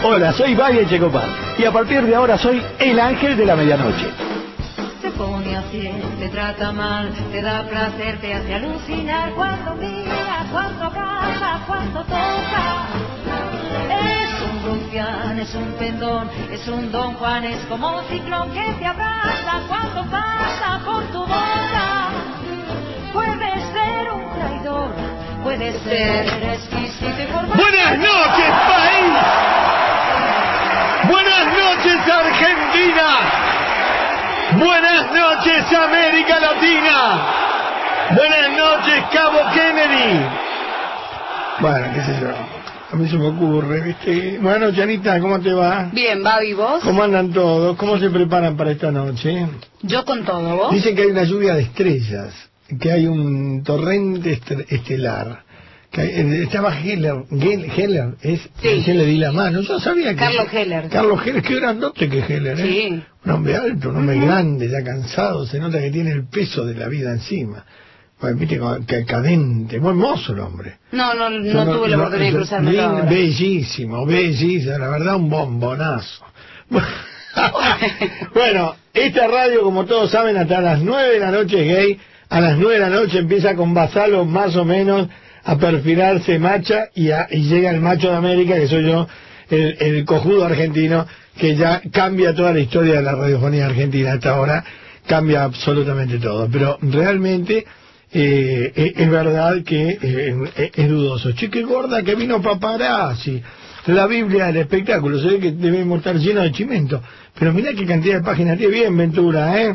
Hola, soy Valle Checopar y a partir de ahora soy el ángel de la medianoche. Se pone así, te trata mal, te da placer, te hace alucinar cuando mira, cuando canta, cuando toca. Es un rufián, es un pendón, es un don Juan, es como un ciclón que te abraza cuando pasa por tu boca. Puede ser un traidor, puede ser exquisito y formal. Buenas noches, país. Buenas noches, Argentina. Buenas noches, América Latina. Buenas noches, Cabo Kennedy. Bueno, qué sé yo. A mí se me ocurre, ¿viste? Bueno, Janita, ¿cómo te va? Bien, Babi, ¿vos? ¿Cómo andan todos? ¿Cómo se preparan para esta noche? Yo con todo, ¿vos? Dicen que hay una lluvia de estrellas, que hay un torrente estre- estelar. Que estaba Heller, Heller, es Sí. yo le di la mano, yo sabía que... Carlos Heller. Carlos Heller, qué grandote que Heller, ¿eh? Sí. Un hombre alto, un hombre grande, ya cansado, se nota que tiene el peso de la vida encima. Bueno, viste, que cadente, muy hermoso el hombre. No, no, no, Yo tuve la oportunidad de cruzarme bien- ahora. Bellísimo, bellísimo, la verdad un bombonazo. bueno, esta radio, como todos saben, hasta las 9 de la noche es gay. A las 9 de la noche empieza con Basalo más o menos a perfilarse macha y, a- y llega el macho de América, que soy yo, el, el cojudo argentino, que ya cambia toda la historia de la radiofonía argentina hasta ahora, cambia absolutamente todo. Pero realmente eh, es, es verdad que eh, es, dudoso. Che, qué gorda que vino paparazzi. La Biblia del espectáculo, se ve que debemos estar lleno de chimento. Pero mirá qué cantidad de páginas tiene. Bien, Ventura, ¿eh?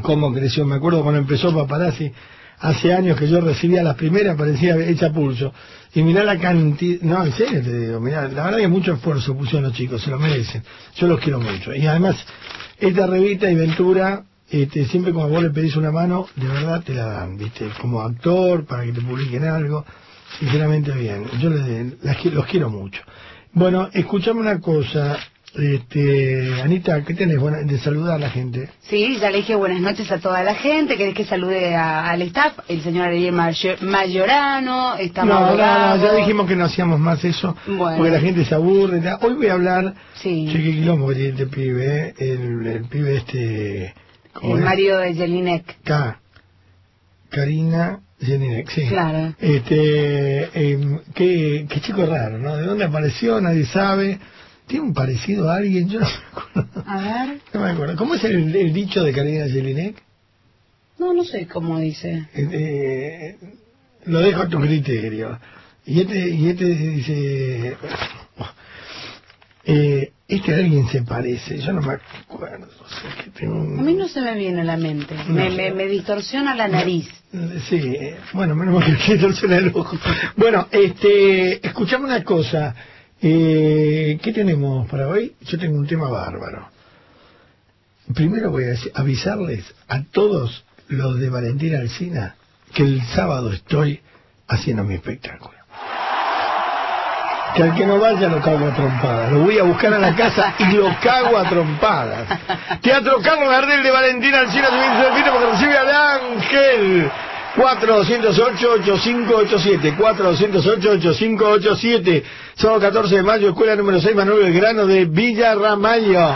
Cómo creció. Me acuerdo cuando empezó paparazzi, hace años que yo recibía las primeras, parecía hecha pulso. Y mirá la cantidad... No, en serio te digo, mirá, la verdad que mucho esfuerzo pusieron los chicos, se lo merecen. Yo los quiero mucho. Y además, esta revista y Ventura, este, siempre cuando vos le pedís una mano, de verdad te la dan, ¿viste? Como actor, para que te publiquen algo. Sinceramente bien. Yo les, las los quiero mucho. Bueno, escuchame una cosa. Este, Anita, ¿qué tenés buena- de saludar a la gente? Sí, ya le dije buenas noches a toda la gente. ¿Querés que salude a- al staff? El señor Ariel Mayo- Mayorano, está No, ya dijimos que no hacíamos más eso, Bueno. porque la gente se aburre. Hoy voy a hablar, Sí. che, qué quilombo que tiene este pibe, ¿eh? el, el pibe este... ¿cómo El es? marido de Jelinek. K. Karina Jelinek, sí. Claro. Este, eh, qué, qué chico raro, ¿no? ¿De dónde apareció? Nadie sabe. ¿Tiene un parecido a alguien? Yo no me acuerdo. A ver. No me acuerdo. ¿Cómo es el, el dicho de Karina Jelinek? No, no sé cómo dice. Eh, eh, lo dejo a tu criterio. Y este, y este dice, eh, este alguien se parece, yo no me acuerdo, o sea, que tengo un- A mí no se me viene a la mente. Me, me, me distorsiona la nariz. Sí, bueno, menos mal que torciona el ojo. Bueno, este, escuchame una cosa, eh, ¿qué tenemos para hoy? Yo tengo un tema bárbaro. Primero voy a avisarles a todos los de Valentina Alcina que el sábado estoy haciendo mi espectáculo. Que al que no vaya lo cago a trompadas. Lo voy a buscar a la casa y lo cago a trompadas. Teatro Carlos Gardel de Valentina Alcina, porque recibe al ángel. 408-8587, 408-8587, sábado 14 de mayo, escuela número 6, Manuel Belgrano de Villa Ramallo,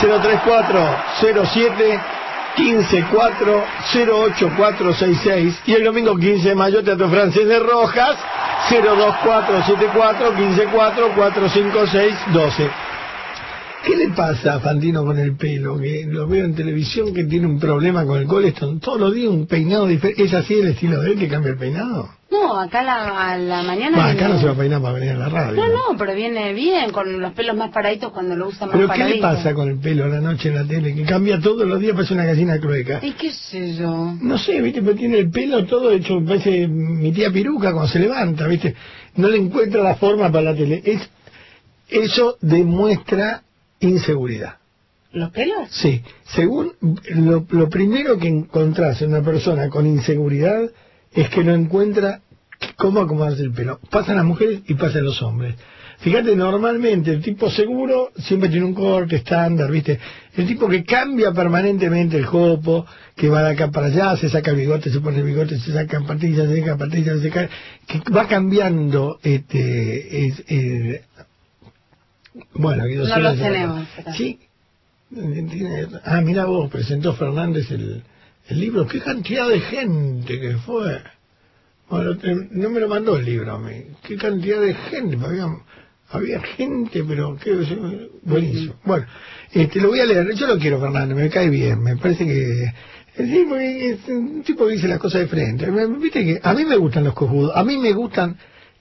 034-07 154-08466 y el domingo 15 de mayo Teatro Francés de Rojas 02474 154-456-12 ¿Qué le pasa a Fantino con el pelo? Que lo veo en televisión que tiene un problema con el Coleston. Todos los días un peinado diferente. ¿Es así el estilo de él que cambia el peinado? No, acá a la, a la mañana. Bah, acá viene- no se va a peinar para venir a la radio. No, no, pero viene bien, con los pelos más paraditos cuando lo usa más ¿Pero qué le pasa con el pelo a la noche en la tele? Que cambia todos los días, parece una gallina clueca. ¿Y qué sé yo? No sé, viste, pero tiene el pelo todo hecho, parece mi tía Piruca cuando se levanta, viste. No le encuentra la forma para la tele. Es, eso demuestra inseguridad. ¿Los pelos? Sí, según lo, lo primero que encontrás en una persona con inseguridad es que no encuentra cómo acomodarse el pelo. Pasan las mujeres y pasan los hombres. Fíjate, normalmente el tipo seguro siempre tiene un corte estándar, ¿viste? El tipo que cambia permanentemente el jopo, que va de acá para allá, se saca el bigote, se pone el bigote, se saca patillas, se saca patillas, se saca... que va cambiando, este, es, eh, Bueno, No los tenemos. Sí. Ah, mira vos, presentó Fernández el, el libro. Qué cantidad de gente que fue. Bueno, te- no me lo mandó el libro a mí. Qué cantidad de gente. Había, había gente, pero qué buenísimo. Bueno, este, lo voy a leer. Yo lo quiero, Fernando. Me cae bien. Me parece que es un tipo que dice las cosas de frente. Viste que a mí me gustan los cojudos. A mí me gustan.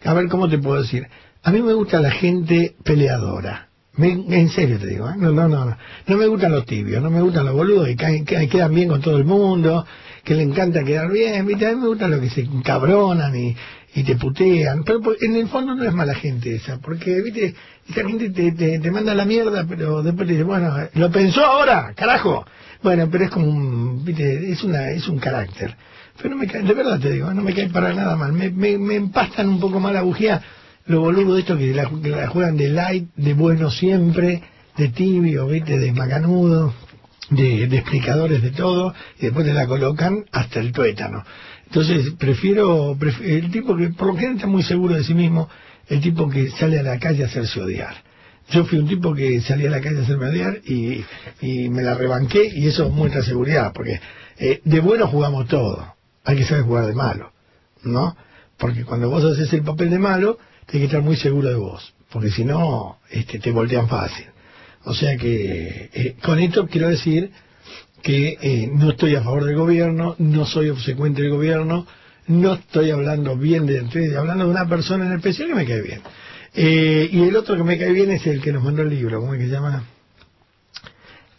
A ver cómo te puedo decir. A mí me gusta la gente peleadora. Me- en serio te digo, ¿eh? no, no, no, no. Me gustan los tibios, no me gustan los boludos que, caen- que quedan bien con todo el mundo, que le encanta quedar bien, ¿viste? A mí me gustan los que se encabronan y, te putean. Pero por- en el fondo no es mala gente esa, porque, ¿viste? Esa gente te, te, te manda la mierda, pero después te dice, bueno, lo pensó ahora, carajo. Bueno, pero es como un, ¿viste? Es, una, es un carácter. Pero no me cae, de verdad te digo, no me cae para nada mal. Me, me, me empastan un poco mal la bujía los boludos de estos que la, que la juegan de light, de bueno siempre, de tibio, ¿viste? De macanudo, de, explicadores de todo, y después te la colocan hasta el tuétano. Entonces, prefiero, pref- el tipo que por lo general está muy seguro de sí mismo, el tipo que sale a la calle a hacerse odiar. Yo fui un tipo que salí a la calle a hacerme odiar y, y me la rebanqué y eso muestra seguridad, porque eh, de bueno jugamos todo, hay que saber jugar de malo, ¿no? Porque cuando vos haces el papel de malo, tenés que estar muy seguro de vos, porque si no, este, te voltean fácil. O sea que, eh, con esto quiero decir que eh, no estoy a favor del gobierno, no soy obsecuente del gobierno, no estoy hablando bien de, estoy hablando de una persona en especial que me cae bien. Eh, y el otro que me cae bien es el que nos mandó el libro, ¿cómo es que se llama?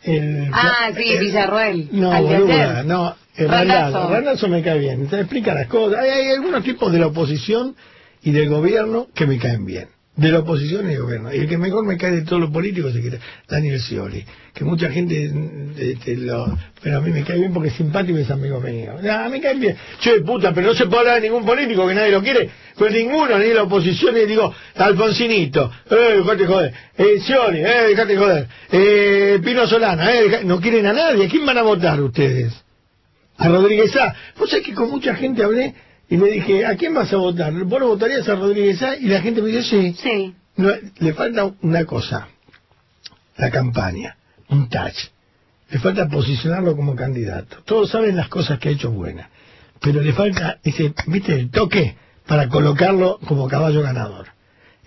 El, Ah, sí, el- Villarroel, No, boluda, no, el Randazzo. Randazzo. Randazzo me cae bien, te explica las cosas. Hay, hay algunos tipos de la oposición y del gobierno que me caen bien. De la oposición y del gobierno. Y el que mejor me cae de todos los políticos es Daniel Scioli. Que mucha gente este, lo... Pero a mí me cae bien porque es simpático y es amigo mío. Ah, me cae bien. Che, puta, pero no se puede hablar de ningún político que nadie lo quiere. Pues ninguno, ni de la oposición, ni digo, Alfonsinito, eh, dejate joder. Eh, Scioli, eh, dejate joder. Eh, Pino Solana, eh, no quieren a nadie. ¿A quién van a votar ustedes? a Rodríguez A. Vos sabés que con mucha gente hablé y le dije, ¿a quién vas a votar? ¿Vos lo votarías a Rodríguez? Y la gente me dice, sí. Sí. No, le falta una cosa, la campaña, un touch. Le falta posicionarlo como candidato. Todos saben las cosas que ha hecho buenas, pero le falta ese, viste, el toque para colocarlo como caballo ganador.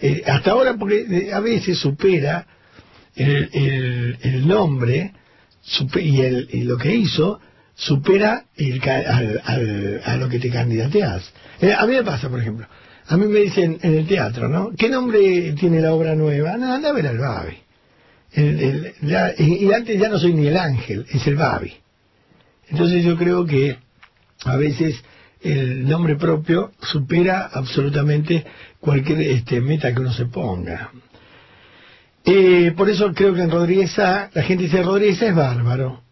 Eh, hasta ahora, porque eh, a veces supera el, el, el nombre y, el, y lo que hizo supera el, al, a lo que te candidateas. Eh, a mí me pasa, por ejemplo, a mí me dicen en el teatro, ¿no? ¿Qué nombre tiene la obra nueva? No, anda a ver al Babi. El- y antes ya no soy ni el ángel, es el Babi. Entonces yo creo que a veces el nombre propio supera absolutamente cualquier este, meta que uno se ponga. Eh, por eso creo que en Rodríguez A, la gente dice Rodríguez A es bárbaro.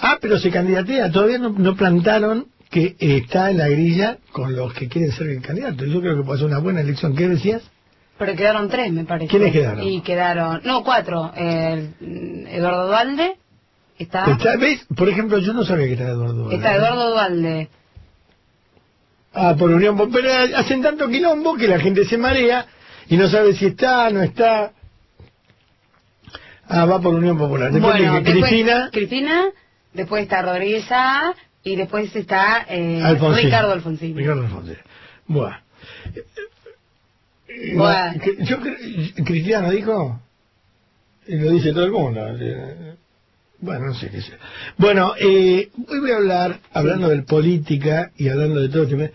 Ah, pero se candidatea, todavía no, no plantaron que eh, está en la grilla con los que quieren ser el candidato. Yo creo que puede ser una buena elección. ¿Qué decías? Pero quedaron tres, me parece. ¿Quiénes quedaron? Y quedaron, no, cuatro. Mm, Eduardo Dualde, está, Está- ¿Ves? Por ejemplo, yo no sabía que estaba Eduardo. Ah. está Dualde. Eduardo Dualde. Ah, por Unión Popular. Pero hacen tanto quilombo que la gente se marea y no sabe si está, no está. Ah, va por Unión Popular. Después bueno, después- Cristina, Cristina, después está Rodríguez A, y después está eh, Alfonsín. Ricardo Alfonsín. Ricardo Alfonsín. Bueno. Eh, Bueno. no, que- yo Cristiano dijo, y lo dice todo el mundo. eh, Bueno, no sé qué sé. Bueno, eh, hoy voy a hablar, hablando de política y hablando de todo. este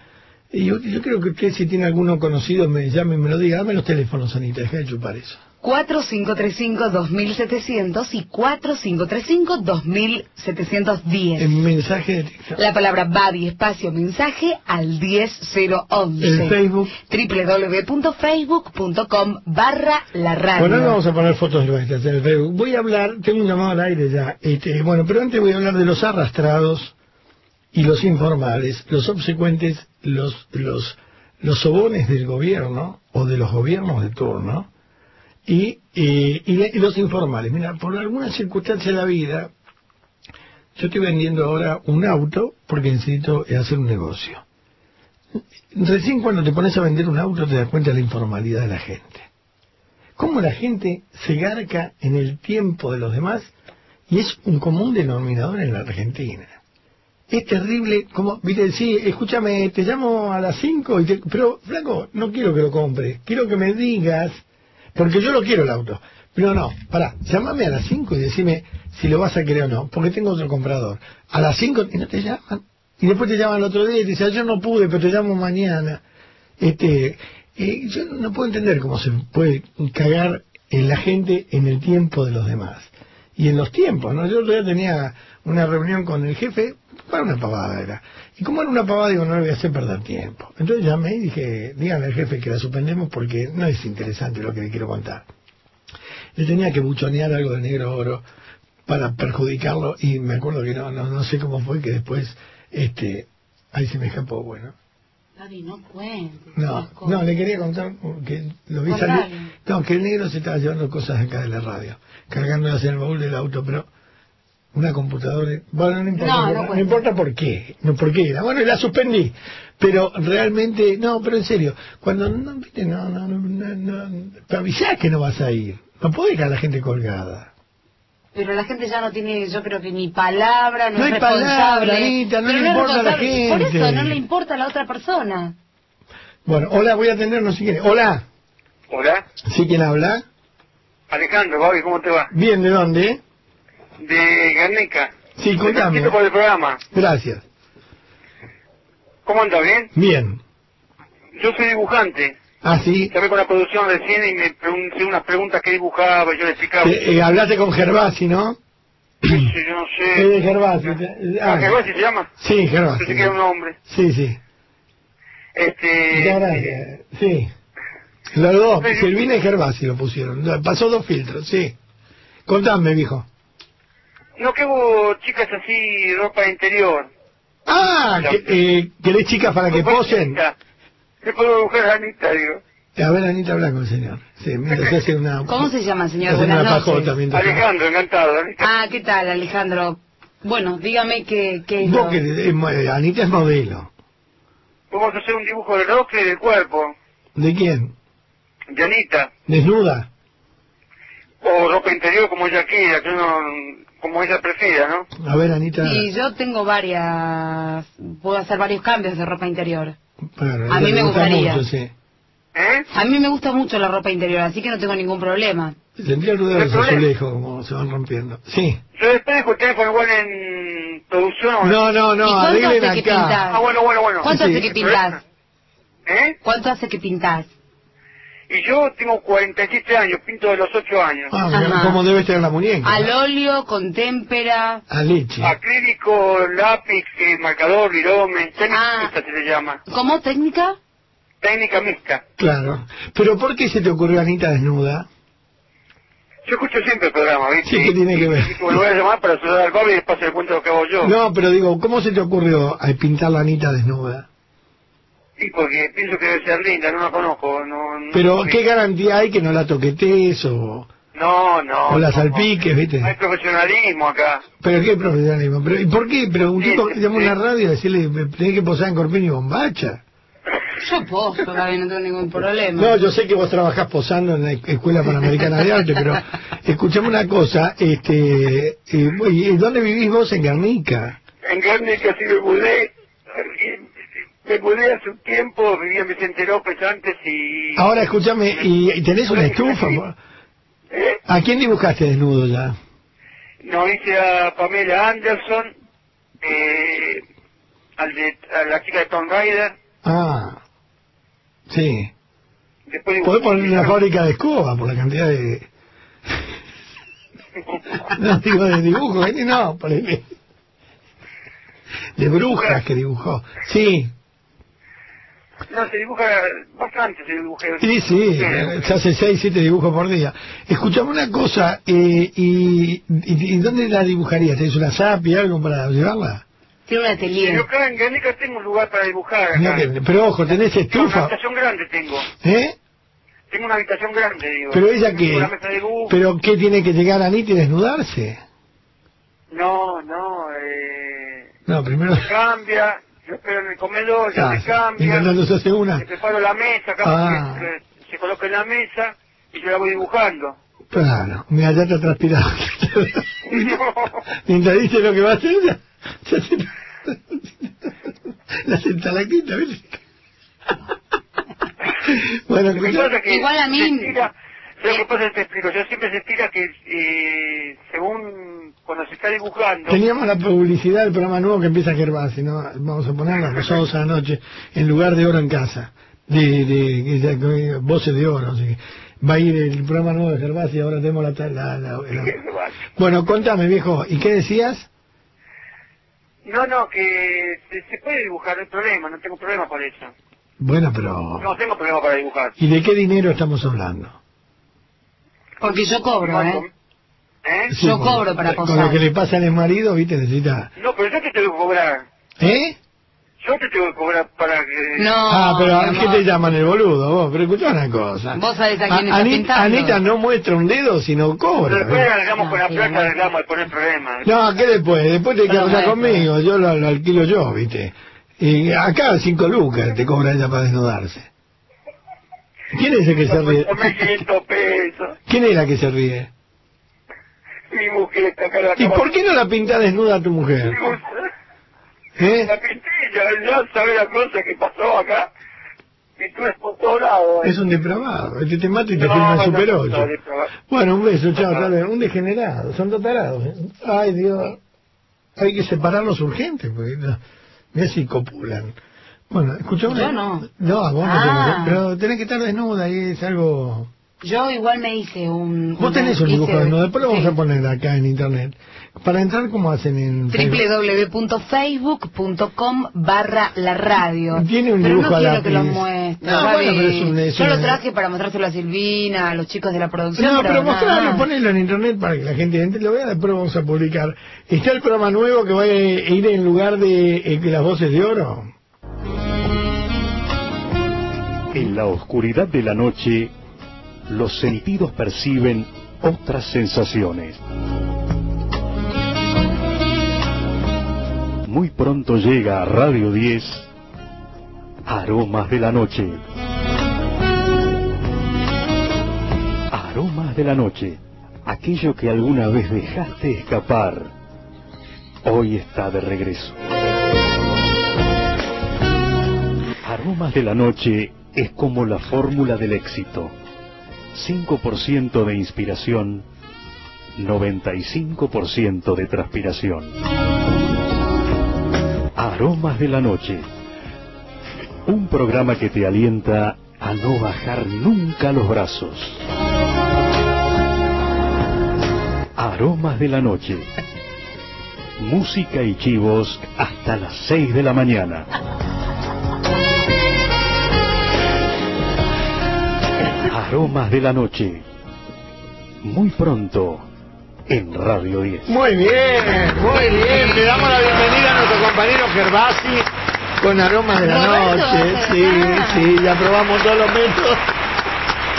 yo, yo creo que usted, si tiene alguno conocido, me llame y me lo diga. Dame los teléfonos, Anita, deja de chupar eso. 4535-2700 y 4535-2710. En mensaje de TikTok. La palabra Badi, espacio mensaje al 10011. El Facebook. www.facebook.com barra la radio. Bueno, ahora vamos a poner fotos nuestras en el Facebook. Voy a hablar, tengo un llamado al aire ya. Este, bueno, pero antes voy a hablar de los arrastrados y los informales, los obsecuentes, los, los, los sobones del gobierno o de los gobiernos de turno y, eh, y, y los informales. Mira, por alguna circunstancia de la vida, yo estoy vendiendo ahora un auto porque necesito hacer un negocio. Recién cuando te pones a vender un auto te das cuenta de la informalidad de la gente. cómo la gente se garca en el tiempo de los demás y es un común denominador en la Argentina. Es terrible, como, viste, sí, escúchame, te llamo a las 5, y te- pero, flaco, no quiero que lo compres, quiero que me digas, porque yo lo quiero el auto. Pero no, pará, llámame a las 5 y decime si lo vas a querer o no, porque tengo otro comprador. A las 5 y no te llaman. Y después te llaman el otro día y te dicen, yo no pude, pero te llamo mañana. Este, eh, yo no puedo entender cómo se puede cagar en la gente en el tiempo de los demás. Y en los tiempos, ¿no? Yo todavía tenía una reunión con el jefe, para una pavada era. Y como era una pavada, digo, no le voy a hacer perder tiempo. Entonces llamé y dije, díganle al jefe que la suspendemos porque no es interesante lo que le quiero contar. Le tenía que buchonear algo de negro oro para perjudicarlo y me acuerdo que no, no, no sé cómo fue que después, este, ahí se me escapó, bueno. Gaby, no cuentes. No, no, le quería contar que lo vi salir. No, que el negro se estaba llevando cosas acá de la radio, cargándolas en el baúl del auto, pero una computadora. Bueno, no importa, No, no importa por qué, no por qué era. Bueno, y la suspendí, pero realmente, no, pero en serio, cuando no, viste, no, no, no, no, no te avisás que no vas a ir. No podés dejar a la gente colgada. Pero la gente ya no tiene, yo creo que ni palabra, no, No es hay palabra, Anita, no Pero le importa a la responsable. Por gente. eso no le importa a la otra persona. Bueno, hola, voy a atender, no sé quién. es. Hola, Hola, ¿sí quién habla? Alejandro, Gaby, ¿cómo te va? Bien, ¿de dónde? De Garnica. Sí, contame. felicito por el programa. Gracias. ¿Cómo andas, bien? Bien. Yo soy dibujante. Ah, sí. Llamé con la producción recién y me pregunté unas preguntas que dibujaba y yo le explicaba. Eh, eh, hablaste con Gervasi, ¿no? Sí, yo no sé. Eh, Gervasi. te- Ah, ah, Gervasi se llama. Sí, Gervasi. Pensé que era un hombre. Sí, sí. Este... Muchas gracias. Sí. Los dos, Silvina y Gervasi lo pusieron. Pasó dos filtros, sí. Contame, viejo. No que hubo chicas así, ropa interior. Ah, que, eh, ¿querés chicas para que posen? ¿Qué puedo dibujar a Anita, digo? A ver, Anita, habla con el señor. Sí, mientras hace una... ¿Cómo se llama, señor? Buenas una pajota mientras... Alejandro, encantado. Anita. Ah, ¿qué tal, Alejandro? Bueno, dígame qué, qué es Vos lo- que eh, Anita es modelo. Vamos a hacer un dibujo del rostro y del cuerpo. ¿De quién? De Anita. ¿Desnuda? O ropa interior como ella quiera, que uno, como ella prefiera, ¿no? A ver, Anita... Y yo tengo varias... Puedo hacer varios cambios de ropa interior. Bueno, a mí me gusta gustaría. mucho, sí. ¿Eh? A mí me gusta mucho la ropa interior, así que no tengo ningún problema. Tendría el ruido de los azulejos como se van rompiendo. Sí. Yo después el teléfono igual en producción. ¿o No, no, ¿Y no, cuánto arreglen hace que acá. pintás? Ah, bueno, bueno, bueno. ¿Cuánto Sí. hace que pintás? ¿Eh? ¿Cuánto hace que pintás? Y yo tengo 47 años, pinto de los 8 años. Ah, como debe estar la muñeca. Al óleo, con témpera. A leche. Acrílico, lápiz, eh, marcador, virome, técnica Ah. mixta se le llama. ¿Cómo técnica? Técnica mixta. Claro. Pero ¿por qué se te ocurrió Anita desnuda? Yo escucho siempre el programa, ¿viste? Sí, ¿qué tiene que ver? Y me voy a llamar para saludar al Bobby y después le cuento lo que hago yo. No, pero digo, ¿cómo se te ocurrió al pintar la Anita desnuda? Sí, porque pienso que debe ser linda, no la conozco. No, no- Pero ¿qué garantía hay que no la toquetes o, No, no. o la no, salpiques, no. viste? Hay profesionalismo acá. Pero qué profesionalismo. Pero, ¿Y por qué? Pero un Sí, tipo sí, llama sí. una radio y decirle, "Me tenés que posar en Corpiño y Bombacha. Yo poso, Gaby, no tengo ningún problema. No, yo sé que vos trabajás posando en la Escuela Panamericana de Arte, pero escuchame una cosa, este, eh, ¿y ¿dónde vivís vos en Guernica? En Guernica sí me mudé. Me mudé hace un tiempo, vivía en Vicente López antes y... Ahora escúchame, ¿y, tenés una estufa? ¿Eh? ¿A quién dibujaste desnudo ya? No, hice a Pamela Anderson, eh, al de, a la chica de Tomb Raider. Ah, sí. Después Podés poner una fábrica de escoba por la cantidad de... No, digo de dibujo, ¿eh? no, por el... De brujas que dibujó. Sí, No, se dibuja bastante, se dibuja. sí, sí, se hace seis, siete dibujos por día. Escuchame una cosa, eh, y, y, y dónde la dibujarías? ¿Tenés una zapia, algo para llevarla? Tiene un Yo atelier. acá en Guernica tengo un lugar para dibujar. No, Acá. que- pero ojo, tenés Tengo Una estufa, habitación grande tengo. ¿eh? Tengo una habitación grande, digo. Pero ella que... Una mesa de dibujo. ¿Pero qué tiene que llegar a Anita y desnudarse? No, no, eh... No, primero... Cambia, yo espero en el comedor, ya Ah, se cambia. mientras tanto se hace una. Le preparo la mesa, acá Ah. que- que se coloca en la mesa y yo la voy dibujando. Claro, mira, ya te transpirado. No. Mientras dice lo que va a hacer, ya, ya se... Las entalaquitas, ¿viste? bueno, Lo que escuchá, pasa es que Igual a mí- se estira- ¿sabes lo que pasa? Te explico, yo siempre se estira que eh, según cuando se está dibujando, teníamos la publicidad del programa nuevo que empieza Gervasi, ¿no? Vamos a ponerla los sábados a la noche, en lugar de oro en casa, de, de, de- de- voces de oro, así que va a ir el programa nuevo de Gervasi, ahora tenemos la... la- la- la- Bueno, contame, viejo, ¿y qué decías? no, no, que se, se puede dibujar, no hay problema, no tengo problema por eso. Bueno, pero... No tengo problema para dibujar. ¿Y de qué dinero estamos hablando? Porque yo cobro, ¿eh? ¿Eh? Yo con- cobro para Con posar. lo que le pasa al marido, viste, necesita... No, pero yo te tengo que cobrar. ¿Eh? Yo te tengo que cobrar para que... No, ah, pero mi ¿qué te llaman el boludo vos? Pero escuchá una cosa. Vos sabés a quién estás Ani- pintando. Anita no muestra un dedo, sino Pero cobra. después ¿eh? arreglamos con la plata, sí, arreglamos el poner problema. No, ¿qué después? Después te Pero quedas maestro. conmigo, yo lo, lo alquilo yo, viste. Y acá cinco lucas te cobra ella para desnudarse. ¿Quién es el que se ríe? Dame 500 pesos. ¿Quién es la que se ríe? Mi mujer está acá en la ¿Y cama. por qué no la pinta desnuda a tu mujer? ¿Eh? La pintilla, ya sabes la cosa que pasó acá. Y tú es por todos lados. Es un depravado. Este te mata y te No, firma no, Super no, 8. no. Bueno, un beso, chao, tal vez. Un degenerado. Son totalados. ¿eh? Ay, Dios. Hay que separarlos urgentes, porque no, mira si copulan. Bueno, escuchame. Yo no. No, vos no Ah. tenés, pero tenés que estar desnuda y es algo... Yo igual me hice un... Vos tenés un dibujo desnudo, después lo vamos a poner acá en internet. Para entrar, ¿cómo hacen en Facebook? www.facebook.com barra la radio. Tiene un pero dibujo no a quiero que lo muestre. No, bueno, pero es un- es Yo lo traje para mostrárselo a Silvina, a los chicos de la producción. No, pero mostralo, más. ponelo en internet para que la gente entre. Lo vea, después lo vamos a publicar. Está el programa nuevo que va a ir en lugar de eh, que las voces de oro. En la oscuridad de la noche, los sentidos perciben otras sensaciones. Muy pronto llega a Radio 10 Aromas de la Noche. Aromas de la Noche. Aquello que alguna vez dejaste escapar, hoy está de regreso. Aromas de la Noche es como la fórmula del éxito. 5% de inspiración, 95% de transpiración. Aromas de la Noche. Un programa que te alienta a no bajar nunca los brazos. Aromas de la Noche. Música y chivos hasta las 6 de la mañana. Aromas de la Noche. Muy pronto en Radio 10. Muy bien, muy bien. Le damos la bienvenida a nuestro compañero Gervasi con aromas de la noche. Sí, sí, ya probamos todos los métodos.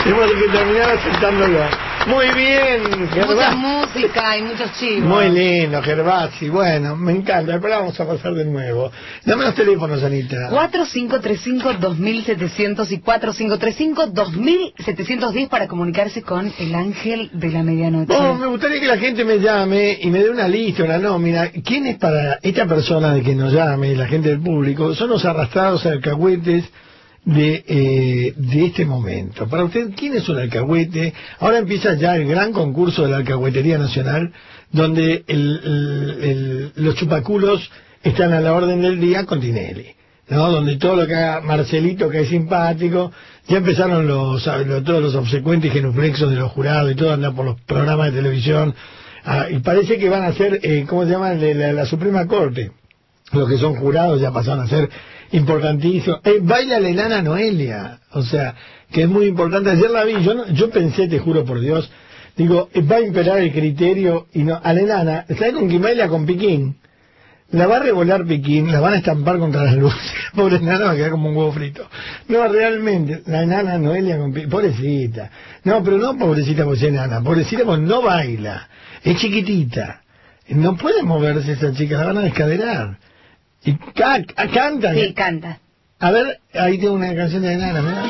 Tenemos que terminar aceptándolo. Muy bien, Mucha Gervasi. música y muchos chivos. Muy lindo, Gervasi. Bueno, me encanta, pero vamos a pasar de nuevo. Dame los teléfonos, Anita. 4535-2700 y 4535-2710 para comunicarse con el ángel de la medianoche. Oh, me gustaría que la gente me llame y me dé una lista, una nómina. ¿Quién es para esta persona de que nos llame, la gente del público? Son los arrastrados alcahuetes de, eh, de este momento. Para usted, ¿quién es un alcahuete? Ahora empieza ya el gran concurso de la alcahuetería nacional, donde el- los chupaculos están a la orden del día con Tinelli. ¿no? Donde todo lo que haga Marcelito, que es simpático, ya empezaron los, todos los obsecuentes genuflexos de los jurados y todo anda por los programas de televisión, ah, y parece que van a ser, eh, ¿cómo se llama?, de la, la Suprema Corte. Los que son jurados ya pasaron a ser importantísimos. Eh, baila la enana Noelia, o sea, que es muy importante. Ayer la vi, yo, yo pensé, te juro por Dios, digo, eh, va a imperar el criterio, y no, a la enana, ¿sabes con quién baila? Con Piquín. La va a revolar Piquín, la van a estampar contra las luces. Pobre enana va a quedar como un huevo frito. No, realmente, la enana Noelia con Piquín, pobrecita. No, pero no pobrecita por ser enana, pobrecita porque no baila. Es chiquitita. No puede moverse esa chica, la van a descaderar. Y ca- ca- canta. Sí, canta. A ver, ahí tengo una canción de enana, ¿verdad?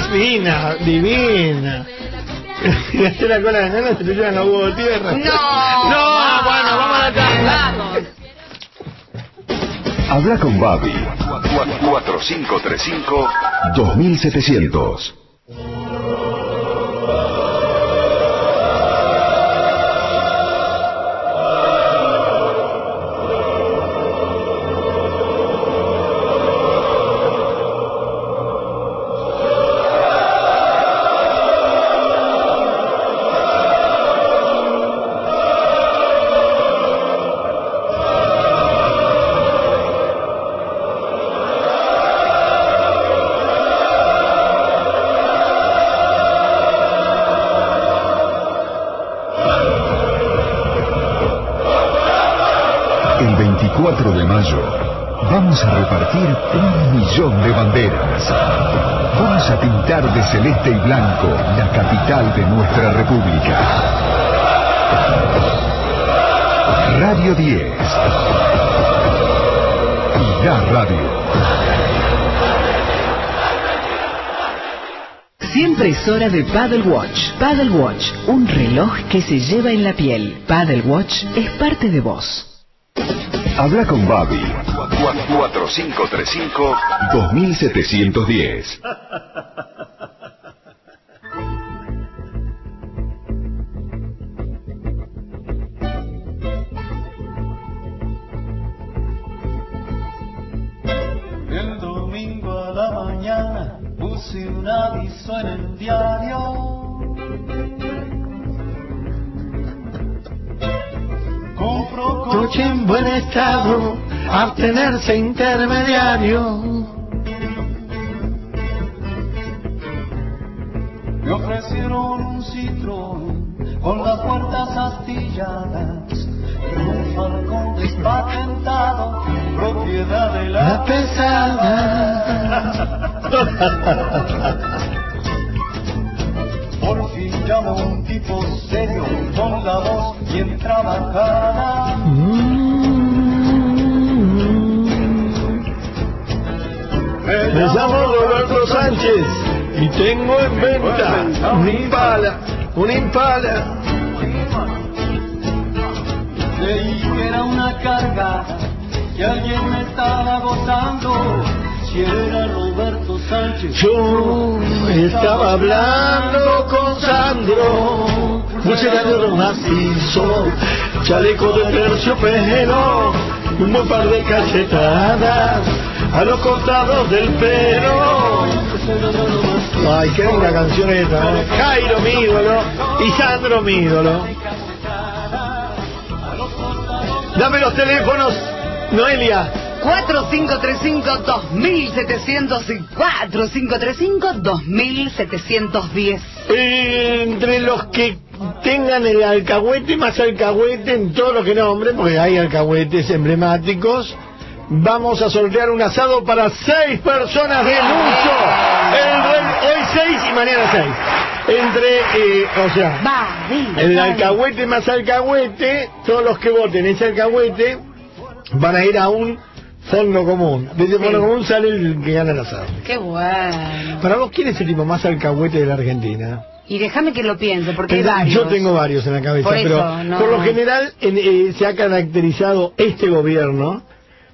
estás divina, divina. Y hacer la cola de nana se te llevan los huevos de tierra. No, no, bueno, vamos a la casa. Vamos. Habla con Babi. 4535 2700. Millón de banderas. Vamos a pintar de celeste y blanco la capital de nuestra república. Radio 10. Y la radio. Siempre es hora de Paddle Watch. Paddle Watch, un reloj que se lleva en la piel. Paddle Watch es parte de vos. Habla con Babi. 4535-2710. Intermediario. Yo estaba hablando con Sandro, lo macizo, chaleco de terciopelo, un buen par de cachetadas a los costados del pelo. Ay, qué linda canción esta, ¿eh? Jairo mi ídolo y Sandro mi ídolo. Dame los teléfonos, Noelia. 4535-2700 y 4535-2710. Entre los que tengan el alcahuete más alcahuete en todo lo que nombre, porque hay alcahuetes emblemáticos, vamos a sortear un asado para seis personas de mucho. El hoy seis y mañana seis. Entre, eh, o sea, Va, diga, el alcahuete más alcahuete, todos los que voten ese alcahuete van a ir a un fondo común. De ese fondo común sale el que gana el asado. Qué bueno. Para vos, ¿quién es el tipo más alcahuete de la Argentina? Y déjame que lo piense, porque hay varios. Yo tengo varios en la cabeza, Por eso, pero no. por lo general en- eh, se ha caracterizado este gobierno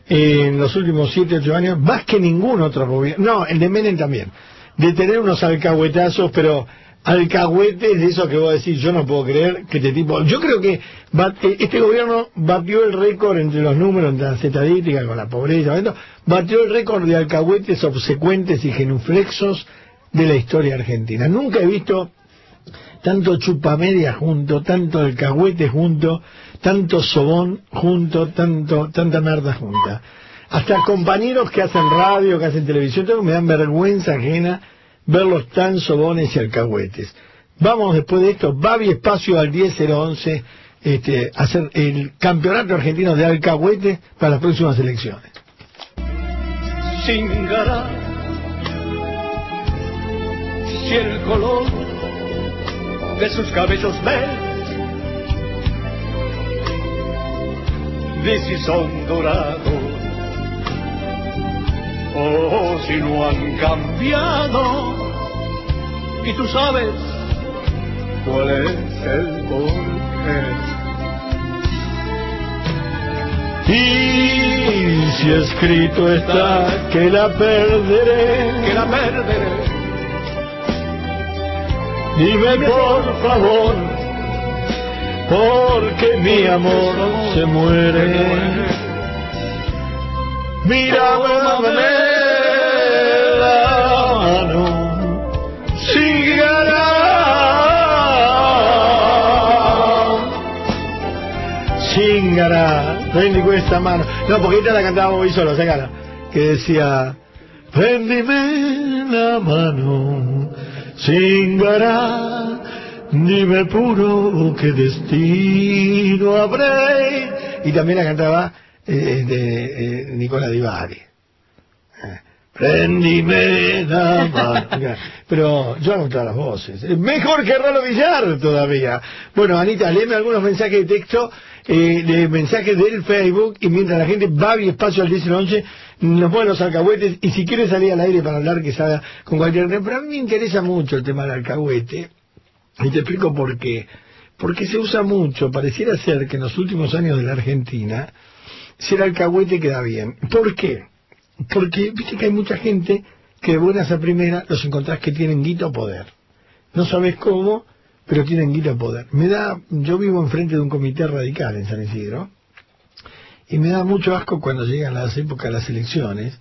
eh, en los últimos 7, 8 años, más que ningún otro gobierno, no, el de Menem también, de tener unos alcahuetazos, pero alcahuetes de esos que vos decís, yo no puedo creer que este tipo... Yo creo que bat- eh, este gobierno batió el récord entre los números, entre las estadísticas, con la pobreza, batió el récord de alcahuetes obsecuentes y genuflexos de la historia argentina. Nunca he visto tanto chupamedia junto, tanto alcahuete junto, tanto sobón junto, tanto, tanta merda junta. Hasta compañeros que hacen radio, que hacen televisión, todo me dan vergüenza ajena verlos tan sobones y alcahuetes. Vamos después de esto, Babi Espacio al 10011, este, hacer el campeonato argentino de alcahuete para las próximas elecciones. Zingara, si el color de sus cabellos ves, si son dorados o si no han cambiado. Y tú sabes cuál es el porqué. Y si escrito está que la perderé, Que la perderé. dime por favor, porque mi amor se muere. Mírame la mano, Singara. Singara, prendi questa mano. No, porque esta la cantaba hoy solo, sacala. Que decía, prendime la mano, Singara, dime puro qué destino habré. Y también la cantaba eh, de eh, Nicola Di Bari. Eh, Prendime la mano. Pero yo hago todas las voces. Eh, Mejor que Rolo Villar todavía. Bueno, Anita, léeme algunos mensajes de texto, eh, de mensajes del Facebook, y mientras la gente va y espacio al 10 y 11, nos ponen los alcahuetes, y si quieres salir al aire para hablar, que salga con cualquier... Pero a mí me interesa mucho el tema del alcahuete, y te explico por qué. Porque se usa mucho, pareciera ser que en los últimos años de la Argentina, ser alcahuete queda bien. ¿Por qué? Porque viste que hay mucha gente que de buenas a primeras los encontrás que tienen guita poder. No sabes cómo, pero tienen guita poder. Me da, yo vivo enfrente de un comité radical en San Isidro, y me da mucho asco cuando llegan las épocas de las elecciones,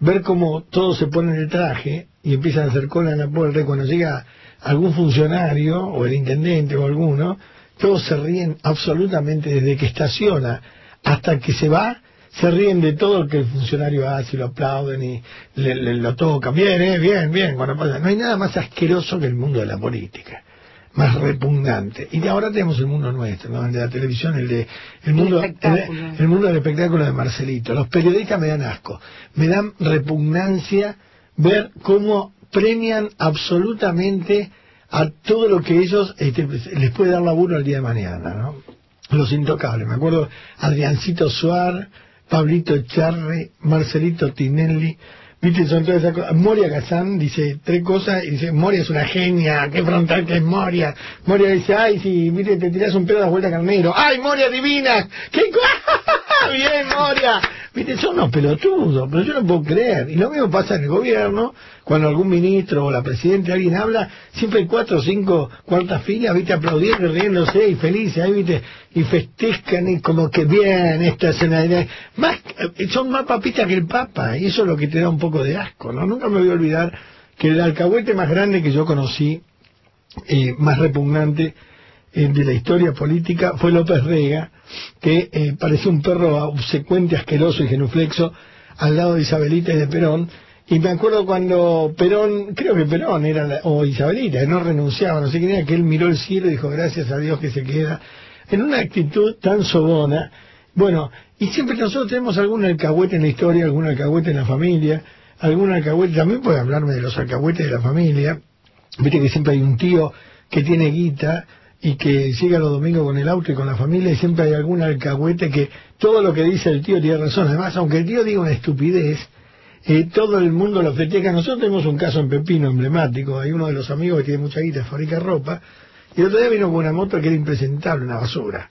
ver cómo todos se ponen el traje y empiezan a hacer cola en la puerta y cuando llega algún funcionario o el intendente o alguno, todos se ríen absolutamente desde que estaciona hasta que se va, se ríen de todo lo que el funcionario hace y lo aplauden y le, le- lo tocan. Bien, eh, bien, bien. Cuando pasa. No hay nada más asqueroso que el mundo de la política. Más repugnante. Y ahora tenemos el mundo nuestro, ¿no? El de la televisión, el de el mundo, el, mundo del espectáculo de Marcelito. Los periodistas me dan asco. Me dan repugnancia ver cómo premian absolutamente a todo lo que ellos este, les puede dar laburo el día de mañana, ¿no? Los intocables. Me acuerdo Adriancito Suar, Pablito Charre, Marcelito Tinelli. Viste, son todas esas cosas. Moria Kazán dice tres cosas y dice, Moria es una genia, qué frontal que es Moria. Moria dice, ay, si, viste, te tirás un pedo a la vuelta carnero. Ay, Moria divina, qué bien, Moria. Son unos pelotudos, pero yo no puedo creer. Y lo mismo pasa en el gobierno, cuando algún ministro o la presidenta, alguien habla, siempre hay cuatro o cinco cuartas filas, viste, aplaudiendo, riéndose y felices, ahí, viste, y festejan y como que bien, esta escena de... Más, eh, son más papistas que el Papa, y eso es lo que te da un poco de asco, ¿no? Nunca me voy a olvidar que el alcahuete más grande que yo conocí, eh, más repugnante de la historia política fue López Rega, que eh, parecía un perro obsecuente, asqueroso y genuflexo al lado de Isabelita y de Perón. Y me acuerdo cuando Perón, creo que Perón era, la- o Isabelita, no renunciaba, no sé quién era, que él miró el cielo y dijo, gracias a Dios que se queda, en una actitud tan sobona. Bueno, y siempre nosotros tenemos algún alcahuete en la historia, algún alcahuete en la familia, algún alcahuete, también puede hablarme de los alcahuetes de la familia, Viste que siempre hay un tío que tiene guita y que llega los domingos con el auto y con la familia y siempre hay algún alcahuete que todo lo que dice el tío tiene razón. Además, aunque el tío diga una estupidez, eh, todo el mundo lo festeja. Nosotros tenemos un caso en Pepino emblemático. Hay uno de los amigos que tiene mucha guita, fabrica ropa, y el otro día vino con una moto que era impresentable, una basura.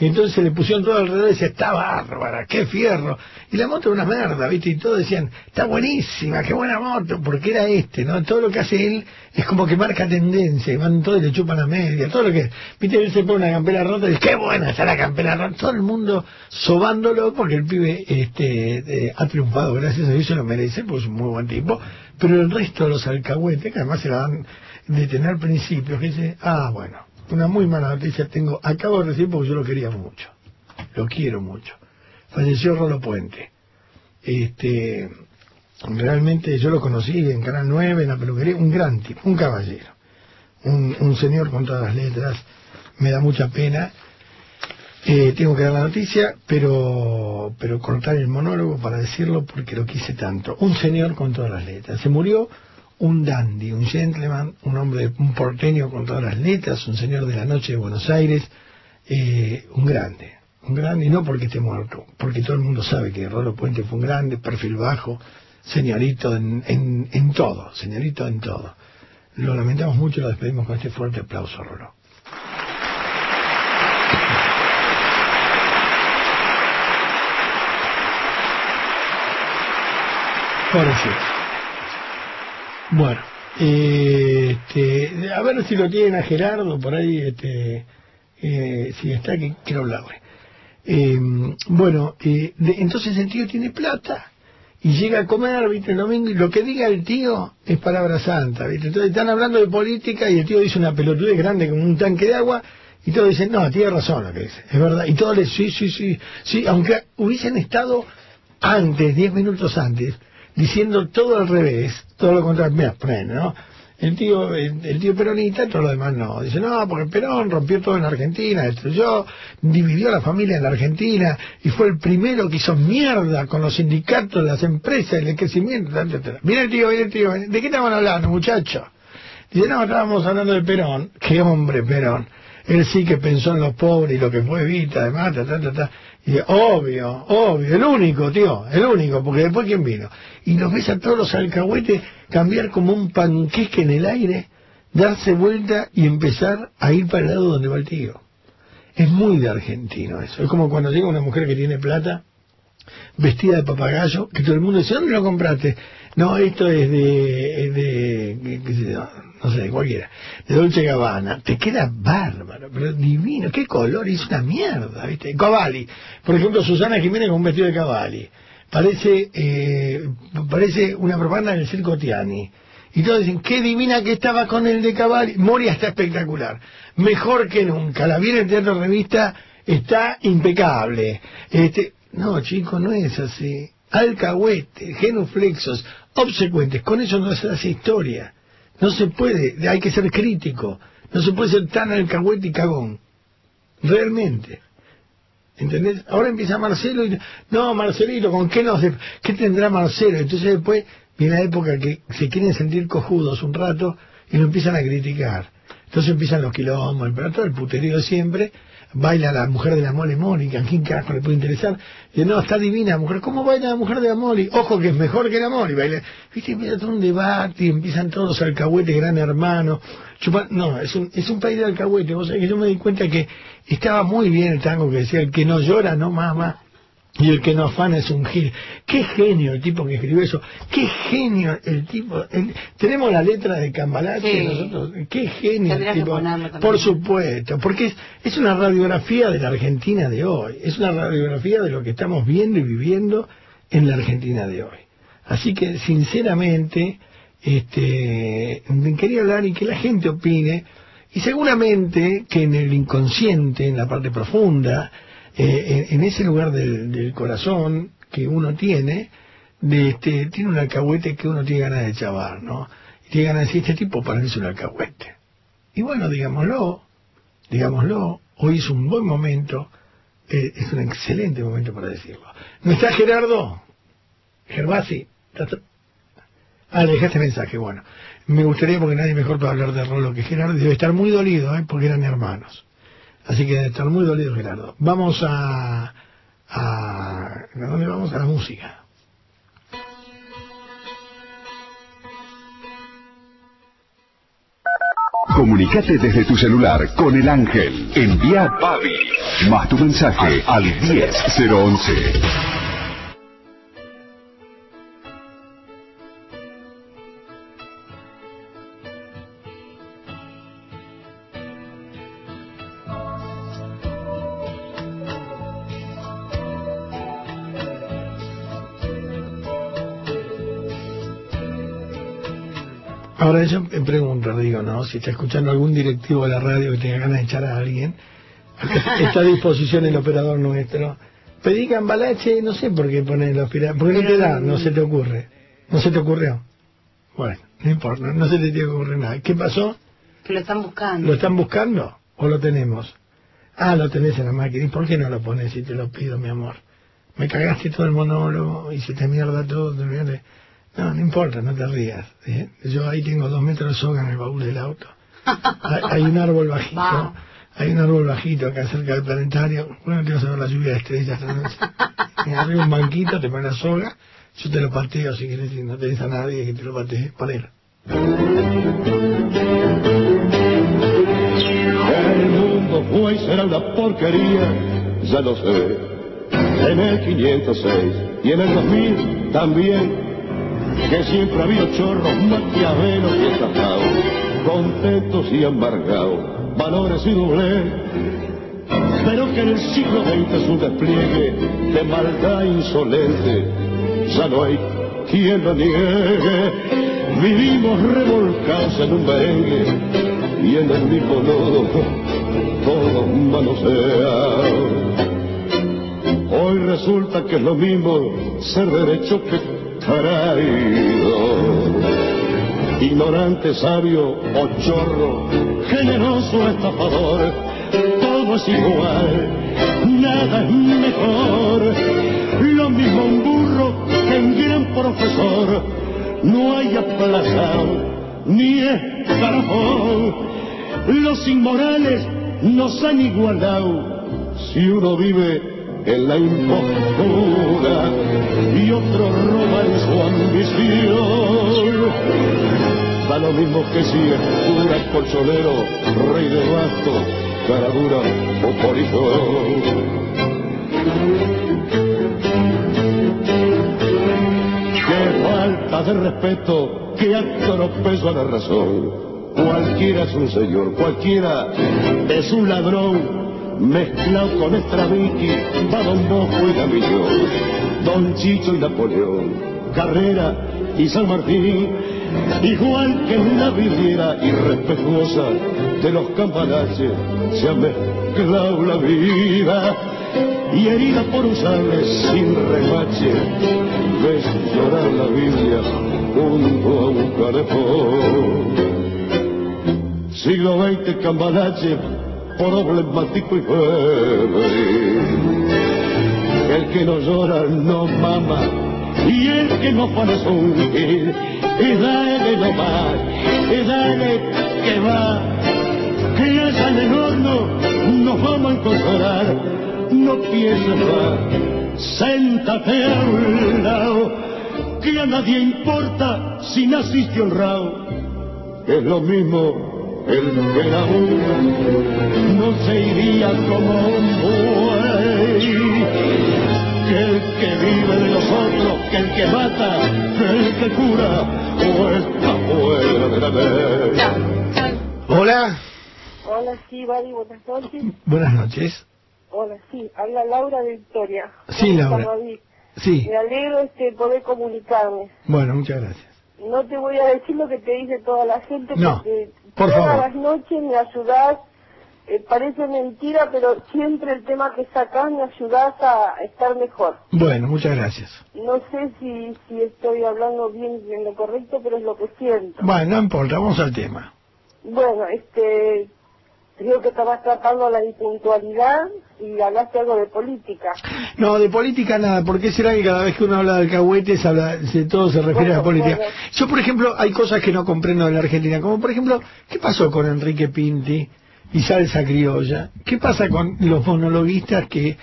Y entonces le pusieron todo alrededor y decía, está bárbara, qué fierro. Y la moto era una merda, ¿viste? Y todos decían, está buenísima, qué buena moto, porque era este, ¿no? Todo lo que hace él es como que marca tendencia, y van todos y le chupan la media, todo lo que... ¿Viste? Él se pone una campera rota y dice, qué buena está la campera rota. Todo el mundo sobándolo porque el pibe este, eh, ha triunfado, gracias a Dios se lo merece, pues es un muy buen tipo. Pero el resto de los alcahuetes, que además se la dan de tener principios, que dice, ah, bueno, una muy mala noticia tengo, acabo de recibir porque yo lo quería mucho, lo quiero mucho. Falleció Rolo Puente. Este, realmente yo lo conocí en Canal 9, en la peluquería, un gran tipo, un caballero, un, un señor con todas las letras, me da mucha pena. Eh, tengo que dar la noticia, pero, pero cortar el monólogo para decirlo porque lo quise tanto. Un señor con todas las letras. Se murió un dandy, un gentleman, un hombre, un porteño con todas las letras, un señor de la noche de Buenos Aires, eh, un grande, un grande, y no porque esté muerto, porque todo el mundo sabe que Rolo Puente fue un grande, perfil bajo, señorito en, todo, señorito en todo. Lo lamentamos mucho y lo despedimos con este fuerte aplauso, Rolo. Pobrecito. Bueno, eh, este, a ver si lo tienen a Gerardo por ahí, este, eh, si está, que quiero hablarle. Eh, bueno, de- entonces el tío tiene plata y llega a comer, ¿viste? El domingo y lo que diga el tío es palabra santa, ¿viste? Entonces están hablando de política y el tío dice una pelotudez grande como un tanque de agua y todos dicen, no, tiene razón lo que dice, es verdad. Y todos le sí, sí, sí, sí, aunque hubiesen estado antes, diez minutos antes, diciendo todo al revés, todo lo contrario, mira, Pren, ¿no? El tío, el, el tío peronista, todo lo demás no. Dice, no, porque Perón rompió todo en Argentina, destruyó, dividió la familia en la Argentina y fue el primero que hizo mierda con los sindicatos, las empresas, el tal, tal. Viene el tío, viene el tío, ¿de qué estaban hablando, muchachos? Dice, no, estábamos hablando de Perón. Qué hombre, Perón. Él sí que pensó en los pobres y lo que fue Evita, además, ta, ta, ta. Y obvio, obvio, el único, tío, el único, porque después quién vino. Y los ves a todos los alcahuetes cambiar como un panqueque en el aire, darse vuelta y empezar a ir para el lado donde va el tío. Es muy de argentino eso. Es como cuando llega una mujer que tiene plata, vestida de papagayo, que todo el mundo dice, ¿dónde lo compraste? No, esto es de, es de qué- sé yo, no sé, cualquiera, de Dolce Gabbana. Te queda bárbaro, pero divino, qué color, es una mierda, ¿viste? Cavalli, por ejemplo, Susana Jiménez con un vestido de Cavalli. Parece, eh, parece una propaganda del circo Tiani. Y todos dicen, qué divina que estaba con el de Cavalli. Moria está espectacular. Mejor que nunca. La vi en el Teatro Revista, está impecable. Este, no, chico, no es así. Alcahuete, genuflexos, obsecuentes. Con eso no se hace historia. No se puede, hay que ser crítico. No se puede ser tan alcahuete y cagón. Realmente. ¿Entendés? Ahora empieza Marcelo y... No, Marcelito, ¿con qué nos... ¿Qué tendrá Marcelo? Entonces después viene la época que se quieren sentir cojudos un rato y lo empiezan a criticar. Entonces empiezan los quilombos, pero todo el puterío siempre. Baila la mujer de la mole Mónica, ¿a quién carajo le puede interesar? Dice, no, está divina la mujer. ¿Cómo baila la mujer de la mole? Ojo que es mejor que la mole. Baila. Viste, empieza todo un debate y empiezan todos los alcahuetes, gran hermano. Chupa- No, es un, es un país de alcahuetes. Vos sabés que yo me di cuenta que estaba muy bien el tango que decía, el que no llora no mama. Y el que no afana es un gil. Qué genio el tipo que escribió eso. Qué genio el tipo. el- tenemos la letra de Cambalache Sí. nosotros. Qué genio el tipo. Por supuesto. Porque es, es una radiografía de la Argentina de hoy. Es una radiografía de lo que estamos viendo y viviendo en la Argentina de hoy. Así que, sinceramente, este, quería hablar y que la gente opine. Y seguramente que en el inconsciente, en la parte profunda, eh, en, ese lugar del, del corazón que uno tiene, de este, tiene un alcahuete que uno tiene ganas de chavar, ¿no? Y tiene ganas de decir, este tipo para mí es un alcahuete. Y bueno, digámoslo, digámoslo, hoy es un buen momento, eh, es un excelente momento para decirlo. ¿No está Gerardo? Gervasi, ¿estás- Ah, dejaste mensaje, bueno. Me gustaría porque nadie mejor para hablar de Rolo que Gerardo. Debe estar muy dolido, ¿eh? porque eran hermanos. Así que estar muy dolido Gerardo. Vamos a... a ¿A dónde vamos? A la música. Comunicate desde tu celular con el ángel. Envía Babi más tu mensaje al 10011. Ahora yo me pregunto, digo, ¿no? Si está escuchando algún directivo de la radio que tenga ganas de echar a alguien, está a disposición el operador nuestro. Pedí cambalache, no sé por qué poner el operador, porque no te da, no se te ocurre. ¿No se te ocurrió? Bueno, no importa, no se te tiene que ocurrir nada. ¿Qué pasó? Que lo están buscando. ¿Lo están buscando o lo tenemos? Ah, lo tenés en la máquina. ¿Y por qué no lo pones si te lo pido, mi amor? Me cagaste todo el monólogo y se te mierda todo. te. No, no importa, no te rías. ¿eh? Yo ahí tengo dos metros de soga en el baúl del auto. Hay, hay un árbol bajito. Va. Hay un árbol bajito acá cerca del planetario. Bueno, te vas a ver la lluvia de estrellas esta noche. Arriba un banquito, te pones la soga. Yo te lo pateo si querés, si no tenés a nadie que te lo patee. Ponelo. El mundo fue y será una porquería, ya lo sé. En el 506 y en el 2000 también, que siempre ha habido chorros, maquiavelos y estafados, contentos y amargados, valores y doblez. Pero que en el siglo XX es un despliegue de maldad insolente, ya no hay quien lo niegue. Vivimos revolcados en un merengue y en el mismo lodo todos manoseados. Hoy resulta que es lo mismo ser derecho que traído. Ignorante, sabio o chorro, generoso, estafador, todo es igual, nada es mejor. Lo mismo un burro que un gran profesor, no hay aplazado ni escalafón. Los inmorales nos han igualado si uno vive en la impostura y otro roba en su ambición. Da lo mismo que si es cura, colchonero, rey de basto, cara dura o polizón. Qué falta de respeto, qué atropello a la razón. Cualquiera es un señor, cualquiera es un ladrón, mezclado con Estraviki, va Don Bosco y Gamillón, Don Chicho y Napoleón, Carrera y San Martín, igual que una vidriera irrespetuosa de los campanaches, se ha mezclado la vida y herida por usarle sin remache, ves llorar la Biblia junto a un calefón. Siglo XX, cambalache, problemático y febril. El que no llora no mama y el que no pone gil. Y dale no más, y dale que va. Que allá en el horno nos vamos a encontrar. No pienses más, séntate a un lado. Que a nadie importa si naciste honrado. Es lo mismo el que la no se iría como un buey. Que el que vive de los otros, que el que mata, que el que cura, o está fuera de la ley. Hola. Hola, sí, Bari, buenas noches. Buenas noches. Hola, sí, habla Laura de Victoria. Sí, ¿Cómo Laura. Sí. Me alegro este poder comunicarme. Bueno, muchas gracias. No te voy a decir lo que te dice toda la gente No, porque por todas favor. las noches me ayudás, eh, parece mentira, pero siempre el tema que sacás me ayudás a estar mejor. Bueno, muchas gracias. No sé si, si estoy hablando bien en lo correcto, pero es lo que siento. Bueno, no importa, vamos al tema. Bueno, este, creo que estabas tratando la impuntualidad y hablaste algo de política. No, de política nada, porque será que cada vez que uno habla de alcahuetes, habla, se, todo se refiere a la política. bueno. Yo, por ejemplo, hay cosas que no comprendo de la Argentina, como por ejemplo, ¿qué pasó con Enrique Pinti y Salsa Criolla? ¿Qué pasa con los monologuistas que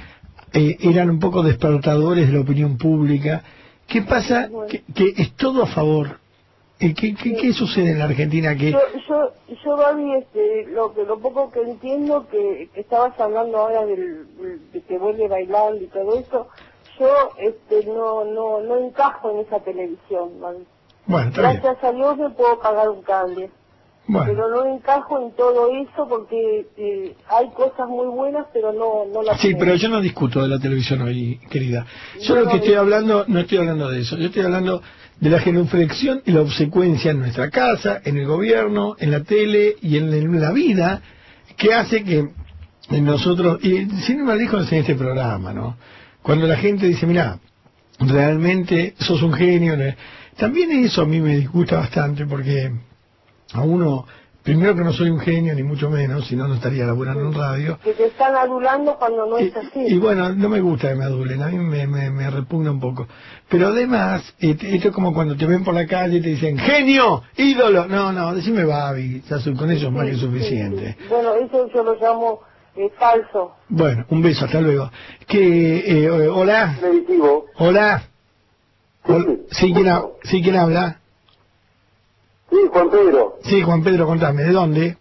eh, eran un poco despertadores de la opinión pública? ¿Qué pasa? Que, que es todo a favor. ¿Qué, qué, qué sucede en la Argentina? Que Yo, yo, yo Babi, este, lo lo poco que entiendo que, que estabas hablando ahora del, de que vuelve bailando y todo eso, yo, este, no, no, no encajo en esa televisión, Babi. Bueno, está bien. Gracias a Dios me puedo pagar un cable. Bueno. Pero no encajo en todo eso porque eh, hay cosas muy buenas, pero no, no las Sí, pero yo no discuto de la televisión hoy, querida. Yo No, lo que no, estoy hablando, no estoy hablando de eso. Yo estoy hablando de la genuflexión y la obsecuencia en nuestra casa, en el gobierno, en la tele y en, la vida, que hace que nosotros, y más lejos en este programa, ¿no? Cuando la gente dice, mira, realmente sos un genio, también eso a mí me disgusta bastante porque a uno Primero que no soy un genio, ni mucho menos, si no, no estaría laburando en radio. Que te están adulando cuando no es así. Y bueno, no me gusta que me adulen, a mí me, me, me repugna un poco. Pero además, esto es como cuando te ven por la calle y te dicen, genio, ídolo. No, no, decime Babi, ya con eso es más que suficiente. Bueno, eso yo lo llamo eh, falso. Bueno, un beso, hasta luego. Que, eh, hola. Hola. Hol- Sí, ¿quién, ha- sí, ¿quién habla? Sí, Juan Pedro. Sí, Juan Pedro, contame, ¿de dónde?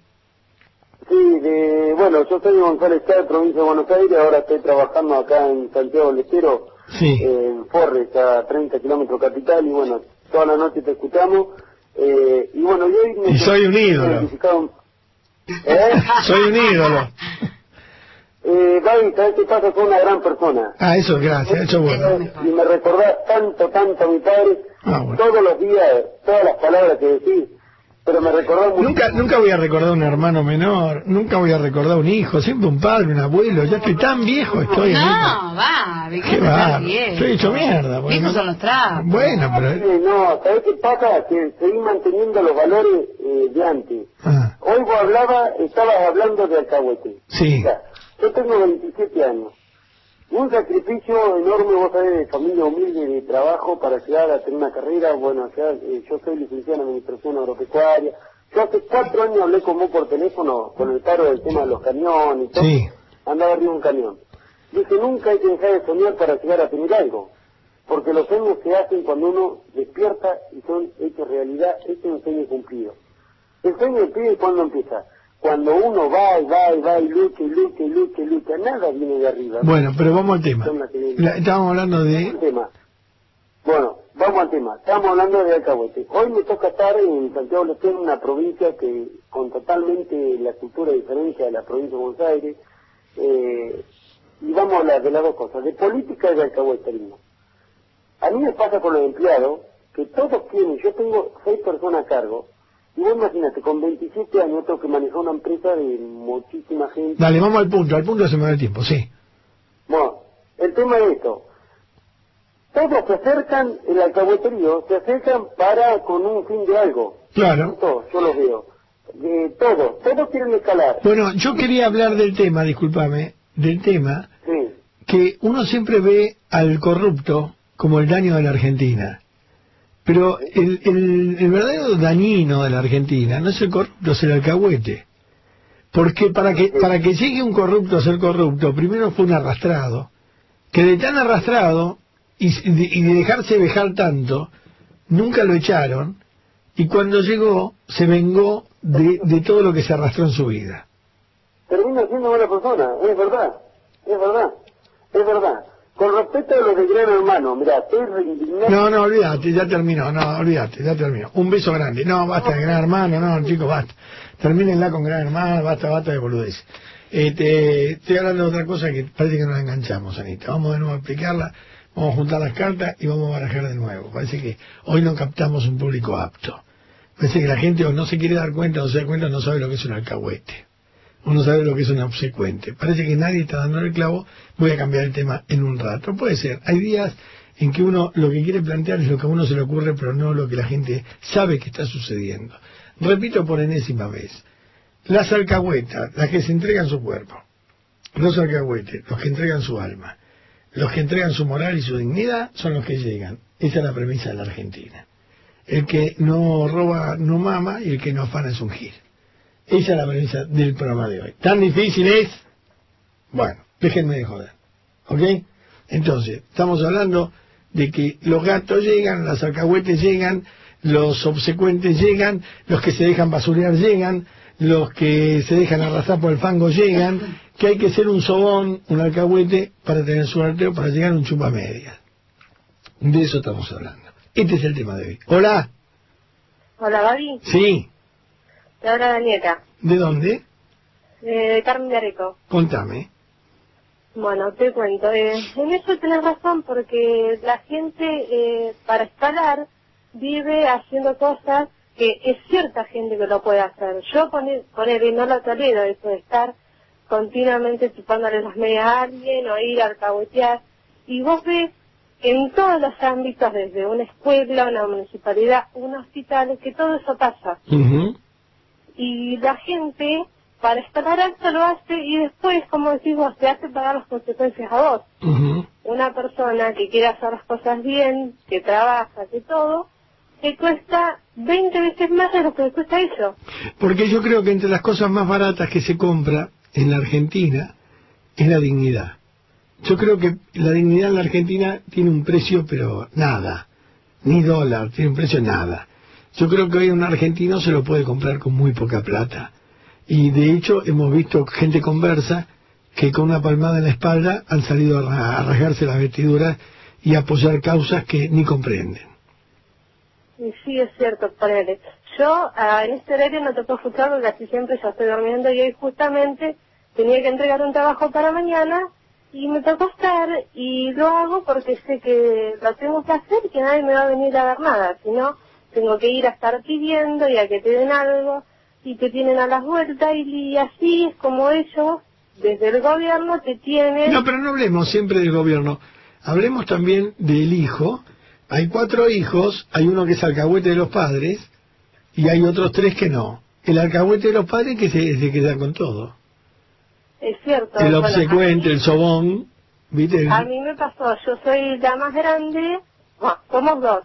Sí, de, bueno, yo soy de González Cáceres, provincia de Buenos Aires, ahora estoy trabajando acá en Santiago del Estero, Sí. en Forres, a 30 kilómetros capital, y bueno, toda la noche te escuchamos. Eh, y bueno, y hoy me Y soy un ídolo. ¿Eh? Soy un ídolo. Eh, Gaby, ¿sabes qué pasa? Soy una gran persona. Ah, eso, gracias, eso es bueno. Y me recordás tanto, tanto a mi padre, Ah, bueno. todos los días, todas las palabras que decís, pero me recordás mucho. Nunca, nunca voy a recordar un hermano menor, nunca voy a recordar un hijo, siempre un padre, un abuelo, ya estoy tan viejo, estoy No, va, ¿de Qué va, estoy hecho mierda. bueno. Viejos son los trapos. Bueno, pero... No, ¿sabes qué pasa? Que seguí manteniendo los valores eh, de antes. Ah, Hoy vos hablaba, estabas hablando de alcahuete. sí, O sea, yo tengo 27 años. Un sacrificio enorme, vos sabés, de familia humilde, de trabajo para llegar a tener una carrera. Bueno, acá, eh, yo soy licenciado en Administración Agropecuaria. Yo hace cuatro años hablé con vos por teléfono con el paro del tema de los camiones y todo. sí. Andaba arriba un camión. Dije, nunca hay que dejar de soñar para llegar a tener algo. Porque los sueños se hacen cuando uno despierta y son hechos realidad. Este es un sueño cumplido. El sueño empieza cuando empieza. Cuando uno va y va y va y lucha y lucha y lucha y lucha, nada viene de arriba. Bueno, pero vamos al tema. La- estábamos hablando de... tema. Bueno, vamos al tema. Estamos hablando de Alcahuete. Hoy me toca estar en Santiago del Estero, una provincia que con totalmente la cultura diferente a la provincia de Buenos Aires. Eh, y vamos a hablar de las dos cosas, de política y de alcahueterismo. A mí me pasa con los empleados que todos tienen, yo tengo seis personas a cargo, y vos imagínate, con 27 años tengo que manejar una empresa de muchísima gente. Dale, vamos al punto, al punto se me va el tiempo, sí. Bueno, el tema es esto. Todos se acercan, el alcahueterío, se acercan para con un fin de algo. Claro. Todos, yo los veo. De todos, todos quieren escalar. Bueno, yo quería hablar del tema, discúlpame, del tema Sí, que uno siempre ve al corrupto como el daño de la Argentina. Pero el, el, verdadero dañino de la Argentina no es el corrupto, es el alcahuete. Porque para que, para que llegue un corrupto a ser corrupto, primero fue un arrastrado, que de tan arrastrado y, de- y de dejarse vejar tanto, nunca lo echaron, y cuando llegó, se vengó de, de todo lo que se arrastró en su vida. termina siendo buena persona, es verdad, es verdad, es verdad. Con respecto a lo de Gran Hermano, mira, estoy reindignado. No, no, olvídate, ya terminó, no, olvídate, ya terminó. Un beso grande. No, basta gran hermano, no, chicos, basta. Termínenla con gran hermano, basta, basta de boludez. Este, estoy hablando de otra cosa que parece que nos enganchamos, Anita. Vamos de nuevo a explicarla, vamos a juntar las cartas y vamos a barajar de nuevo. Parece que hoy no captamos un público apto. Parece que la gente o no se quiere dar cuenta o se da cuenta no sabe lo que es un alcahuete. Uno sabe lo que es un obsecuente. Parece que nadie está dando el clavo. Voy a cambiar el tema en un rato. Puede ser. Hay días en que uno lo que quiere plantear es lo que a uno se le ocurre, pero no lo que la gente sabe que está sucediendo. Repito por enésima vez. Las alcahuetas, las que se entregan su cuerpo. Los alcahuetes, los que entregan su alma. Los que entregan su moral y su dignidad son los que llegan. Esa es la premisa de la Argentina. El que no roba no mama y el que no afana es un gil. Esa es la premisa del programa de hoy. ¿Tan difícil es? Bueno, déjenme de joder. ¿Ok? Entonces, estamos hablando de que los gatos llegan, las alcahuetes llegan, los obsecuentes llegan, los que se dejan basurear llegan, los que se dejan arrasar por el fango llegan, que hay que ser un sobón, un alcahuete, para tener suerte o para llegar a un chupamedia. De eso estamos hablando. Este es el tema de hoy. Hola, Hola, Gaby. sí, Te habla Daniela, ¿de dónde? de Carmen de Rico. Contame. Bueno, te cuento. eh, en eso tenés razón, porque la gente, eh, para escalar, vive haciendo cosas que es cierta gente que lo puede hacer. Yo, poner, poner, no lo tolero, eso de estar continuamente chupándole las medias a alguien o ir a alcahuetear. Y vos ves en todos los ámbitos, desde una escuela, una municipalidad, un hospital, que todo eso pasa. Ujú. Y la gente para estar acto lo hace y después, como decís vos, te hace pagar las consecuencias a vos. Una persona que quiere hacer las cosas bien, que trabaja, que todo, te cuesta 20 veces más de lo que le cuesta eso. Porque yo creo que entre las cosas más baratas que se compra en la Argentina es la dignidad. Yo creo que la dignidad en la Argentina tiene un precio, pero nada. Ni dólar, tiene un precio nada. Yo creo que hoy un argentino se lo puede comprar con muy poca plata. Y de hecho hemos visto gente conversa que con una palmada en la espalda han salido a ra- a rasgarse las vestiduras y a apoyar causas que ni comprenden. Sí, es cierto, ponele. Yo en este horario no te puedo escuchar porque así siempre ya estoy durmiendo y hoy justamente tenía que entregar un trabajo para mañana y me tocó estar y lo hago porque sé que lo tengo que hacer y que nadie me va a venir a dar nada, si no tengo que ir a estar pidiendo y a que te den algo y te tienen a las vueltas y, y así es como ellos desde el gobierno te tienen... No, pero no hablemos siempre del gobierno. Hablemos también del hijo. Hay cuatro hijos, hay uno que es alcahuete de los padres y hay otros tres que no. El alcahuete de los padres que se, se queda con todo. Es cierto. El bueno, obsecuente, el sobón, ¿viste? A mí me pasó, yo soy la más grande, bueno, somos dos.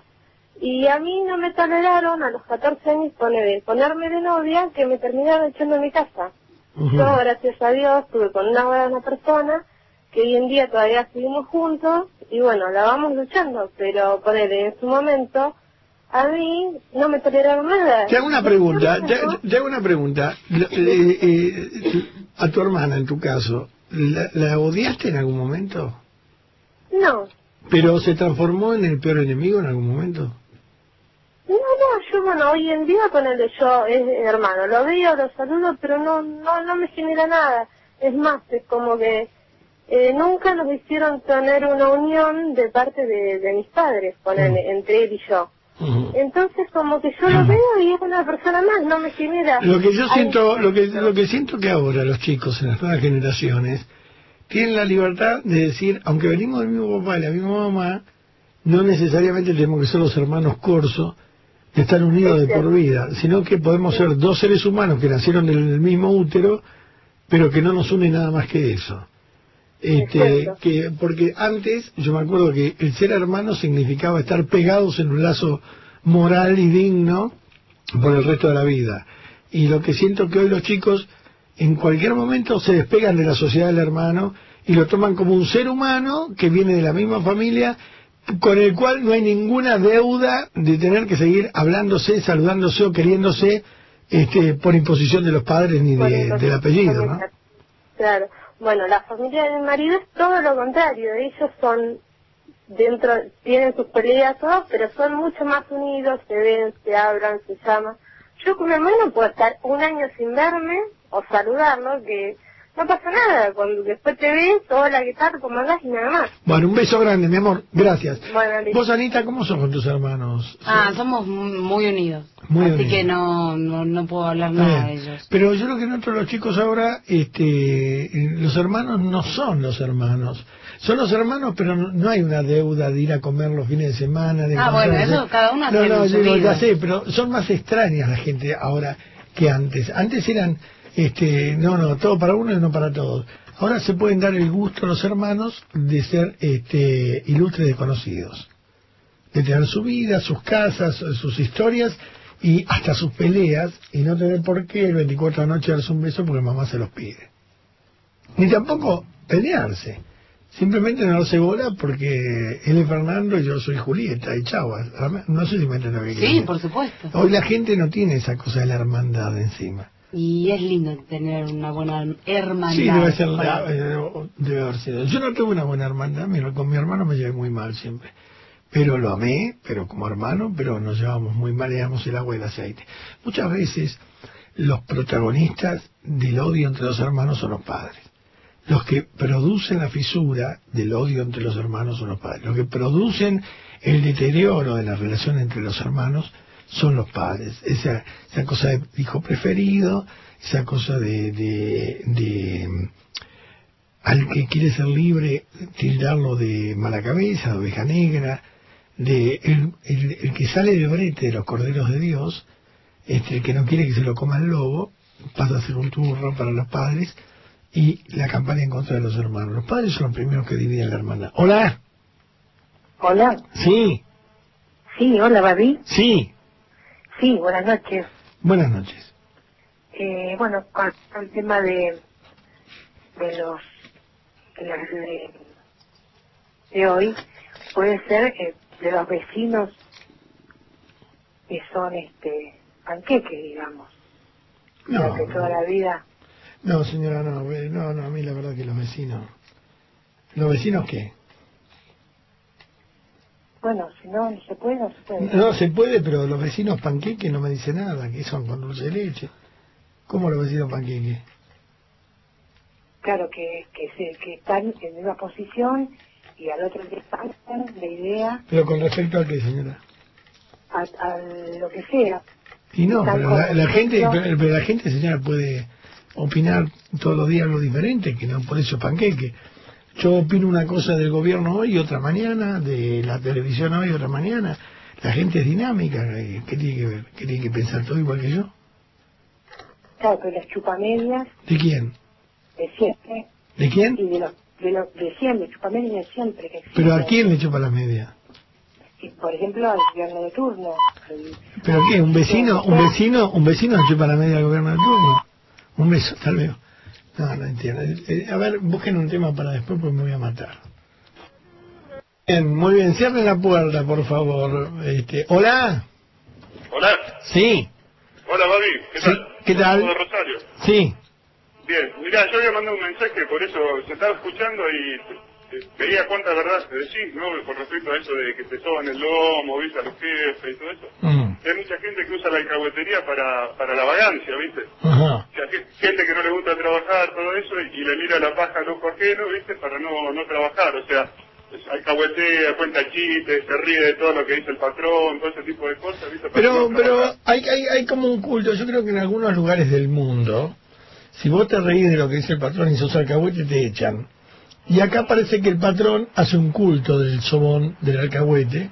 Y a mí no me toleraron a los 14 años poner, ponerme de novia que me terminaron echando en mi casa. Ujú. Yo, gracias a Dios, estuve con una buena persona que hoy en día todavía seguimos juntos y bueno, la vamos luchando, pero poner en su momento a mí no me toleraron nada. Te hago una pregunta, te, te hago una pregunta. Lo- eh, eh, a tu hermana, en tu caso, ¿la, la odiaste en algún momento? No, ¿Pero se transformó en el peor enemigo en algún momento? No, no, yo bueno, hoy en día con el de yo es hermano, lo veo, lo saludo, pero no, no, no me genera nada. Es más, es como que eh, nunca nos hicieron tener una unión de parte de, de mis padres, con él, entre él y yo. Entonces como que yo lo veo y es una persona más, no me genera. Lo que yo Ay, siento, lo que, lo que siento que ahora los chicos en las nuevas generaciones tienen la libertad de decir, aunque venimos del mismo papá y la misma mamá, no necesariamente tenemos que ser los hermanos Corso, estar unidos de por vida, sino que podemos ser dos seres humanos que nacieron en el mismo útero, pero que no nos une nada más que eso. Este, que porque antes yo me acuerdo que el ser hermano significaba estar pegados en un lazo moral y digno por el resto de la vida. Y lo que siento que hoy los chicos en cualquier momento se despegan de la sociedad del hermano y lo toman como un ser humano que viene de la misma familia con el cual no hay ninguna deuda de tener que seguir hablándose, saludándose o queriéndose este, por imposición de los padres ni de- del apellido, ¿no? Claro. Bueno, la familia de mi marido es todo lo contrario. Ellos son dentro, tienen sus peleas todos, pero son mucho más unidos, se ven, se hablan, se llaman. Yo con mi hermano puedo estar un año sin verme o saludarlo, que no pasa nada. Cuando después te ves, hola, ¿qué tal? ¿Cómo andás? Y nada más. Bueno, un beso grande, mi amor. Gracias. Bueno, listo. Vos, Anita, ¿cómo son con tus hermanos? Ah, somos muy unidos. Muy Así unidos. que no, no, no puedo hablar nada de ellos. Pero yo lo que noto los chicos ahora, este, los hermanos no son los hermanos. Son los hermanos, pero no, no hay una deuda de ir a comer los fines de semana. De Ah, bueno, eso cada uno No, hace no, su yo ya sé, pero son más extrañas la gente ahora que antes. Antes eran, este, no, no, todo para uno y no para todos. Ahora se pueden dar el gusto los hermanos de ser, este, ilustres desconocidos de tener su vida, sus casas, sus historias y hasta sus peleas y no tener por qué el 24 de la noche darse un beso porque mamá se los pide. Ni tampoco pelearse. Simplemente no darse bola porque él es Fernando y yo soy Julieta y chau. No sé si me que quiero Sí, por supuesto. Hoy la gente no tiene esa cosa de la hermandad encima. Y es lindo tener una buena hermandad. Sí, debe ser ahí. eh, debe haber sido. Yo no tuve una buena hermandad, mira, con mi hermano me llevé muy mal siempre. Pero lo amé, pero como hermano, pero nos llevamos muy mal éramos el agua y el aceite. Muchas veces los protagonistas del odio entre los hermanos son los padres. Los que producen la fisura del odio entre los hermanos son los padres. Los que producen el deterioro de la relación entre los hermanos son los padres. Esa, esa cosa de hijo preferido, esa cosa de, de, de al que quiere ser libre, tildarlo de mala cabeza, de oveja negra, de el, el- el que sale del brete de los corderos de Dios, este, el que no quiere que se lo coma el lobo, pasa a ser un turno para los padres y la campaña en contra de los hermanos. Los padres son los primeros que dividen la hermandad. Hola. Hola. Sí. Sí, hola, Babi. Sí. Sí, buenas noches. Buenas noches. Eh, bueno, con el tema de, de los de, de, de hoy, puede ser que de los vecinos que son este panqueques, digamos, No, toda la vida. no, señora, no, eh, no, no, a mí la verdad que los vecinos. ¿Los vecinos qué? Bueno, si no, se puede, no se puede. No se puede, pero los vecinos panqueques no me dicen nada, que son con dulce de leche. ¿Cómo los vecinos panqueques? Claro que, que, se, que están en una posición y al otro le faltan la idea Pero con respecto a qué, señora. a, a lo que sea. Y no, Están pero la, la gente, pero, pero la gente, señora, puede opinar todos los días lo diferente, que no por eso es panqueque. Yo opino una cosa del gobierno hoy y otra mañana, de la televisión hoy y otra mañana. La gente es dinámica, eh, ¿qué tiene que ver? ¿Qué tiene que pensar todo igual que yo? Claro, pero las chupamedias ¿De quién? de siempre ¿De quién? y de los de, los de siempre, chupamedias siempre que. ¿Pero a quién le chupa la media? Y, por ejemplo, al gobierno de turno. ¿Pero qué? ¿Un vecino, un vecino, un vecino le chupa la media al gobierno de turno? Un beso, tal vez. No, no entiendo. Eh, A ver, busquen un tema para después porque me voy a matar. Bien, muy bien, cierren la puerta, por favor. Este, Hola. Hola. Sí, Hola, Babi. ¿Qué tal? ¿qué tal? De Rosario. sí. Bien. Mirá, yo había mandado un mensaje, por eso se estaba escuchando y eh, veía cuánta verdad te decís, ¿no? Con respecto a eso de que te soban el lomo, viste, a los jefes y todo eso. Mm, Que hay mucha gente que usa la alcahuetería para, para la vagancia, ¿viste? Ajá. O sea, que- gente que no le gusta trabajar, todo eso, y, y le mira la paja al ojo ajeno, ¿viste? Para no, no trabajar, o sea, alcahuetea, cuenta chistes, se ríe de todo lo que dice el patrón, todo ese tipo de cosas, ¿viste? Para Pero, no pero hay, hay, hay como un culto. Yo creo que en algunos lugares del mundo, si vos te reís de lo que dice el patrón y sos alcahuete, te echan. Y acá parece que el patrón hace un culto del sobón, del alcahuete,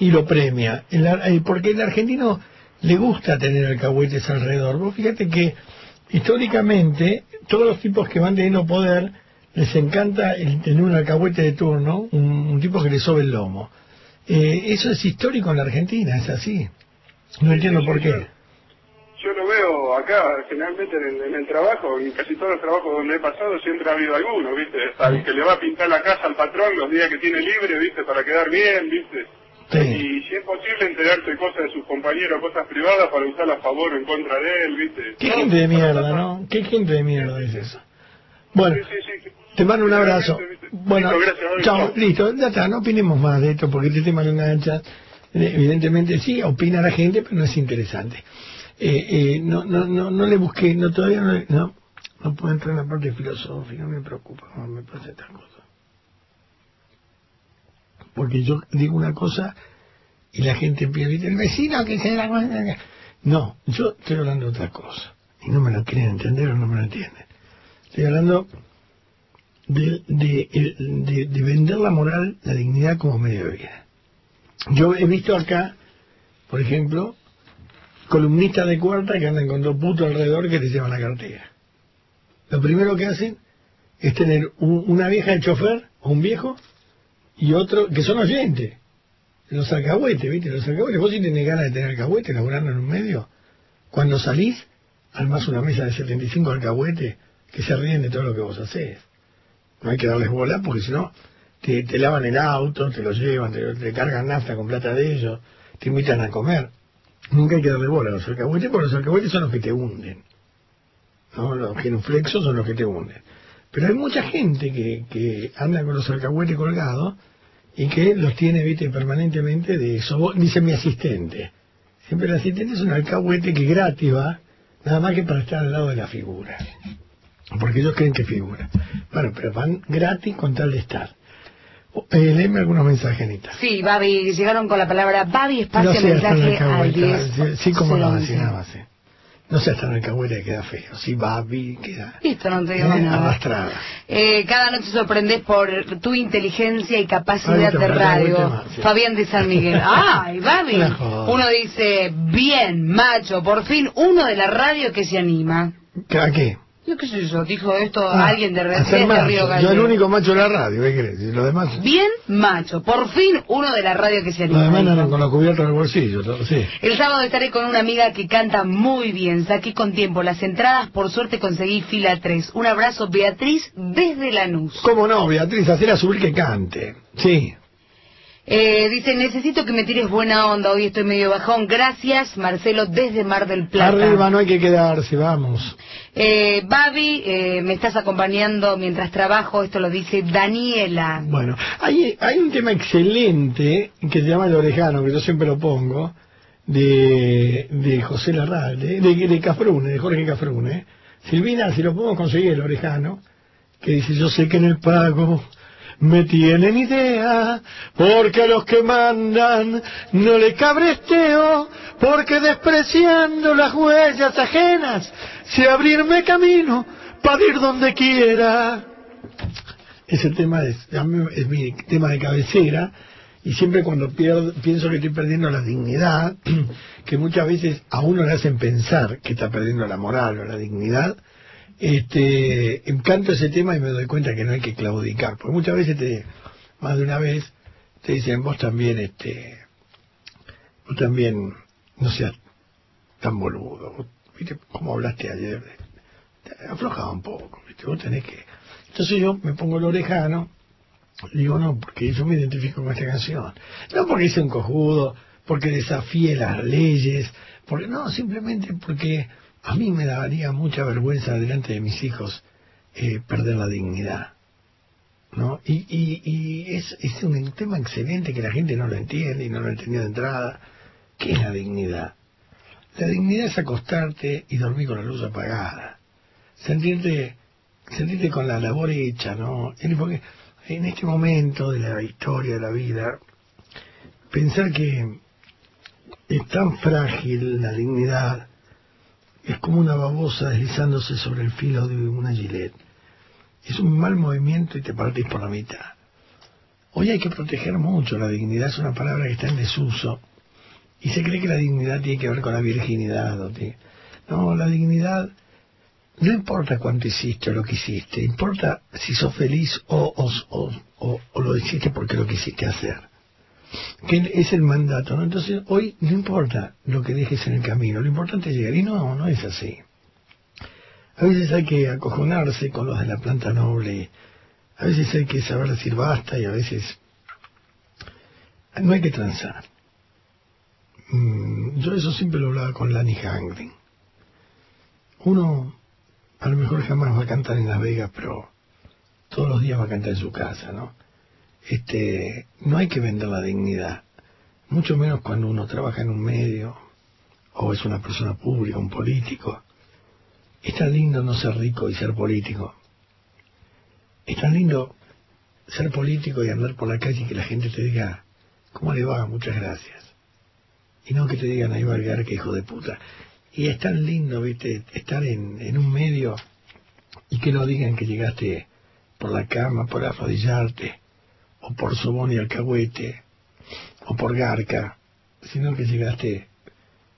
y lo premia. El eh, porque el argentino le gusta tener alcahuetes alrededor. Vos fíjate que históricamente todos los tipos que van teniendo poder les encanta el tener un alcahuete de turno, un, un tipo que le sobe el lomo. Eh, eso es histórico en la Argentina, es así. No entiendo por qué. Yo lo veo acá, generalmente en el, en el trabajo, en casi todos los trabajos donde he pasado siempre ha habido alguno, ¿viste? Al que le va a pintar la casa al patrón los días que tiene libre, ¿viste? Para quedar bien, ¿viste? Y si es posible enterarse de cosas de sus compañeros, cosas privadas, para usarlas a favor o en contra de él, ¿viste? Qué gente de mierda, ¿no? Qué gente de mierda es eso. Bueno, te mando un abrazo. Bueno, Listo, gracias, chao, listo, ya está, no opinemos más de esto porque este tema no engancha. Eh, Evidentemente sí, opina la gente, pero no es interesante. Eh, eh, no, no, no, no le busqué, no, todavía no, no puedo entrar en la parte filosófica, me preocupa, no me pasa estas cosas. Porque yo digo una cosa y la gente empieza, el vecino que se da cuenta". No, yo estoy hablando de otra cosa. Y no me lo quieren entender o no me lo entienden. Estoy hablando de, de, de- de vender la moral, la dignidad como medio de vida. Yo he visto acá, por ejemplo, columnistas de cuarta que andan con dos putos alrededor que te llevan la cartera. Lo primero que hacen es tener un- una vieja de chofer o un viejo y otro que son oyentes. Los alcahuetes, ¿viste? Los alcahuetes. Vos si tenés ganas de tener alcahuetes laburando en un medio, cuando salís, armás una mesa de 75 alcahuetes que se ríen de todo lo que vos hacés. No hay que darles bola porque si no, te, te lavan el auto, te lo llevan, te, te cargan nafta con plata de ellos, te invitan a comer. Nunca hay que darle bola a los alcahuetes porque los alcahuetes son los que te hunden. ¿no? Los genuflexos son los que te hunden. Pero hay mucha gente que, que anda con los alcahuetes colgados y que los tiene, viste, permanentemente de eso. Dice mi asistente. Siempre el asistente es un alcahuete que gratis va, nada más que para estar al lado de la figura. Porque ellos creen que figura. Bueno, pero van gratis con tal de estar. Eh, léeme algunos mensajes, Anita. Sí, Babi, llegaron con la palabra Babi, espacio, No mensaje al alcahueta, 10. sí, como lo 11. vacinaba, sí. No sé, hasta en alcahuete queda feo. Si Babi queda Listo, no te eh, digo más nada. arrastrada. Eh, cada noche sorprendes por tu inteligencia y capacidad de radio. sí. Fabián de San Miguel. ¡Ay, Babi! Uno dice, bien, macho, por fin uno de la radio que se anima. ¿A qué? Yo qué sé yo, dijo esto Ah, alguien de, de macho. Río Yo el único macho de la radio, ¿qué crees? Y los demás, Bien, macho, por fin uno de la radio que se los anima. demás dijo. andan con los cubiertos en el bolsillo, todo, sí. El sábado estaré con una amiga que canta muy bien. Saqué con tiempo las entradas. Por suerte conseguí fila 3. Un abrazo, Beatriz, desde Lanús. ¿Cómo no, Beatriz? Hacer a subir que cante. Sí. Eh, dice, necesito que me tires buena onda. Hoy estoy medio bajón. Gracias, Marcelo, desde Mar del Plata. Arriba no hay que quedarse, vamos. Eh, Babi, eh, me estás acompañando mientras trabajo. Esto lo dice Daniela. Bueno, hay, hay un tema excelente que se llama El Orejano, que yo siempre lo pongo, de, de José Larralde, de, de Cafrune, de Jorge Cafrune. Silvina, si lo podemos conseguir, El Orejano, que dice, yo sé que en el pago me tienen idea, porque a los que mandan no le cabresteo, porque despreciando las huellas ajenas, sé abrirme camino para ir donde quiera. Ese tema es, es mi tema de cabecera y siempre cuando pierdo, pienso que estoy perdiendo la dignidad, que muchas veces a uno le hacen pensar que está perdiendo la moral o la dignidad, este, canto ese tema y me doy cuenta que no hay que claudicar, porque muchas veces te, más de una vez, te dicen vos también, este, vos también, no seas tan boludo, vos, viste cómo hablaste ayer, aflojaba un poco, viste, vos tenés que, entonces yo me pongo el orejano, digo no, porque yo me identifico con esta canción, no porque hice un cojudo, porque desafíe las leyes, porque no, simplemente porque a mí me daría mucha vergüenza delante de mis hijos eh, perder la dignidad. ¿no? Y, es, un tema excelente que la gente no lo entiende y no lo entendió de entrada. ¿Qué es la dignidad? La dignidad es acostarte y dormir con la luz apagada. Sentirte, sentirte con la labor hecha, ¿no? Porque en este momento de la historia de la vida, pensar que es tan frágil la dignidad, es como una babosa deslizándose sobre el filo de una gilet. Es un mal movimiento y te partís por la mitad. Hoy hay que proteger mucho la dignidad, es una palabra que está en desuso. Y se cree que la dignidad tiene que ver con la virginidad. No, la dignidad no importa cuánto hiciste o lo que hiciste, importa si sos feliz o- o lo hiciste porque lo quisiste hacer. Que es el mandato, ¿no? Entonces, hoy no importa lo que dejes en el camino, lo importante es llegar. Y no, no es así. A veces hay que acojonarse con los de la planta noble, a veces hay que saber decir basta y a veces no hay que transar. Mm, Yo eso siempre lo hablaba con Lani Hangren. Uno a lo mejor jamás va a cantar en Las Vegas, pero todos los días va a cantar en su casa, ¿no? Este, no hay que vender la dignidad, mucho menos cuando uno trabaja en un medio o es una persona pública, un político. Es tan lindo no ser rico y ser político. Es tan lindo ser político y andar por la calle y que la gente te diga, ¿cómo le va? Muchas gracias. Y no que te digan, ahí va el garca, hijo de puta. Y es tan lindo, viste, estar en, en un medio y que no digan que llegaste por la cama, por arrodillarte, o por Sobón y Alcahuete, o por Garca, sino que llegaste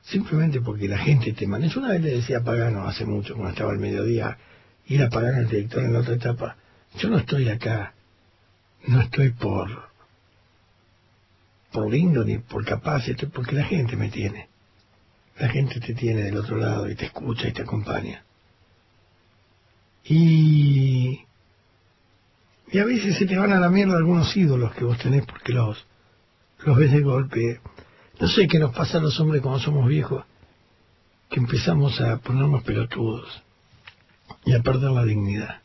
simplemente porque la gente te. Yo una vez le decía a Pagano hace mucho, cuando estaba al mediodía, y era Pagano el director en la otra etapa, yo no estoy acá, no estoy por por lindo ni por capaz, estoy porque la gente me tiene. La gente te tiene del otro lado y te escucha y te acompaña. Y, y a veces se te van a la mierda algunos ídolos que vos tenés porque los, los ves de golpe. No sé qué nos pasa a los hombres cuando somos viejos, que empezamos a ponernos pelotudos y a perder la dignidad.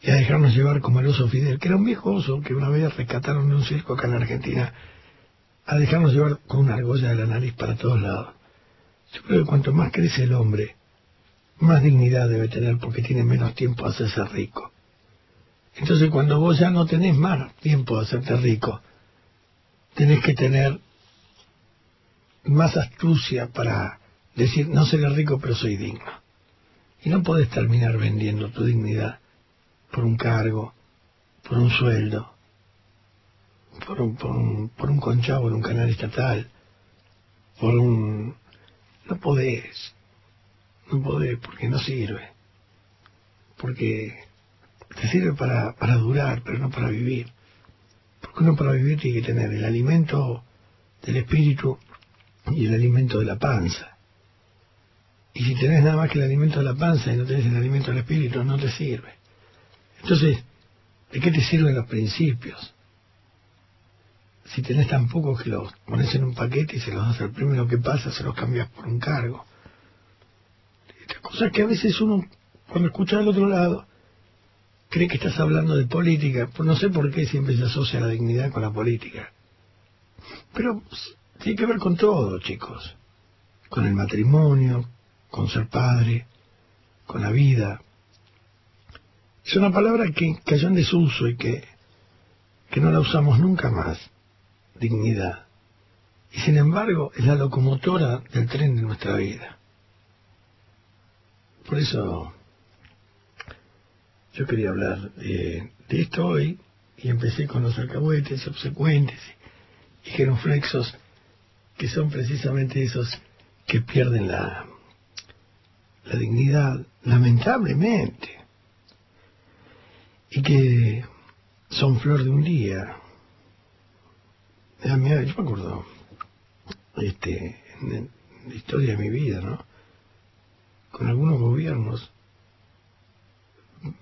Y a dejarnos llevar como el oso Fidel, que era un viejo oso que una vez rescataron de un circo acá en Argentina, a dejarnos llevar con una argolla de la nariz para todos lados. Yo creo que cuanto más crece el hombre, más dignidad debe tener porque tiene menos tiempo a hacerse rico. Entonces cuando vos ya no tenés más tiempo de hacerte rico, tenés que tener más astucia para decir, no seré rico, pero soy digno. Y no podés terminar vendiendo tu dignidad por un cargo, por un sueldo, por un, por un, por un conchavo en un canal estatal, por un... No podés, no podés, porque no sirve. Porque te sirve para, para durar, pero no para vivir. Porque uno para vivir tiene que tener el alimento del espíritu y el alimento de la panza. Y si tenés nada más que el alimento de la panza y no tenés el alimento del espíritu, no te sirve. Entonces, ¿de qué te sirven los principios? Si tenés tan pocos que los pones en un paquete y se los das al primero que pasa, se los cambias por un cargo. Estas cosas que a veces uno, cuando escucha al otro lado, cree que estás hablando de política. Pues no sé por qué siempre se asocia la dignidad con la política. Pero tiene que ver con todo, chicos. Con el matrimonio, con ser padre, con la vida. Es una palabra que cayó en desuso y que, que no la usamos nunca más. Dignidad. Y sin embargo es la locomotora del tren de nuestra vida. Por eso yo quería hablar de, esto hoy y empecé con los alcahuetes subsecuentes y genuflexos que son precisamente esos que pierden la, la dignidad, lamentablemente, y que son flor de un día. Me, yo me acuerdo, este, en la historia de mi vida, ¿no? Con algunos gobiernos,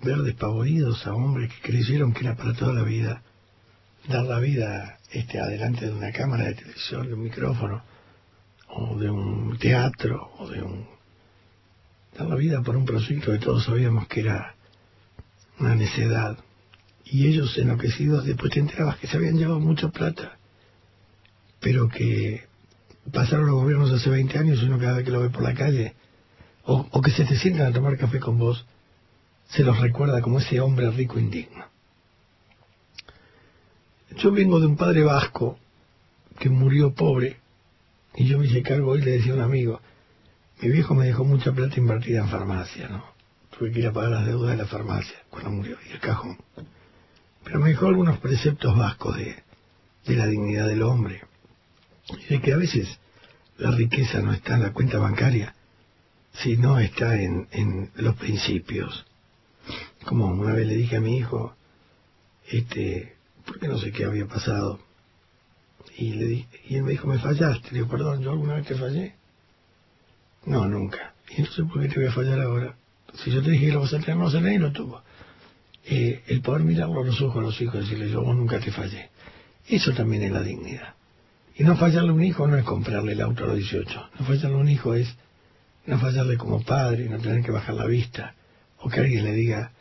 ver despavoridos a hombres que creyeron que era para toda la vida dar la vida este adelante de una cámara de televisión, de un micrófono, o de un teatro, o de un dar la vida por un proyecto que todos sabíamos que era una necedad. Y ellos enloquecidos, después te enterabas que se habían llevado mucha plata, pero que pasaron los gobiernos hace 20 años y uno cada vez que lo ve por la calle, o, o que se te sientan a tomar café con vos, se los recuerda como ese hombre rico indigno. Yo vengo de un padre vasco que murió pobre, y yo me hice cargo y le decía a un amigo, mi viejo me dejó mucha plata invertida en farmacia, ¿no? Tuve que ir a pagar las deudas de la farmacia cuando murió y el cajón. Pero me dejó algunos preceptos vascos de, de la dignidad del hombre. Y de que a veces la riqueza no está en la cuenta bancaria, sino está en, en los principios. Como una vez le dije a mi hijo, este, porque no sé qué había pasado. Y, le di, y él me dijo, me fallaste. Le digo, perdón, ¿yo alguna vez te fallé? No, nunca. Y entonces, ¿por qué te voy a fallar ahora? Si yo te dije que lo vas a tener, no vas a tener y lo tuvo. Eh, el poder mirarlo a los ojos a los hijos y decirle, yo vos nunca te fallé. Eso también es la dignidad. Y no fallarle a un hijo no es comprarle el auto a los 18. No fallarle a un hijo es no fallarle como padre, no tener que bajar la vista. O que alguien le diga,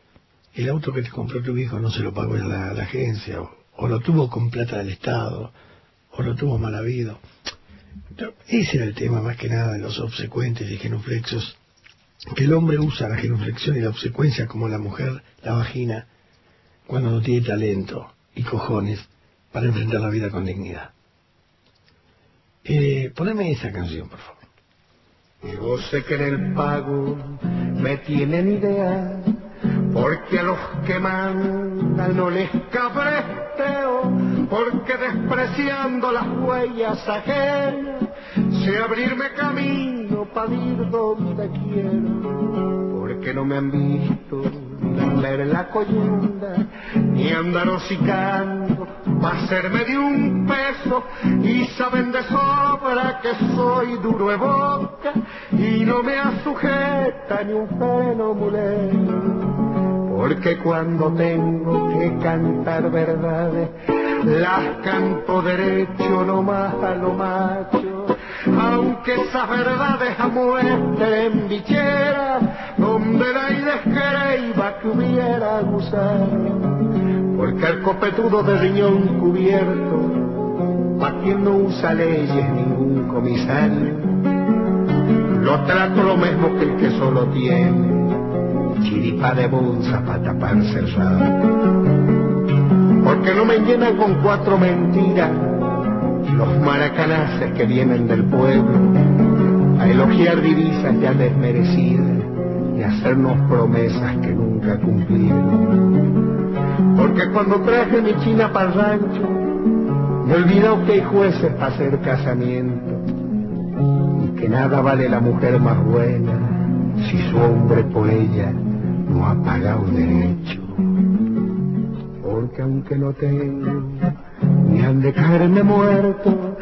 el auto que te compró tu hijo no se lo pagó la, la agencia, o, o, lo tuvo con plata del Estado, o lo tuvo mal habido. Ese era el tema más que nada de los obsecuentes y genuflexos, que el hombre usa la genuflexión y la obsecuencia como la mujer, la vagina, cuando no tiene talento y cojones para enfrentar la vida con dignidad. Eh, poneme esa canción, por favor. Yo sé que en el pago me tienen idea, porque a los que mandan no les cabresteo, porque despreciando las huellas ajenas, sé abrirme camino para ir donde quiero, porque no me han visto andar la coyunda, ni andar hocicando para hacerme de un peso, y saben de sobra que soy duro de boca, y no me asujeta ni un freno mulero, porque cuando tengo que cantar verdades, las canto derecho nomás a lo macho, aunque esas verdades muestren bichera, donde el aire escreiba que hubiera gusano, porque el copetudo de riñón cubierto, pa' quien no usa leyes ningún comisario, lo trato lo mismo que el que solo tiene. Chiripa de bolsa para taparse el porque no me llenan con cuatro mentiras los maracanaces que vienen del pueblo, a elogiar divisas ya desmerecidas y hacernos promesas que nunca cumplieron. Porque cuando traje mi china para el rancho, me olvidó que hay jueces para hacer casamiento que nada vale la mujer más buena si su hombre por ella no ha pagado derecho. Porque aunque no tengo ni han de caerme muerto,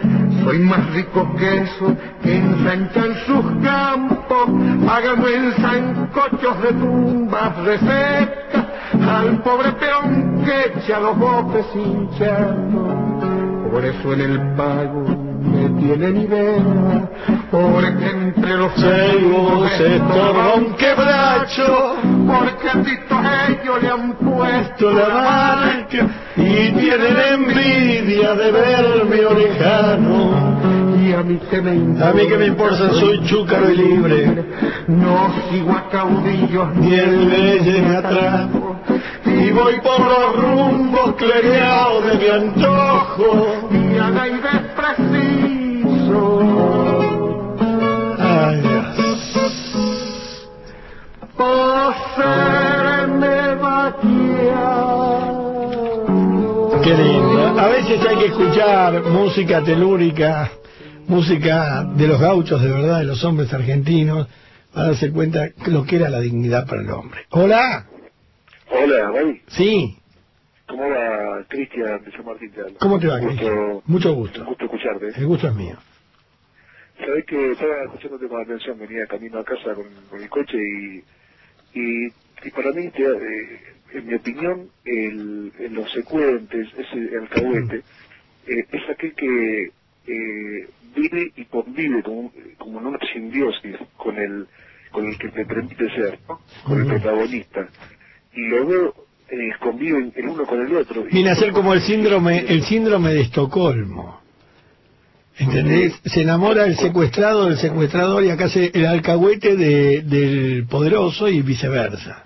soy más rico que eso que ensanchan sus campos, pagando en zancochos de tumbas resecas al pobre peón que echa los bofes hinchando. Por eso en el pago me tienen idea, porque entre los Ceibos se estorba un quebracho, porque a Tito ellos le han puesto la marca y tienen envidia de verme orejano. Y a mí que me importa, A mí que me importa, soy chúcaro y libre, no sigo a caudillos ni el leyes atrapo, y voy por los rumbos clereados de mi antojo. y a hay que escuchar música telúrica, música de los gauchos de verdad, de los hombres argentinos, para darse cuenta lo que era la dignidad para el hombre. Hola. Hola, David. Sí. ¿Cómo va Cristian Martín? ¿Cómo te va, Cristian? Mucho gusto. Un gusto escucharte. El gusto es mío. Sabés que estaba escuchándote con atención, venía camino a casa con, con el coche y, y, y para mí, te- eh, en mi opinión, el, en los secuentes, ese alcahuete, eh, es aquel que eh, vive y convive como, como en una simbiosis con el, con el que te permite ser, ¿no? con el protagonista. Y luego eh, conviven el uno con el otro. Viene a ser como el síndrome, el síndrome de Estocolmo. ¿Entendés? Se enamora el secuestrado del secuestrador y acá se el alcahuete de- del poderoso y viceversa.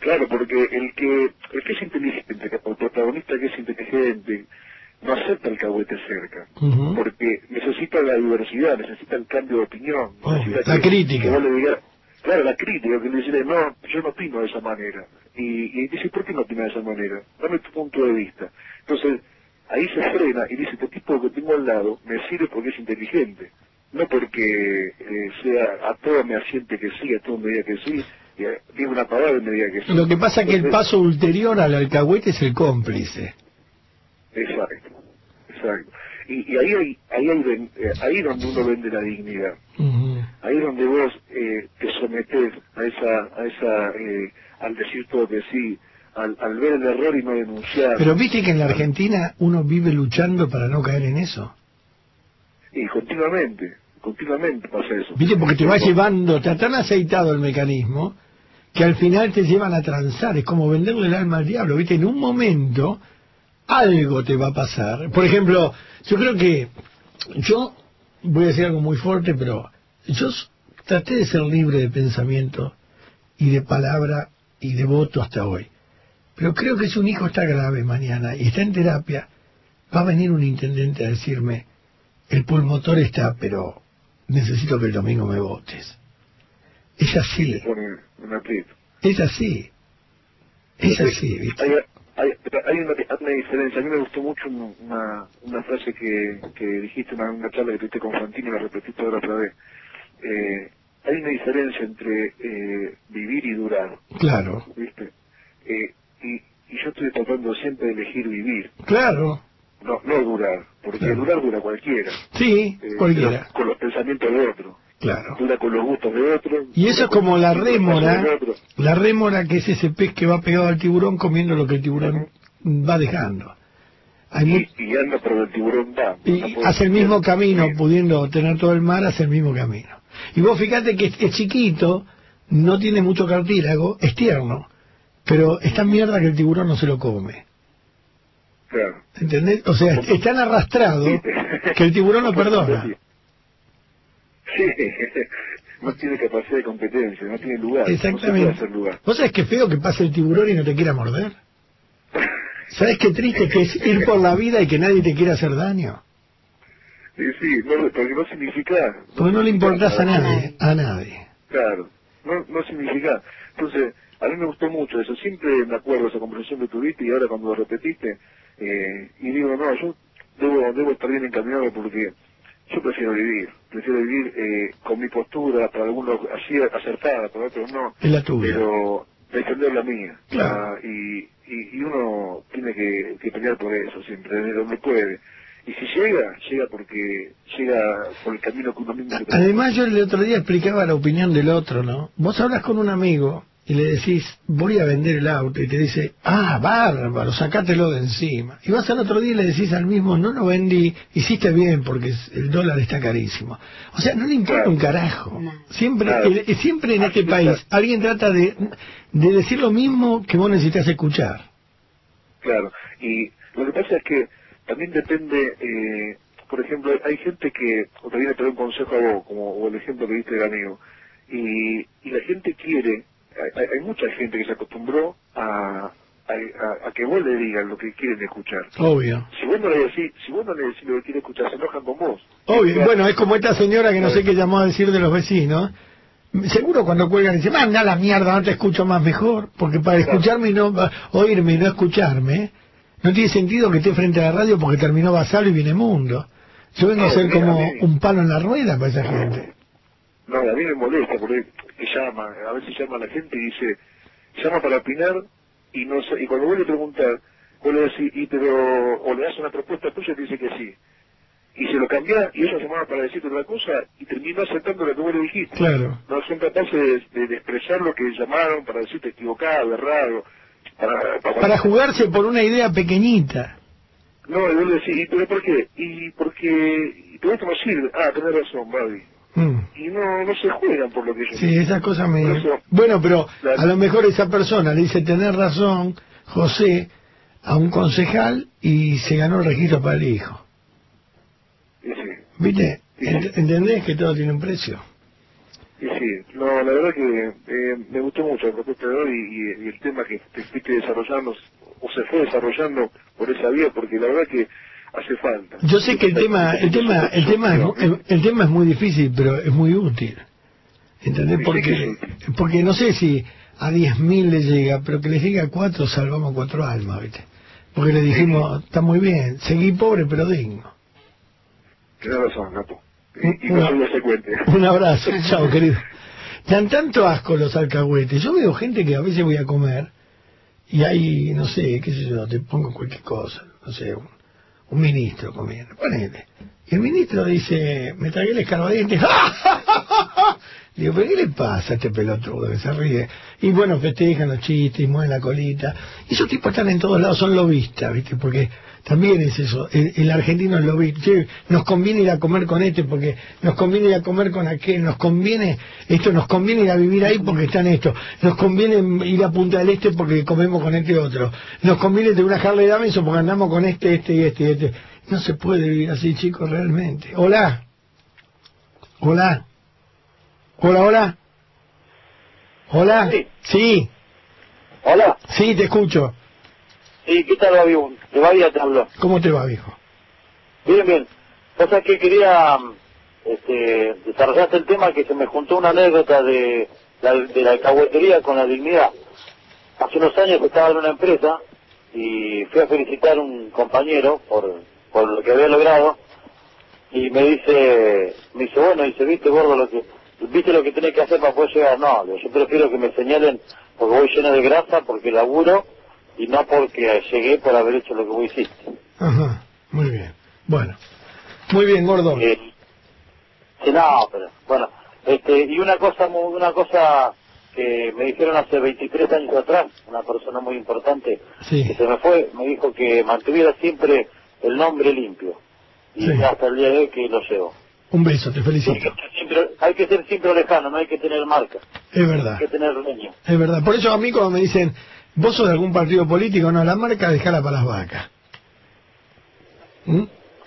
Claro, porque el que, el que es inteligente, el protagonista que es inteligente, no acepta el cahuete cerca, porque necesita la diversidad, necesita el cambio de opinión, Obvio, necesita la que- crítica. que vos le digas- claro, la crítica, que le dice, no, yo no opino de esa manera. Y, y dice, ¿por qué no opina de esa manera? Dame tu punto de vista. Entonces, ahí se frena y dice, este tipo que tengo al lado me sirve porque es inteligente, no porque eh, sea a todo me asiente que sí, a todo me diga que sí, y a- diga una palabra y me diga que sí. Lo que pasa es que el paso ulterior al alcahuete es el cómplice. Exacto, exacto. Y, y ahí hay, ahí hay eh, ahí donde uno vende la dignidad. Ahí donde vos eh, te sometés a esa, a esa, eh, al decir todo que sí, al, al ver el error y no denunciar. Pero viste que en la Argentina uno vive luchando para no caer en eso. Y continuamente, continuamente pasa eso. Viste, porque te va llevando, está tan aceitado el mecanismo que al final te llevan a transar. Es como venderle el alma al diablo. Viste, en un momento algo te va a pasar. Por ejemplo, yo creo que yo voy a decir algo muy fuerte, pero yo traté de ser libre de pensamiento y de palabra y de voto hasta hoy. Pero creo que si un hijo está grave mañana y está en terapia, va a venir un intendente a decirme, el pulmotor está, pero necesito que el domingo me votes. Es así, es así. Es así, ¿viste? Hay, hay, una, hay una diferencia. A mí me gustó mucho un- una, una frase que, que dijiste en una, una charla que tuviste con Fantino y la repetiste ahora otra vez. Eh, hay una diferencia entre eh, vivir y durar, Claro, ¿viste? Eh, y, y yo estoy tratando siempre de elegir vivir, claro. no, no durar, porque Claro. durar dura cualquiera. Sí, Eh, cualquiera. Con los pensamientos de otro. Claro. Dura con los gustos de otro. Y eso es como la rémora, la rémora que es ese pez que va pegado al tiburón comiendo lo que el tiburón va dejando. Hay Y, y anda por el tiburón va. y No hace el mismo camino, pudiendo tener todo el mar, hace el mismo camino. Y vos fíjate que es, es chiquito, no tiene mucho cartílago, es tierno, pero es tan mierda que el tiburón no se lo come. Claro. ¿Entendés? O sea, es tan arrastrado que el tiburón lo perdona. Sí, no tiene capacidad de competencia, no tiene lugar. No se puede Exactamente. hacer lugar. ¿Vos sabés qué feo que pase el tiburón y no te quiera morder? ¿Sabés qué triste que es ir por la vida y que nadie te quiera hacer daño? Sí, sí, no, porque no significa... Porque no le importás a nadie, a nadie. Claro, no, no significa. Entonces, a mí me gustó mucho eso. Siempre me acuerdo de esa conversación que tuviste y ahora cuando lo repetiste, eh, y digo, no, yo debo, debo estar bien encaminado porque yo prefiero vivir. Prefiero vivir eh, con mi postura, para algunos así acertada, para otros no. Es la tuya. Pero defender la mía. Claro. Ah, y, y, y uno tiene que, que pelear por eso siempre, desde donde puede. Y si llega, llega porque llega por el camino que uno mismo Además, yo el otro día explicaba la opinión del otro, ¿no? Vos hablas con un amigo y le decís, voy a vender el auto, y te dice, ah, bárbaro, sacátelo de encima. Y vas al otro día y le decís al mismo, no lo vendí, hiciste bien porque el dólar está carísimo. O sea, no le importa un carajo. Siempre, el- siempre en este país alguien trata de, de decir lo mismo que vos necesitas escuchar. Claro, y lo que pasa es que también depende, eh, por ejemplo, hay gente que, o te viene a pedir un consejo a vos, como o el ejemplo que diste del amigo, y, y la gente quiere, hay, hay mucha gente que se acostumbró a, a, que vos le digas lo que quieren escuchar. Obvio. Si vos no le decís, si vos no le decís lo que quiere escuchar, se enojan con vos. Obvio, bueno, es como esta señora que no sé qué llamó a decir de los vecinos. Seguro cuando cuelgan dice, manda a la mierda, no te escucho más mejor, porque para escucharme y no, oírme y no escucharme, no tiene sentido que esté frente a la radio porque terminó Basalo y viene Mundo. Yo vengo a ser como un palo en la rueda para esa gente. No, a mí me molesta porque que llama, a veces llama a la gente y dice, llama para opinar y no y cuando vos le preguntas, vos le decís, y pero, o le das una propuesta tuya y te dice que sí. Y se lo cambiás y ellos llamaban para decirte otra cosa y terminó aceptando lo que vos le dijiste. Claro. No son capaces de, de- de expresar lo que llamaron para decirte equivocado, errado. Para, para, Para jugarse por una idea pequeñita. No, y vos le decís, ¿y pero por qué? Y porque, y pero esto no sirve. Ah, tenés razón, Babi. Mm. Y no, no se juegan por lo que ellos Sí, esa cosa me... Eso- Bueno, pero a lo mejor esa persona le dice tener razón, José, a un concejal y se ganó el registro para el hijo. Sí, ¿Viste? Ent- ¿Entendés que todo tiene un precio? y sí. No, la verdad que eh, me gustó mucho la propuesta de hoy y el tema que te fuiste desarrollando, o se fue desarrollando por esa vía, porque la verdad que hace falta. Yo sé que el tema, el tema, el tema, es, el, tema es muy difícil, pero es muy útil. ¿Entendés? Porque, porque no sé si a 10.000 le llega, pero que le llegue a cuatro salvamos cuatro almas, ¿viste? Porque le dijimos, está muy bien, seguí pobre pero digno. Tienes razón, Napo. Y, y Una- no. Un abrazo, chao querido. Dan tanto asco los alcahuetes. Yo veo gente que a veces voy a comer y hay, no sé, qué sé yo, te pongo cualquier cosa, no sé, un, un ministro comiendo, ponele. Y el ministro dice, me tragué el escarbadiente. Digo, ¿pero qué le pasa a este pelotudo que se ríe? Y bueno, festejan los chistes y mueven la colita. Y esos tipos están en todos lados, son lobistas, ¿viste? Porque también es eso, el, el argentino es lobista. Che, nos conviene ir a comer con este porque nos conviene ir a comer con aquel, nos conviene esto, nos conviene ir a vivir ahí porque están esto, nos conviene ir a Punta del Este porque comemos con este otro, nos conviene tener una Harley Davidson porque andamos con este, este y este y este. No se puede vivir así, chicos, realmente. Hola. Hola. Hola, hola. Hola. Sí. Hola. Sí, te escucho. Sí, ¿qué tal, Babi? De Bahía te hablo. ¿Cómo te va, viejo? Bien, bien. Cosa que quería este, desarrollarte el tema que se me juntó una anécdota de la, de la alcahuetería con la dignidad. Hace unos años que estaba en una empresa y fui a felicitar a un compañero por, por lo que había logrado y me dice, me dice, bueno, dice, viste gordo lo que, viste lo que tenés que hacer para poder llegar. No, yo prefiero que me señalen porque voy lleno de grasa, porque laburo y no porque llegué por haber hecho lo que vos hiciste. Ajá, muy bien. Bueno, muy bien, gordo. Eh, no, pero bueno, este, y una cosa, una cosa que me dijeron hace 23 años atrás, una persona muy importante Sí. que se me fue, me dijo que mantuviera siempre el nombre limpio. Y Sí. hasta el día de hoy que lo llevo. Un beso, te felicito. Siempre, hay que ser siempre lejano, no hay que tener marca, Es verdad, hay que tener dueño. es verdad. Por eso a mí cuando me dicen, ¿vos sos de algún partido político? No, la marca dejala para las vacas. ¿Mm?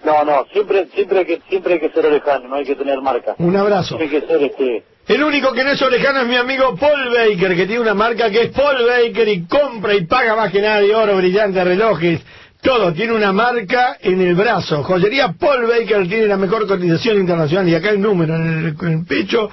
No, no, siempre, siempre hay que, siempre hay que ser lejano, no hay que tener marca. Un abrazo. Hay que ser este, El único que no es orejano es mi amigo Paul Baker, que tiene una marca que es Paul Baker y compra y paga más que nadie oro, brillante, relojes, Todo, tiene una marca en el brazo. Joyería Paul Baker tiene la mejor cotización internacional. Y acá el número en el, en el pecho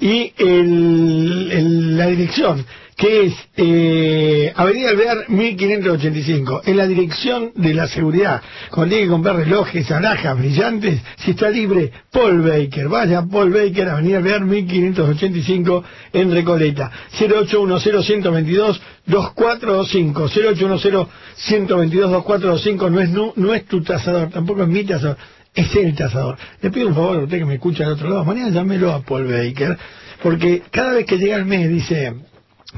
y el- el- la dirección, que es eh, Avenida Alvear 1585, en la dirección de la seguridad. Cuando tiene que comprar relojes, alhajas, brillantes, si está libre, Paul Baker. Vaya Paul Baker, Avenida Alvear 1585, en Recoleta. 0810-122-2425. 0810-122-2425 no es, nu- no es tu tasador, tampoco es mi tasador es el tasador. Le pido un favor a usted que me escucha al otro lado, mañana llámelo a Paul Baker, porque cada vez que llega el mes dice,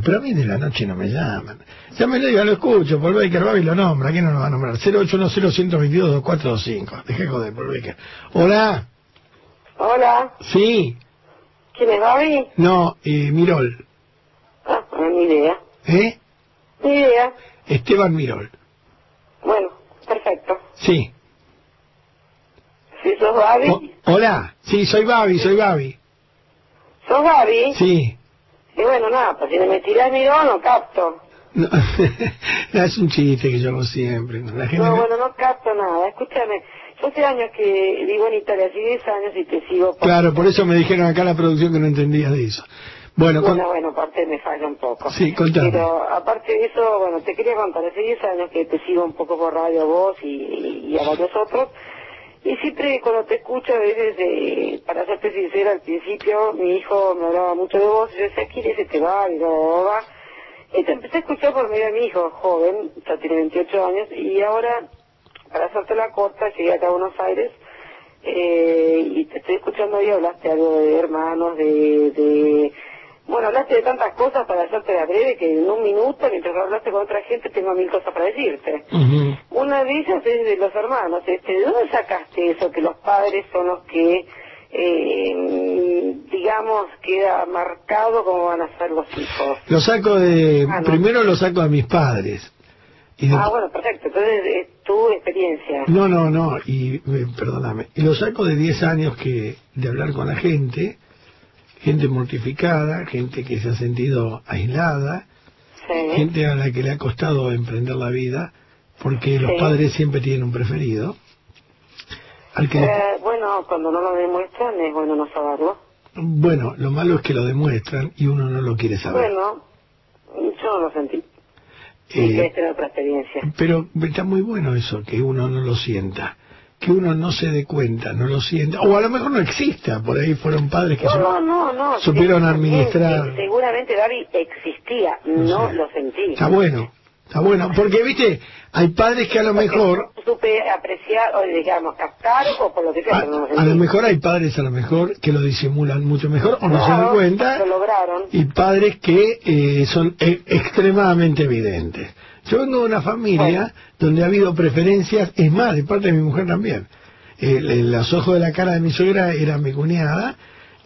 pero a mí de la noche no me llaman. Llámelo y ya lo escucho, Paul Baker y lo nombra, ¿quién no lo va a nombrar? 0810-122-2425. Deje de joder, Paul Baker. Hola, Hola, sí, ¿quién es Gaby? no, eh, Mirol, Ah, no, ni idea. ¿eh? Ni idea. Esteban Mirol, Bueno, perfecto. sí. Si sos O- hola, sí, soy Babi, soy Babi, sos Gaby. sí. Y bueno, nada, pues si me tirás mi don, no capto. No, es un chiste que yo hago siempre. ¿no? La gente No, me- bueno, no capto nada. Escúchame, yo hace años que vivo en Italia, hace 10 años y te sigo. por- Claro, por eso me dijeron acá la producción que no entendía de eso. Bueno, con- Bueno, bueno, aparte me falla un poco. Sí, contame. Pero aparte de eso, bueno, te quería contar, hace 10 años que te sigo un poco por radio a vos y, y- y a varios otros. Y siempre cuando te escucho, a veces, eh, para serte sincera, al principio mi hijo me hablaba mucho de vos, yo decía, ¿quién se te va? Y no va. Y te empecé a escuchar por medio de mi hijo, joven, ya tiene 28 años, y ahora, para hacerte la corta, llegué acá a Buenos Aires, eh, y te estoy escuchando y hablaste algo de hermanos, de, de... Bueno, hablaste de tantas cosas para hacerte la breve que en un minuto, mientras hablaste con otra gente, tengo mil cosas para decirte. Una de ellas es de los hermanos. Este, ¿De dónde sacaste eso que los padres son los que, eh, digamos, queda marcado cómo van a ser los hijos? lo saco de... Ah, no. Primero lo saco a mis padres. Y de- Ah, bueno, perfecto. Entonces es tu experiencia. No, no, no, y eh, perdóname. Y lo saco de 10 años que de hablar con la gente, gente mortificada, gente que se ha sentido aislada, gente a la que le ha costado emprender la vida, porque los Sí. padres siempre tienen un preferido. Al que le- Eh, bueno, cuando no lo demuestran es bueno no saberlo. Bueno, lo malo es que lo demuestran y uno no lo quiere saber. Bueno, yo lo sentí. Eh, Y otra experiencia. Pero está muy bueno eso, que uno no lo sienta, que uno no se dé cuenta, no lo sienta, o a lo mejor no exista, por ahí fueron padres que No, no, supieron administrar. seguramente Gaby existía, no lo sentí. Está bueno, está bueno, porque viste, hay padres que a lo mejor, supe apreciar o digamos captar o por lo que sea, lo a lo mejor hay padres a lo mejor que lo disimulan mucho mejor o no se dan cuenta, Lo lograron. y padres que eh, son e- extremadamente evidentes. Yo vengo de una familia donde ha habido preferencias, es más, de parte de mi mujer también. El- el- los ojos de la cara de mi suegra era mi cuñada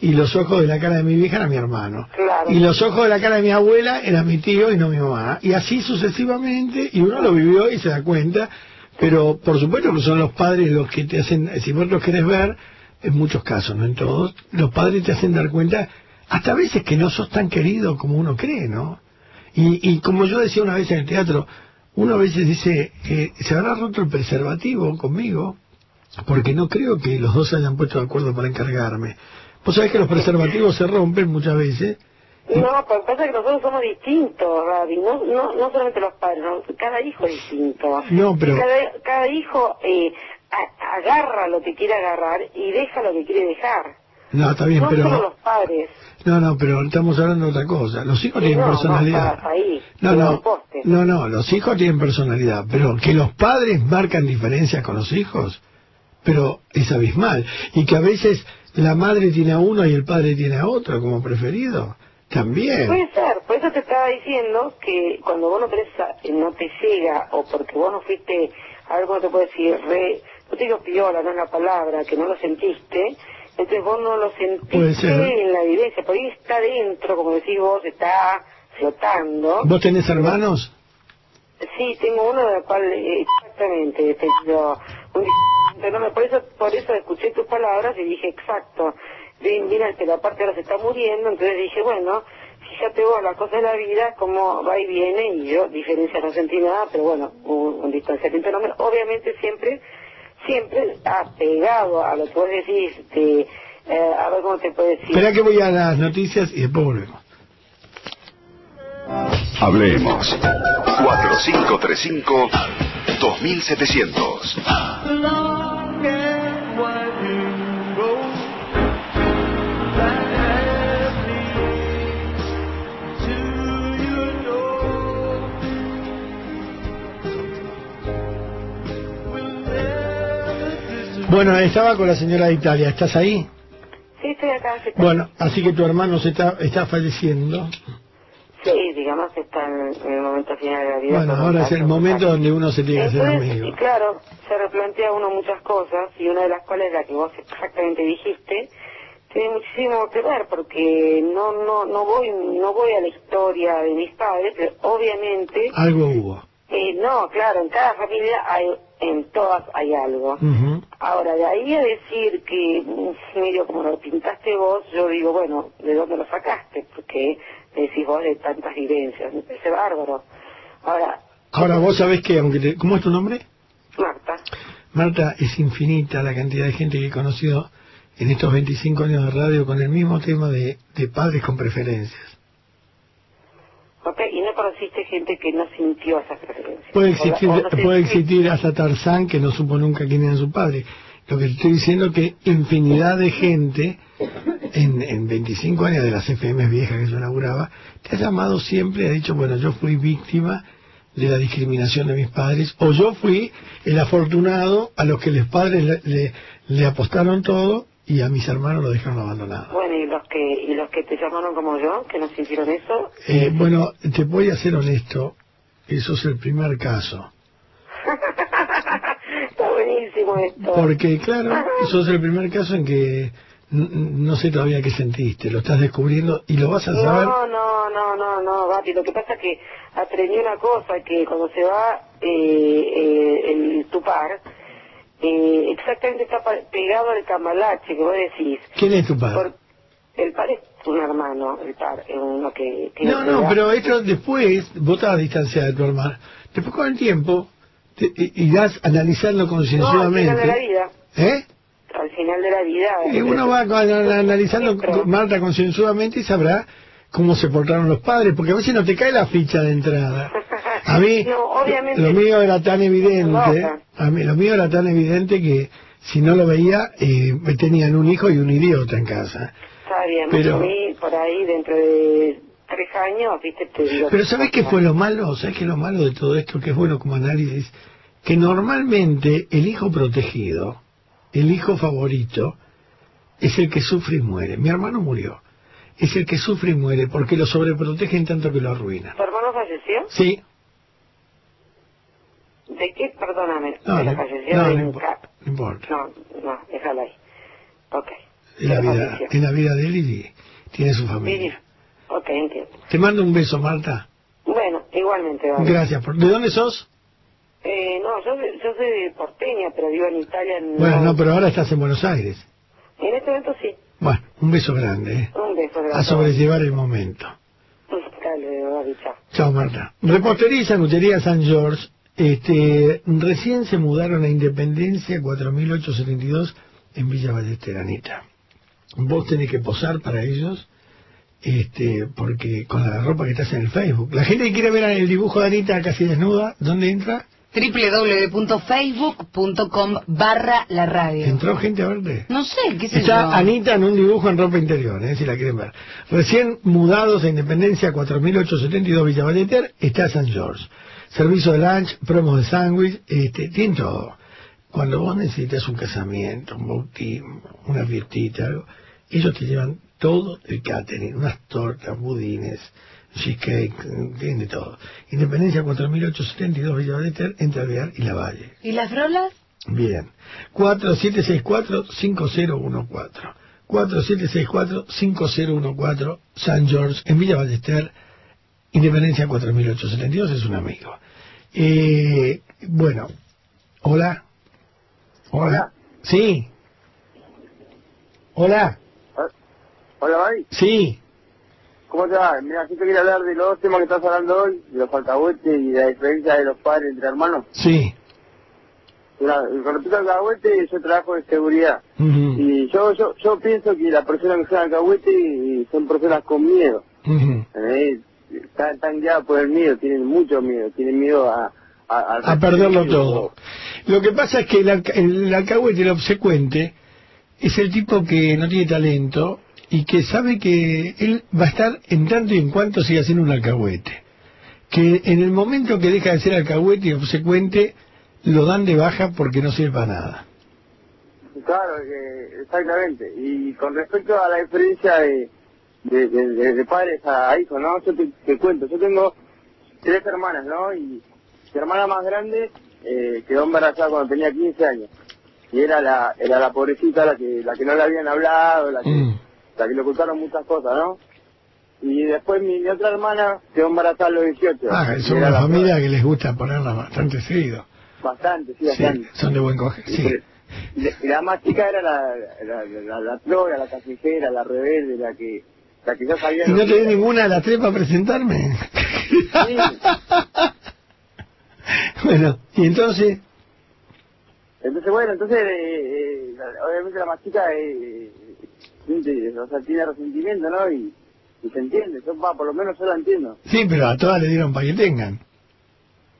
y los ojos de la cara de mi vieja era mi hermano. Claro. Y los ojos de la cara de mi abuela era mi tío y no mi mamá. Y así sucesivamente, y uno lo vivió y se da cuenta, pero por supuesto que son los padres los que te hacen, si vos los querés ver, en muchos casos, no en todos, los padres te hacen dar cuenta, hasta a veces que no sos tan querido como uno cree, ¿no? Y, y como yo decía una vez en el teatro, uno a veces dice, eh, ¿se habrá roto el preservativo conmigo? Porque no creo que los dos se hayan puesto de acuerdo para encargarme. Vos sabés que los preservativos se rompen muchas veces. No, pero pasa que nosotros somos distintos, Gaby. No, no, no solamente los padres, no, cada hijo es distinto. No, pero- Cada, cada hijo eh, a- agarra lo que quiere agarrar y deja lo que quiere dejar. No, está bien, no solo pero... los padres. No, no, pero estamos hablando de otra cosa. Los hijos Sí, tienen no, personalidad. No, ahí, No, no, no, no, los hijos tienen personalidad, pero que los padres marcan diferencias con los hijos, pero es abismal. Y que a veces la madre tiene a uno y el padre tiene a otro como preferido, también. Puede ser, por eso te estaba diciendo que cuando vos no, tenés no te llega o porque vos no fuiste, algo no te puedo decir, re, no te digo piola, no es la palabra, que no lo sentiste, entonces vos no lo ser. en la evidencia, por ahí está dentro, como decís vos, está flotando. ¿Vos tenés hermanos? Sí, tengo uno del cual eh, exactamente un discernimiento enorme. por eso por eso escuché tus palabras y dije exacto bien bien pero aparte ahora se está muriendo entonces dije bueno fíjate vos, la cosa de la vida, cómo va y viene, y yo diferencia no sentí nada, pero bueno, un, un distanciamiento enorme. Obviamente siempre, siempre apegado a lo que vos decís, de, eh, a ver cómo te puedo decir. Espera que voy a las noticias y después volvemos. Hablemos. 4535-2700. Bueno, estaba con la señora de Italia. ¿Estás ahí? Sí, estoy acá. ¿qué tal? Bueno, así que tu hermano se está, está falleciendo. Sí, digamos que está en, el momento final de la vida. Bueno, ahora es el en momento donde uno se tiene que hacer amigo. y claro, se replantea uno muchas cosas y una de las cuales la que vos exactamente dijiste tiene muchísimo que ver porque no no no voy no voy a la historia de mis padres, pero obviamente Algo hubo. eh, no, claro, en cada familia hay en todas hay algo. Ahora, de ahí a decir que medio como lo pintaste vos, yo digo, bueno, ¿de dónde lo sacaste? Porque decís vos de tantas vivencias, me parece bárbaro. Ahora, Ahora vos sabés que, aunque te... ¿Cómo es tu nombre? Marta, Marta, es infinita la cantidad de gente que he conocido en estos 25 años de radio con el mismo tema de, de padres con preferencias. Gente que no sintió esas preferencias. Puede existir, no puede hasta Tarzán que no supo nunca quién era su padre. Lo que te estoy diciendo es que infinidad de gente en, en 25 años de las FM viejas que yo laburaba, te ha llamado siempre y ha dicho, bueno, yo fui víctima de la discriminación de mis padres, o yo fui el afortunado a los que los padres le, le- le apostaron todo y a mis hermanos lo dejaron abandonado. Bueno, y los que y los que te llamaron como yo, que no sintieron eso, Eh, bueno, te voy a ser honesto, eso es el primer caso. está buenísimo esto. Porque, claro, sos el primer caso en que no sé todavía qué sentiste, lo estás descubriendo y lo vas a saber. No, no, no, no, no, Bati. Lo que pasa es que aprendí una cosa, que cuando se va eh, eh, el tupar, eh, exactamente está pegado al cambalache, que vos decís. ¿Quién es tu padre? Por- el par es un hermano, el par es uno que... que No, no, pero esto después, vos estabas distanciada de tu hermano. Después con el tiempo, te, irás analizando No, al final concienzudamente. de la vida. ¿Eh? Al final de la vida... Y uno va analizando, Marta, concienzudamente y sabrá cómo se portaron los padres, porque a veces no te cae la ficha de entrada. A mí, obviamente- lo mío era tan evidente, a mí, lo mío era tan evidente que si no lo veía, eh, me tenían un hijo y un idiota en casa. Está bien, Pero- a mí por ahí dentro de tres años, viste, te digo... Pero ¿sabes qué fue lo malo? ¿Sabes qué es lo malo de todo esto? Que es bueno como análisis. Que normalmente el hijo protegido, el hijo favorito, es el que sufre y muere. Mi hermano murió. Es el que sufre y muere porque lo sobreprotegen tanto que lo arruinan. ¿Tu hermano falleció? Sí, ¿De qué? Perdóname. No, ¿De la no, de no importa, no importa. No, no, déjalo ahí. Ok. En la vida, en la vida de y tiene su familia. Ok, entiendo. Te mando un beso, Marta. Bueno, igualmente. vale. Gracias. Por... ¿De dónde sos? Eh, no, yo, yo soy de porteña, pero vivo en Italia. No, Bueno, no, pero ahora estás en Buenos Aires. En este momento sí. Bueno, un beso grande, ¿eh? Un beso. A gracias. sobrellevar el momento. Dale, Gaby, chao. Chao, Marta. Repostería y San George. Este, recién se mudaron a Independencia 4872 en Villa Ballester, Anita. Vos tenés que posar para ellos, este, porque con la ropa que estás en el Facebook. La gente que quiere ver el dibujo de Anita casi desnuda, ¿dónde entra? www.facebook.com barra la radio. ¿Entró gente a verte? No sé, qué sé Está yo. Anita en un dibujo en ropa interior, eh, si la quieren ver. Recién mudados a Independencia 4872 Villa Ballester, está San George. Servicio de lunch, promos de sándwich, este, tienen todo. Cuando vos necesitas un casamiento, un bautismo, una fiestita, algo, ellos te llevan todo el catering, unas tortas, budines, cheesecake, tienen de todo. Independencia 4872 Villa Ballester, entre Alvear y La Valle. ¿Y las brolas? Bien. 4764-5014. 4764-5014, San George, en Villa Ballester, Independencia 4872, es un amigo. Eh, bueno, hola. Hola. Sí. Hola. Hola, Mari. Sí. ¿Cómo te va? Mira, yo te quería hablar de los dos temas que estás hablando hoy, de los alcahuetes y la diferencia de los padres entre hermanos. Sí. Mira, con respecto al alcahuete, yo trabajo de seguridad. Y yo, yo, yo pienso que las personas que son alcahuete son personas con miedo. Están, están guiadas por el miedo, tienen mucho miedo, tienen miedo a... A, a perderlo todo. Lo que pasa es que el, alca- el alcahuete, el obsecuente, es el tipo que no tiene talento y que sabe que él va a estar en tanto y en cuanto siga siendo un alcahuete. Que en el momento que deja de ser alcahuete y obsecuente, lo dan de baja porque no sirve para nada. Claro, eh, exactamente. Y con respecto a la diferencia de, de, de- de- de padres a hijos, ¿no? Yo te, te cuento, yo tengo tres hermanas, ¿no? Y mi hermana más grande eh, quedó embarazada cuando tenía 15 años. Y era la era la pobrecita la que la que no le habían hablado, la que, Mm. la que le ocultaron muchas cosas, ¿no? Y después mi, mi otra hermana quedó embarazada a los 18. Ah, son una la familia que les gusta ponerla bastante seguido. Bastante, sí, Sí, bastante. son de buen coger. Sí. La- la más chica era la, la, la, la flora, la callejera, la rebelde, la que, la que ya sabía... ¿Y no que te di era. ninguna de las tres para presentarme? Sí. bueno, y entonces, Entonces, bueno, entonces, eh, eh, la- obviamente la más chica eh, eh, siente, o sea, tiene resentimiento, ¿no? Y, y se entiende, yo, va, por lo menos yo la entiendo, sí, pero a todas le dieron para que tengan.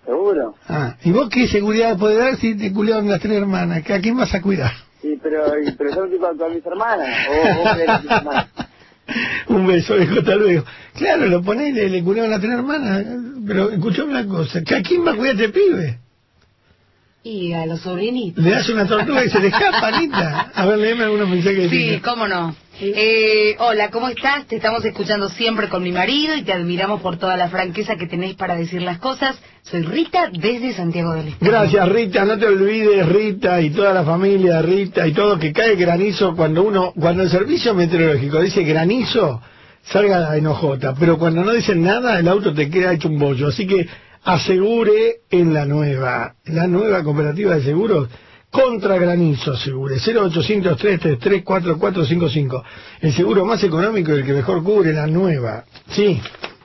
seguro. Ah, ¿y vos qué seguridad podés dar si te culiaron las tres hermanas? ¿Que ¿A quién vas a cuidar? Sí, pero, pero yo no estoy con, con mis hermanas, o vos que mis hermanas. Un beso, dijo, hasta luego. Claro, lo ponés, le, le culiaron las tres hermanas, pero escuchame una cosa, ¿que ¿a quién va a cuidar este pibe? Y a los sobrinitos. Le das una tortuga y se le escapa, Anita. A ver, léeme algunos mensajes. Sí, cómo no. Eh, hola, ¿cómo estás? Te estamos escuchando siempre con mi marido y te admiramos por toda la franqueza que tenéis para decir las cosas. Soy Rita desde Santiago del Estero. Gracias Rita, no te olvides Rita y toda la familia Rita y todo que cae granizo cuando uno, cuando el servicio meteorológico dice granizo, salga la enojota, pero cuando no dicen nada el auto te queda hecho un bollo, así que asegure en la nueva, la nueva cooperativa de seguros contra granizo asegure, 0800 333 4455 el seguro más económico y el que mejor cubre la nueva, sí.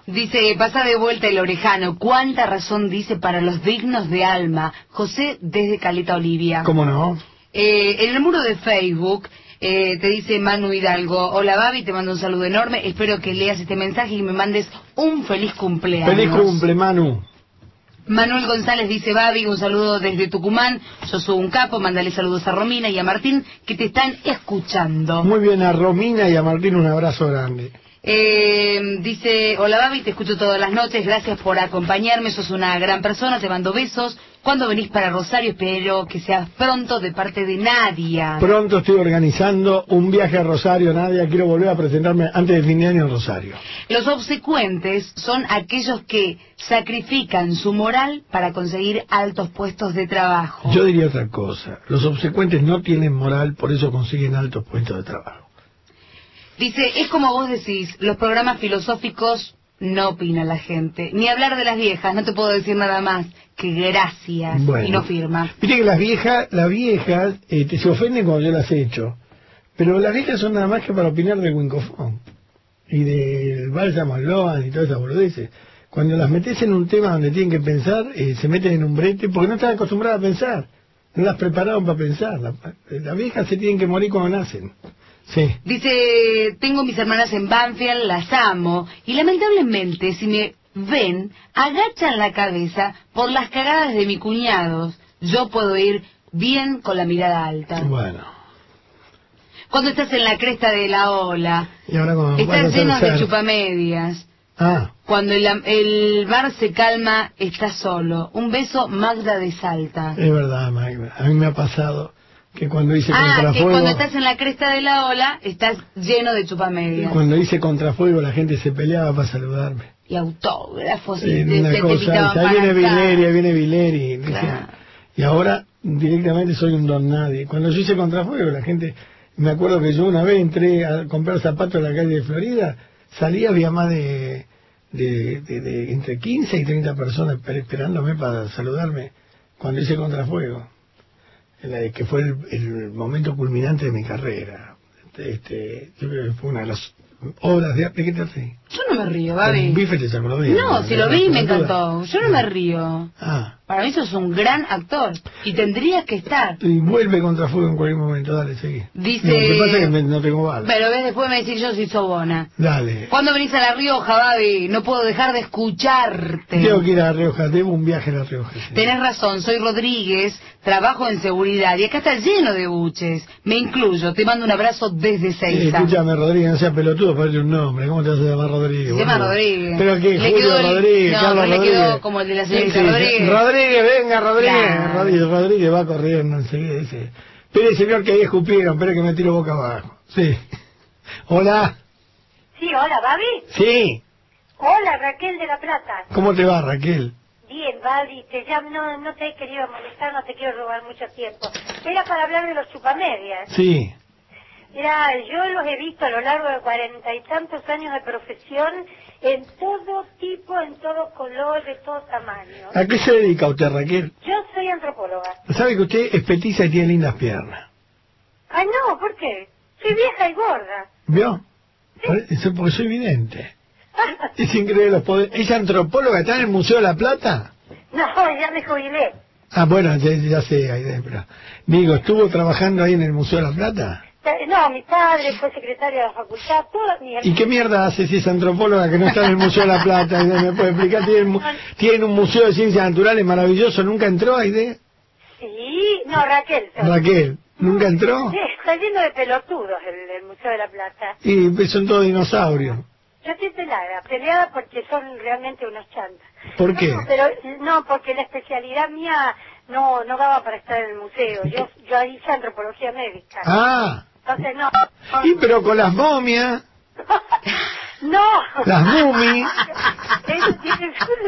Dice, pasa de vuelta el orejano. ¿Cuánta razón dice para los dignos de alma? José desde Caleta Olivia. ¿Cómo no? Eh, en el muro de Facebook eh, te dice Manu Hidalgo, hola Babi, te mando un saludo enorme, espero que leas este mensaje y me mandes un feliz cumpleaños. Feliz cumple Manu. Manuel González dice, Babi, un saludo desde Tucumán, yo soy un capo, mándale saludos a Romina y a Martín que te están escuchando. Muy bien, a Romina y a Martín un abrazo grande. Eh, dice, hola Babi, te escucho todas las noches, gracias por acompañarme, sos una gran persona, te mando besos. Cuando venís para Rosario, espero que seas pronto de parte de Nadia. Pronto estoy organizando un viaje a Rosario, Nadia. Quiero volver a presentarme antes del fin de año en Rosario. Los obsecuentes son aquellos que sacrifican su moral para conseguir altos puestos de trabajo. Yo diría otra cosa. Los obsecuentes no tienen moral, por eso consiguen altos puestos de trabajo. Dice, es como vos decís, los programas filosóficos no opina la gente. Ni hablar de las viejas, no te puedo decir nada más que gracias Bueno. y no firma. Viste que las viejas, las viejas eh, te se ofenden cuando yo las he hecho. Pero las viejas son nada más que para opinar del Wincofón. Y del Bálsamo Loan y todas esas boludeces. Cuando las metes en un tema donde tienen que pensar, eh, se meten en un brete porque no están acostumbradas a pensar. No las prepararon para pensar. La- Las viejas se tienen que morir cuando nacen. Sí. Dice, tengo mis hermanas en Banfield, las amo, y lamentablemente si me ven, agachan la cabeza por las cagadas de mi cuñado. Yo puedo ir bien con la mirada alta. Bueno. Cuando estás en la cresta de la ola, Y ahora como vas a estás hacer lleno de chupamedias. Ah, Cuando el, el bar se calma, estás solo. Un beso, Magda de Salta. es verdad, Magda. A mí me ha pasado que cuando hice Ah, que contrafuego... cuando estás en la cresta de la ola, estás lleno de chupamedias. Cuando hice contrafuego la gente se peleaba para saludarme. Y autógrafos, y te, una te- te cosa, invitaban ahí viene. Vileri, ahí viene Vileri. Claro. Y ahora directamente soy un don nadie. Cuando yo hice contrafuego la gente... Me acuerdo que yo una vez entré a comprar zapatos en la calle de Florida, salía, había más de, de, de- de entre 15 y 30 personas esper- esperándome para saludarme cuando hice contrafuego. Que fue el, el momento culminante de mi carrera. Este, que fue una de las obras de arte. ¿Qué te hace? Yo no me río, Un Babi. bife te sacó los dientes. No, si lo vi me encantó. Yo no me río. Ah, Para mí sos un gran actor. Y tendrías que estar. y vuelve contra fuego en cualquier momento. Dale, seguí. Dice- No, lo que pasa es que me- no tengo balas. Pero ves, después me decís yo soy sobona. Dale. ¿Cuándo venís a La Rioja, Babi? No puedo dejar de escucharte. Tengo que ir a La Rioja. Debo un viaje a La Rioja. sí. Tenés razón, soy Rodríguez, trabajo en seguridad y acá está lleno de buches. Me incluyo, te mando un abrazo desde Eh, Seiza. escúchame, Rodríguez, no seas pelotudo, ponle un nombre. ¿Cómo te vas a llamar Rodríguez? Boludo? Rodríguez. Pero que Le Julio quedó Rodríguez, no, Carlos le Rodríguez. quedó como el de la señorita Sí, sí, Rodríguez. Rodríguez, venga, Rodríguez. Claro. Rodríguez, Rodríguez va corriendo enseguida. Dice, espere, señor, que ahí escupieron, espere que me tiro boca abajo. Sí. Hola. Sí, hola, Babi. Sí. Hola, Raquel de la Plata. ¿Cómo te va, Raquel? Bien, Babi, te llamo, no, no te he querido molestar, no te quiero robar mucho tiempo. Era para hablar de los chupamedias. Sí. Mira, yo los he visto a lo largo de cuarenta y tantos años de profesión en todo tipo, en todo color, de todo tamaño. ¿A qué se dedica usted, Raquel? Yo soy antropóloga. Sabe que usted es petiza y tiene lindas piernas. Ay, no, ¿por qué? Soy vieja y gorda. ¿Vio? Pare- Eso porque soy vidente. Es increíble los poderes. ¿Es antropóloga? ¿Está en el Museo de la Plata? No, ya me jubilé. Ah, bueno, ya, ya sé, pero... Digo, ¿estuvo trabajando ahí en el Museo de la Plata? No, mi padre fue secretario de la facultad, toda mi ¿Y qué mierda hace si es antropóloga que no está en el Museo de la Plata? ¿Me puede explicar? Tiene, un museo de ciencias naturales maravilloso, ¿nunca entró, Aide? Sí, no, Raquel. Raquel, ¿nunca entró? Sí, está lleno de pelotudos el, el Museo de la Plata. Y pues, son todos dinosaurios. Yo estoy pelada, peleada porque son realmente unos chantas. ¿Por qué? No, pero no, porque la especialidad mía no no daba para estar en el museo. Yo yo hice antropología médica. Ah, Entonces no. y pero con las momias, No. las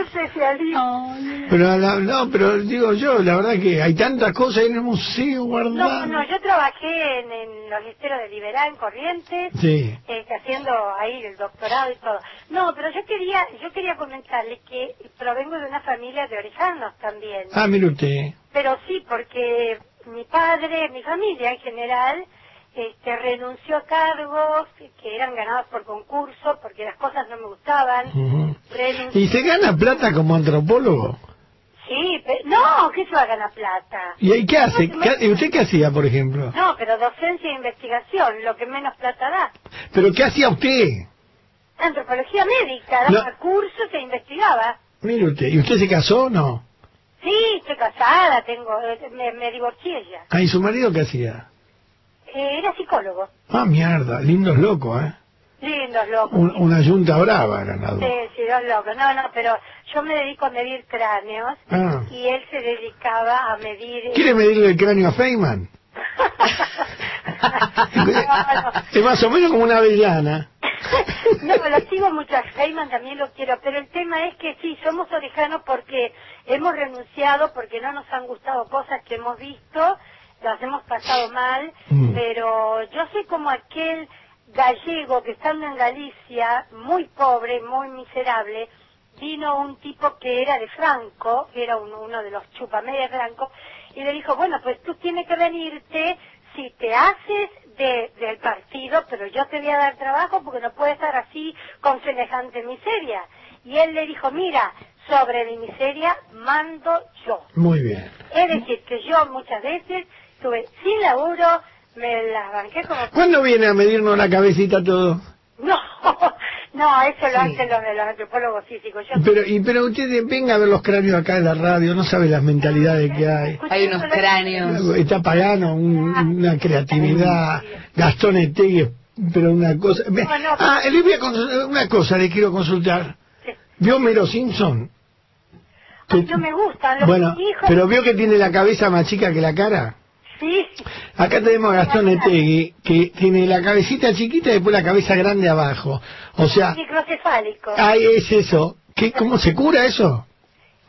especialismo. Pero la- no, pero digo yo, la verdad que hay tantas cosas en el museo No, guardadas. no, yo trabajé en, en los esteros de Liberá, en Corrientes, Sí. este, haciendo ahí el doctorado y todo. No, pero yo quería, yo quería comentarle que provengo de una familia de orejanos también. Ah, mire usted. Pero sí, porque mi padre, mi familia en general, este, renunció a cargos que eran ganados por concurso porque las cosas no me gustaban. ¿Y se gana plata como antropólogo? Sí, pero, no, ¿qué se va a ganar plata? ¿Y ahí qué hace? ¿Qué- ¿Y usted qué hacía, por ejemplo? No, pero docencia e investigación, lo que menos plata da. ¿Pero qué hacía usted? Antropología médica, daba cursos e investigaba. Mire usted, ¿y usted se casó o no? Sí, estoy casada, tengo, eh, me, me divorcié ya. Ah, ¿y su marido qué hacía? Eh, era psicólogo. Ah, mierda, lindos locos, ¿eh? Lindos locos. Un- una yunta brava ganado. Sí, sí, dos locos. No, no, pero yo me dedico a medir cráneos Ah. y él se dedicaba a medir... ¿Quiere medirle el cráneo a Feynman? Es más o menos como una avellana. No, lo sigo mucho a Feynman, también lo quiero, pero el tema es que sí, somos orejanos porque hemos renunciado, porque no nos han gustado cosas que hemos visto, las hemos pasado mal, Mm. pero yo soy como aquel gallego que estando en Galicia, muy pobre, muy miserable, vino un tipo que era de Franco, que era uno, uno de los chupamedias Franco, y le dijo, bueno, pues tú tienes que venirte si te haces de, del partido, pero yo te voy a dar trabajo porque no puedes estar así con semejante miseria. Y él le dijo, mira, sobre mi miseria mando yo. Muy bien. Es decir, que yo muchas veces estuve sin laburo, me la banqué como... ¿Cuándo viene a medirnos la cabecita todo? No, no, eso lo hacen los de los antropólogos físicos. Yo Pero, y, pero usted venga a ver los cráneos acá en la radio, no sabe las mentalidades que hay. Hay unos cráneos. Está Pagano, un- una creatividad, Gastón Etegui, pero una cosa... Ah, le voy a cons- una cosa le quiero consultar. ¿Vio Mero Simpson? no me gustan los Bueno, hijos. pero vio que tiene la cabeza más chica que la cara. Sí, Acá tenemos a Gastón Etegui, que tiene la cabecita chiquita y después la cabeza grande abajo. O sea, microcefálico. ay, es eso. ¿Qué, ¿Cómo se cura eso?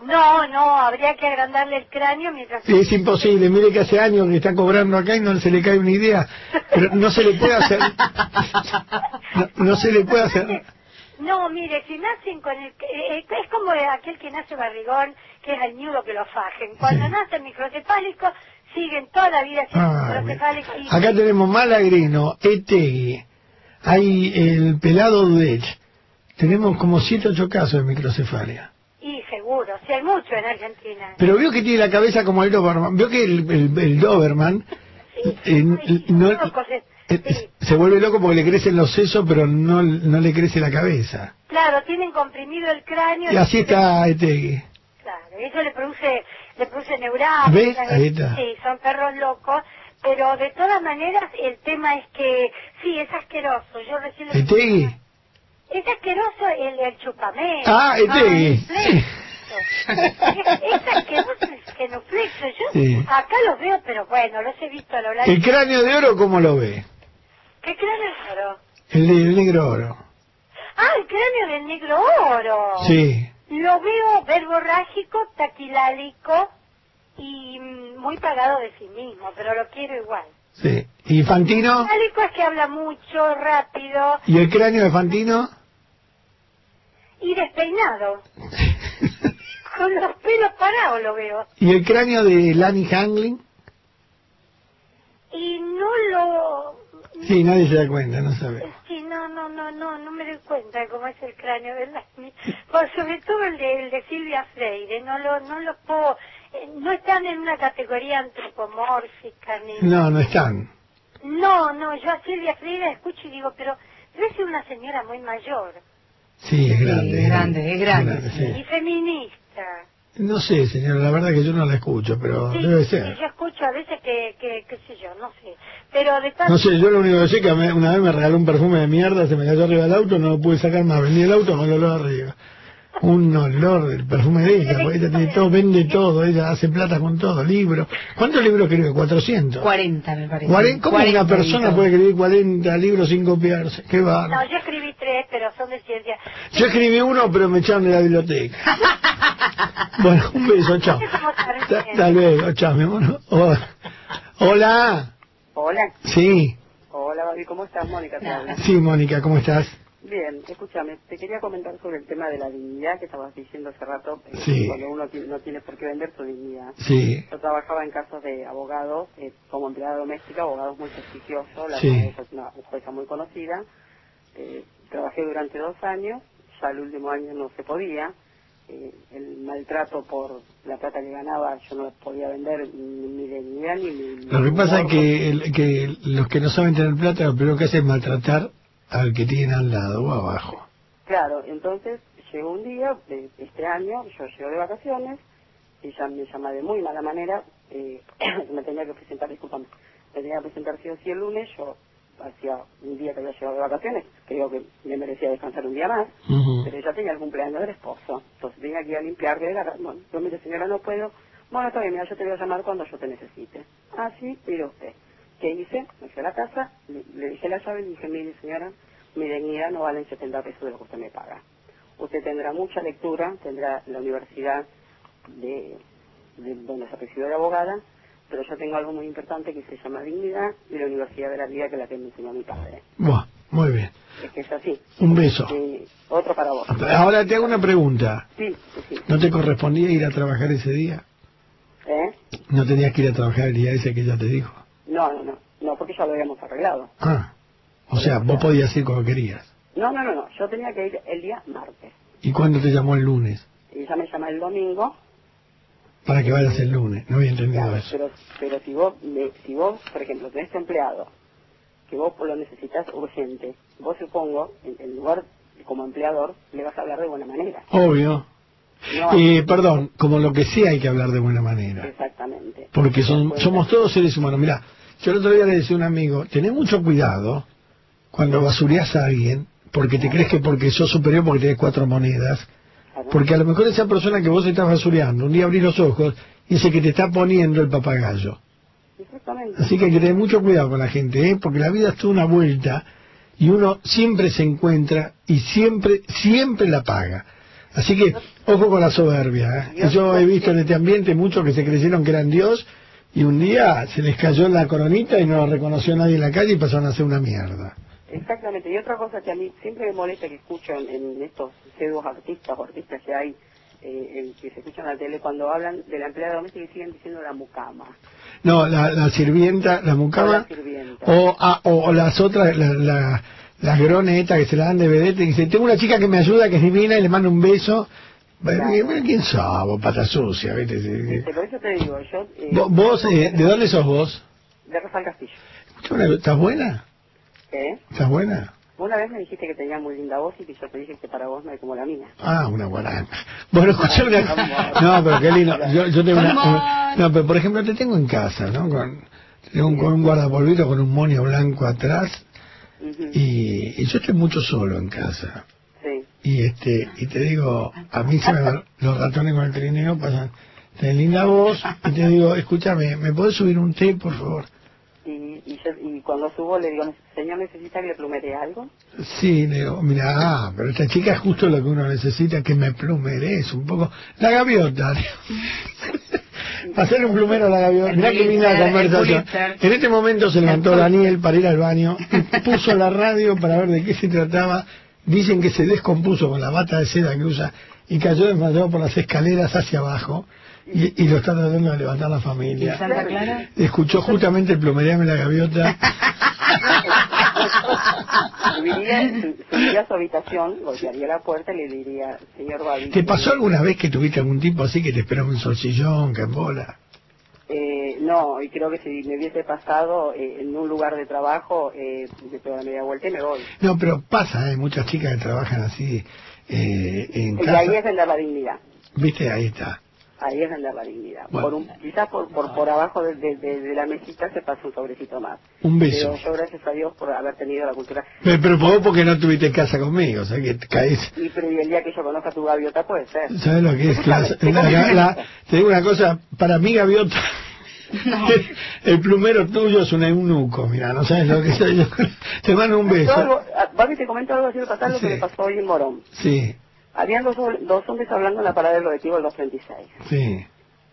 No, no, habría que agrandarle el cráneo mientras... Es imposible, mire que hace años que está cobrando acá y no se le cae una idea. Pero no se le puede hacer. No, no se le puede hacer. No, mire, si nacen con el... eh, es como aquel que nace barrigón, que es al ñudo que lo fajen. Cuando nace microcefálico, siguen toda la vida siendo Ah, y... Acá tenemos Malagrino, Etegui, hay el pelado Dudech. Tenemos como 7 ocho casos de microcefalia. Y seguro, si hay mucho en Argentina. Pero veo que tiene la cabeza como el Doberman. Veo que el, el, el Doberman se vuelve loco porque le crecen los sesos, pero no, no le crece la cabeza. Claro, tienen comprimido el cráneo. Y así está Etegui. Claro, eso le produce, le produce está. Sí, son perros locos. Pero de todas maneras, el tema es que, sí, es asqueroso. Yo recién lo- ¿Etegui? Es asqueroso el, el chupamé. Ah, Etegui. flexo. es, es asqueroso el genuflexo. Yo Sí. acá los veo, pero bueno, los he visto a lo largo. ¿El cráneo de oro cómo lo ve? ¿Qué cráneo es oro? El, de- el negro oro. Ah, el cráneo del negro oro. Sí. Lo veo verborrágico, taquilálico y mm, muy pagado de sí mismo, pero lo quiero igual. Sí. ¿Y Fantino? Taquilálico es que habla mucho, rápido ¿Y el cráneo de Fantino? y despeinado. Con los pelos parados lo veo. ¿Y el cráneo de Lani Hangling? Y no lo... Sí, nadie se da cuenta, no sabe. Sí, no, no, no, no, no me doy cuenta de cómo es el cráneo de la... Por sobre todo el de, el de Silvia Freire, no lo, no lo puedo... eh, No están en una categoría antropomórfica ni... No, no están. No, no, yo a Silvia Freire escucho y digo, pero debe ser una señora muy mayor Sí, es grande. es grande, es grande, sí. y feminista. No sé, señora, la verdad que yo no la escucho, pero Sí, debe sí, ser. yo escucho a veces que, que, qué sé yo, no sé. Pero de todas No sé, yo lo único que sé que me- una vez me regaló un perfume de mierda, se me cayó arriba del auto, no lo pude sacar más. Vendí el auto con el olor arriba. Un olor del perfume de ella, porque ella tiene todo, vende todo, ella hace plata con todo, libros. ¿Cuántos libros escribe? 400. 40 me parece. ¿Cómo 40 una persona puede escribir 40 libros sin copiarse? Qué va. No, yo escribí tres, pero son de ciencia. Yo escribí uno, pero me echaron de la biblioteca. bueno, un beso, chao. Ta- Hasta luego, chao, mi amor. Oh, Hola. Hola. Sí, Hola, Babi, ¿cómo estás? Mónica sí, Mónica, ¿cómo estás? Bien, escúchame, te quería comentar sobre el tema de la dignidad que estabas diciendo hace rato, eh, Sí. cuando uno no tiene por qué vender su dignidad. Sí. Yo trabajaba en casos de abogados, eh, como empleada doméstica, abogados muy prestigiosos, la Sí. jueza es una jueza muy conocida. Eh, trabajé durante dos años, ya el último año no se podía. Eh, el maltrato por la plata que ganaba, yo no podía vender ni mi dignidad ni mi... Lo que pasa es que, el- que los que no saben tener plata, lo primero que hacen es maltratar al que tienen al lado o abajo. Claro, entonces llegó un día, de este año, yo llego de vacaciones, ella me llama de muy mala manera, eh, me tenía que presentar, discúlpame, me tenía que presentar sí o sí el lunes, yo hacía un día que había llegado de vacaciones, creo que me merecía descansar un día más, pero ella tenía el cumpleaños del esposo, entonces tenía que ir a limpiarle la bueno, yo mire señora no puedo, bueno bien, mira yo te voy a llamar cuando yo te necesite. Ah sí, mire usted. ¿Qué hice? Me fui a la casa, le, le dije la llave y le dije, mire señora, mi dignidad no vale 70 pesos de lo que usted me paga. Usted tendrá mucha lectura, tendrá la universidad de, de donde se recibió de abogada, pero yo tengo algo muy importante que se llama dignidad y la universidad de la vida que la que me enseñó mi padre. Buah, muy bien. Es que es así. Un beso. Y otro para vos. Ahora te hago una pregunta. Sí, sí, sí. ¿No te correspondía ir a trabajar ese día? ¿Eh? ¿No tenías que ir a trabajar el día ese que ella te dijo? No, no, no, no, porque ya lo habíamos arreglado. Ah, o sea, vos podías ir cuando querías. No, no, no, no, yo tenía que ir el día martes. ¿Y cuándo te llamó el lunes? Y ella me llama el domingo, Para que vayas el lunes. No había entendido eso. pero pero si vos, me- si vos, por ejemplo, tenés empleado, que vos lo necesitas urgente, vos supongo, en, en lugar como empleador, le vas a hablar de buena manera. Obvio. No, Eh, perdón, como lo que sea hay que hablar de buena manera. Exactamente. Porque son, somos todos seres humanos. Mira, yo el otro día le decía a un amigo, tenés mucho cuidado cuando basureás a alguien, porque te crees que porque sos superior porque tenés cuatro monedas, porque a lo mejor esa persona que vos estás basureando, un día abrís los ojos y ese que te está poniendo el papagayo. Exactamente. Así que hay que tener mucho cuidado con la gente, ¿eh? porque la vida es toda una vuelta y uno siempre se encuentra y siempre, siempre la paga. Así que, ojo con la soberbia. ¿eh? Yo he visto en este ambiente muchos que se creyeron que eran Dios y un día se les cayó la coronita y no lo reconoció nadie en la calle y pasaron a ser una mierda. Exactamente. Y otra cosa que a mí siempre me molesta que escucho en, en estos pseudos artistas o artistas que hay, eh, que se escuchan en la tele, cuando hablan de la empleada doméstica y siguen diciendo la mucama. No, la, la sirvienta, la O mucama, la sirvienta. o, ah, o, o las otras, la, la, las gronetas que se la dan de vedette y dice, tengo una chica que me ayuda, que es divina, y le mando un beso. Bueno, ¿Quién sos vos, pata sucia? ¿viste? Por eso te digo, yo... eh, Vos, vos, eh, ¿de dónde sos vos? De Rafael Castillo. Escuchame, ¿Estás buena? ¿Eh? ¿Estás buena? Una vez me dijiste que tenía muy linda voz y que yo te dije que para vos no hay como la mía. Ah, una guaranga. Bueno, escuchame una... No, pero qué lindo. Yo, yo tengo una, una- No, pero por ejemplo te tengo en casa, ¿no? Con, tengo un, con un guardapolvito con un monio blanco atrás y, y yo estoy mucho solo en casa. Sí. Y este y te digo, a mí se me van los ratones con el trineo pasan. Tenés linda voz y te digo, escúchame, ¿me podés subir un té, por favor? Y, y, yo, y cuando subo le digo, señor, ¿necesita que le plumere algo? Sí, le digo, mira, ah, pero esta chica es justo lo que uno necesita, que me plumeres un poco. La gaviota. Hacerle un plumero a la gaviota. Mirá qué linda conversación. En este momento se levantó Daniel para ir al baño puso la radio para ver de qué se trataba. Dicen que se descompuso con la bata de seda que usa y cayó desmayado por las escaleras hacia abajo y, y lo está tratando de levantar la ¿Y familia. Santa Clara? Escuchó justamente el plumereame la gaviota. Subiría, su- subiría a su habitación, golpearía la puerta y le diría, señor Babi. ¿Te pasó alguna vez que tuviste algún tipo así que te esperaba un solsillón, que en bola? Eh, no, y creo que si me hubiese pasado eh, en un lugar de trabajo, eh, pego la media vuelta y me voy. No, pero pasa, hay muchas chicas que trabajan así eh, en Y ahí casa. es vender la dignidad. Viste, ahí está. Ahí es vender la dignidad. Bueno. Por un, quizás por, por, por abajo de, de- de- de la mesita se pasa un sobrecito más. Un beso. Pero yo gracias a Dios por haber tenido la cultura. Pero, pero vos porque no tuviste casa conmigo, o sea que te caes. Y pero y el día que yo conozca a tu gaviota puede ser. ¿Sabes lo que es? La- la- la- la- te digo una cosa, para mí gaviota, el plumero tuyo es un eunuco, mira, no sabes lo que soy yo. Te mando un beso. algo- ah, Babi, te comento algo así de pasar lo que Sí. le pasó hoy en Morón. Sí, Habían dos, dos hombres hablando en la parada del colectivo del 236. sí.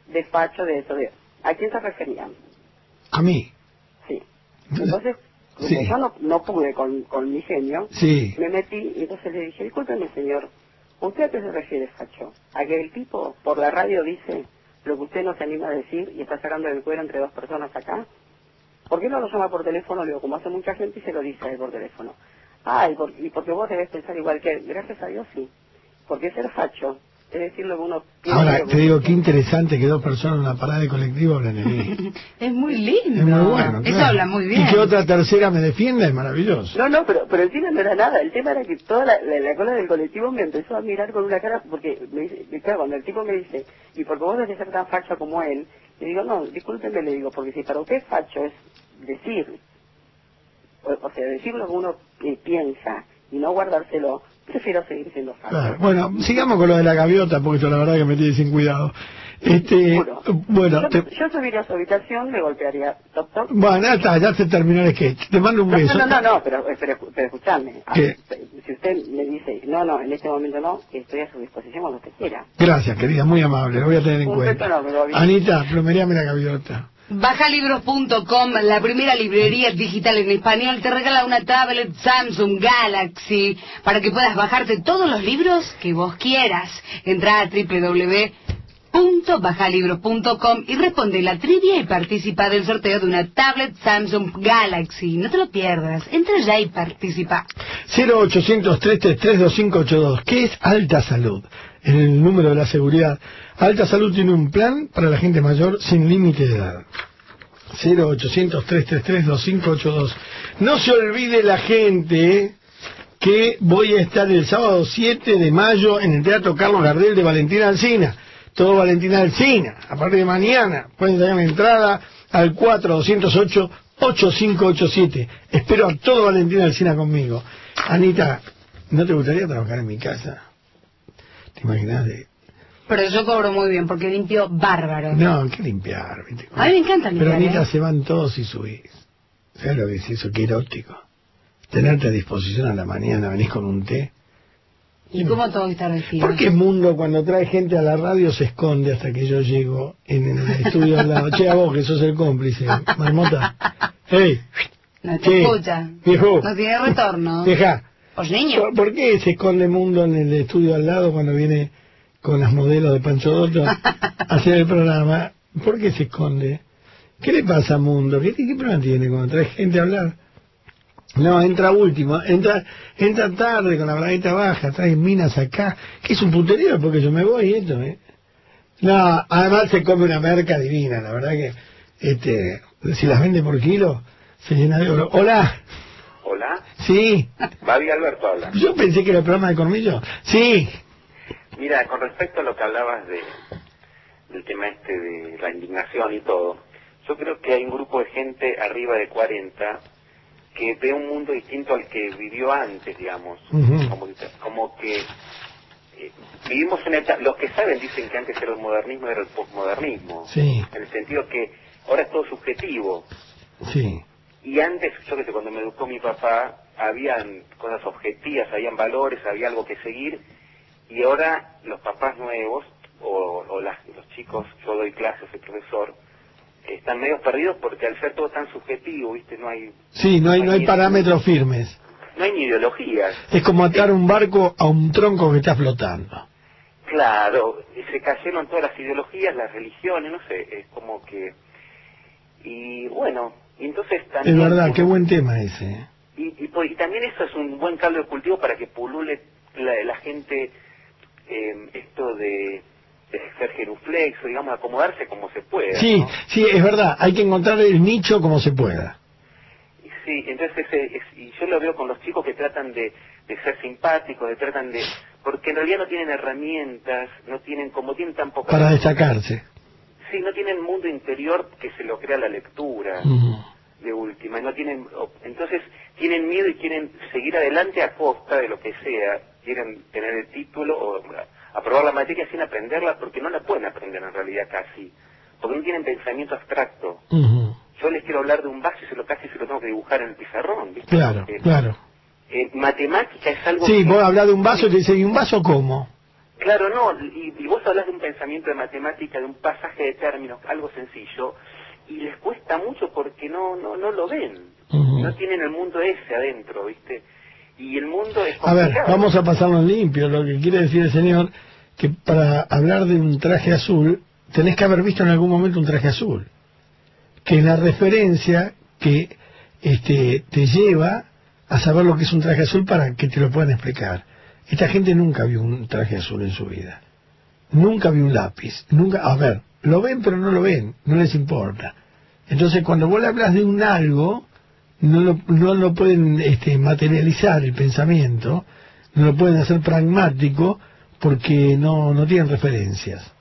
Despacho de eso. De, ¿A quién se referían? A mí. Sí. Entonces, Sí. yo no, no pude con, con mi genio, Sí. me metí y entonces le dije, discúlpeme señor, ¿usted a qué se refiere, Facho? ¿A que el tipo por la radio dice lo que usted no se anima a decir y está sacando el cuero entre dos personas acá? ¿Por qué no lo llama por teléfono? Le digo, como hace mucha gente y se lo dice a él por teléfono. Ah, y, por- y porque vos debes pensar igual que él. Gracias a Dios sí. Porque ser facho es decir lo que uno piensa. Ahora, te digo, qué interesante que dos personas en una parada de colectivo hablan de mí. Es muy lindo. Es muy bueno. Eso claro. habla muy bien. Y que otra tercera me defienda es maravilloso. No, no, pero, pero encima no era nada. El tema era que toda la, la, la cola del colectivo me empezó a mirar con una cara, porque me dice, claro, cuando el tipo me dice, y porque vos debes ser tan facho como él, le digo, no, discúlpeme, le digo, porque si para usted facho es decir, o, o sea, decir lo que uno eh, piensa y no guardárselo, prefiero seguir siendo facho. Claro. Bueno, sigamos con lo de la gaviota, porque esto la verdad que me tiene sin cuidado. Este, bueno, yo, te, yo subiría a su habitación, le golpearía, toc. bueno, ya está, ya se terminó el sketch. Te mando un No, beso. no, no, no, pero, pero, pero escuchame. Si usted me dice, no, no, en este momento no, estoy a su disposición cuando usted quiera. Gracias, querida, muy amable, lo voy a tener en Un cuenta. Anita, plumeríame la gaviota. Bajalibros.com, la primera librería digital en español, te regala una tablet Samsung Galaxy para que puedas bajarte todos los libros que vos quieras. Entra a www.bajalibros.com y responde la trivia y participa del sorteo de una tablet Samsung Galaxy. No te lo pierdas, entra ya y participa. 0800-333-2582. ¿Qué es Alta Salud? El número de la seguridad. Alta Salud tiene un plan para la gente mayor sin límite de edad. 0800-333-2582. No se olvide la gente que voy a estar el sábado 7 de mayo en el Teatro Carlos Gardel de Valentina Alcina. Todo Valentina Alcina. A partir de mañana pueden sacar una entrada al 4208-8587. Espero a todo Valentina Alcina conmigo. Anita, ¿no te gustaría trabajar en mi casa? ¿Te imaginas de... Pero yo cobro muy bien porque limpio bárbaro. No, que limpiar, ¿viste? A mí me encanta Pero limpiar. Anita ¿eh? se van todos y subís. ¿Sabes lo que es eso? Qué erótico. Tenerte a disposición a la mañana, venís con un té. ¿Y cómo que estar vestido? ¿Por qué Mundo cuando trae gente a la radio se esconde hasta que yo llego en el estudio al lado? Che, a vos que sos el cómplice, marmota. ¡Hey! No te escucha. Viejo. No tiene retorno. Deja. Pues niño. ¿Por, por qué se esconde Mundo en el estudio al lado cuando viene con las modelos de Pancho Dotto a hacer el programa? ¿Por qué se esconde? ¿Qué le pasa a Mundo? ¿Qué, qué problema tiene cuando trae gente a hablar? No, entra último, entra entra tarde con la bragueta baja, trae minas acá, que es un puterío porque yo me voy y esto, ¿eh? No, además se come una merca divina, la verdad que, este, si las vende por kilo, se llena de oro. Hola, Hola, sí, Babi Alberto habla. yo pensé que era el programa de Cormillo, sí, Mira, con respecto a lo que hablabas de del tema este de la indignación y todo, yo creo que hay un grupo de gente arriba de 40 que ve un mundo distinto al que vivió antes, digamos. Ujú. Como que, como que eh, vivimos una etapa, los que saben dicen que antes era el modernismo, era el postmodernismo. Sí. En el sentido que ahora es todo subjetivo. sí, Y antes, yo que sé, cuando me educó mi papá, habían cosas objetivas, habían valores, había algo que seguir, y ahora los papás nuevos, o, o las- los chicos, yo doy clases, soy profesor, están medio perdidos porque al ser todo tan subjetivo, ¿viste? No hay, sí, no hay, no hay parámetros firmes. no hay ni ideologías. Es como atar un barco a un tronco que está flotando. Claro, se cayeron todas las ideologías, las religiones, no sé, es como que... Y bueno, entonces Es también... verdad, qué buen tema ese. ¿eh? Y, y, pues, y también eso es un buen caldo de cultivo para que pulule la, la gente eh, esto de, ser genuflexo, digamos, acomodarse como se pueda. Sí, ¿no? sí, es verdad, hay que encontrar el nicho como se pueda. Sí, entonces es- y yo lo veo con los chicos que tratan de, de ser simpáticos, de tratan de... Porque en realidad no tienen herramientas, no tienen, como tienen tan poca... Para destacarse. Sí, no tienen mundo interior que se lo crea la lectura. De última, no tienen, entonces tienen miedo y quieren seguir adelante a costa de lo que sea, quieren tener el título o aprobar la materia sin aprenderla porque no la pueden aprender en realidad casi, porque no tienen pensamiento abstracto. Yo les quiero hablar de un vaso y se lo casi se lo tengo que dibujar en el pizarrón, ¿viste? Claro, Porque, claro. eh, matemática es algo Sí, que- vos hablas de un vaso y te dicen, ¿y un vaso cómo? Claro, no, y, y vos hablas de un pensamiento de matemática, de un pasaje de términos, algo sencillo, y les cuesta mucho porque no no no lo ven, no tienen el mundo ese adentro, ¿viste? Y el mundo es A ver, vamos a pasarlo en limpio. Lo que quiere decir el señor que para hablar de un traje azul tenés que haber visto en algún momento un traje azul, que es la referencia que este, te lleva a saber lo que es un traje azul para que te lo puedan explicar. Esta gente nunca vio un traje azul en su vida, nunca vio un lápiz, nunca. A ver, lo ven pero no lo ven, no les importa. Entonces cuando vos le hablas de un algo no lo, no lo pueden este, materializar el pensamiento, no lo pueden hacer pragmático porque no, no tienen referencias.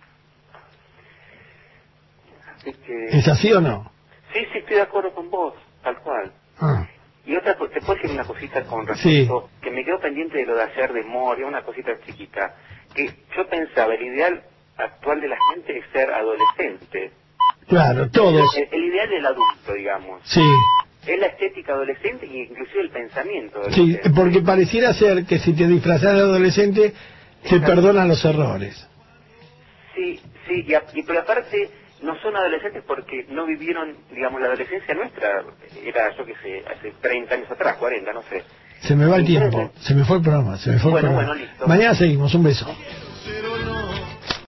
Así que- ¿Es así o no? Sí, sí, estoy de acuerdo con vos, tal cual. Ah, Y otra, co- te puedo decir una cosita con respecto, que me quedó pendiente de lo de ayer de Moria, una cosita chiquita, que yo pensaba, el ideal actual de la gente es ser adolescente. claro, todos. El, el ideal del adulto, digamos. Sí, Es la estética adolescente y inclusive el pensamiento sí, porque pareciera ser que si te disfrazas de adolescente te perdonan los errores. Sí, sí, y, a- y pero aparte no son adolescentes porque no vivieron, digamos, la adolescencia nuestra era, yo qué sé, hace 30 años atrás, 40, no sé. Se me va el tiempo, se me fue el programa, se me fue el Bueno, programa. bueno, listo. Mañana seguimos, un beso.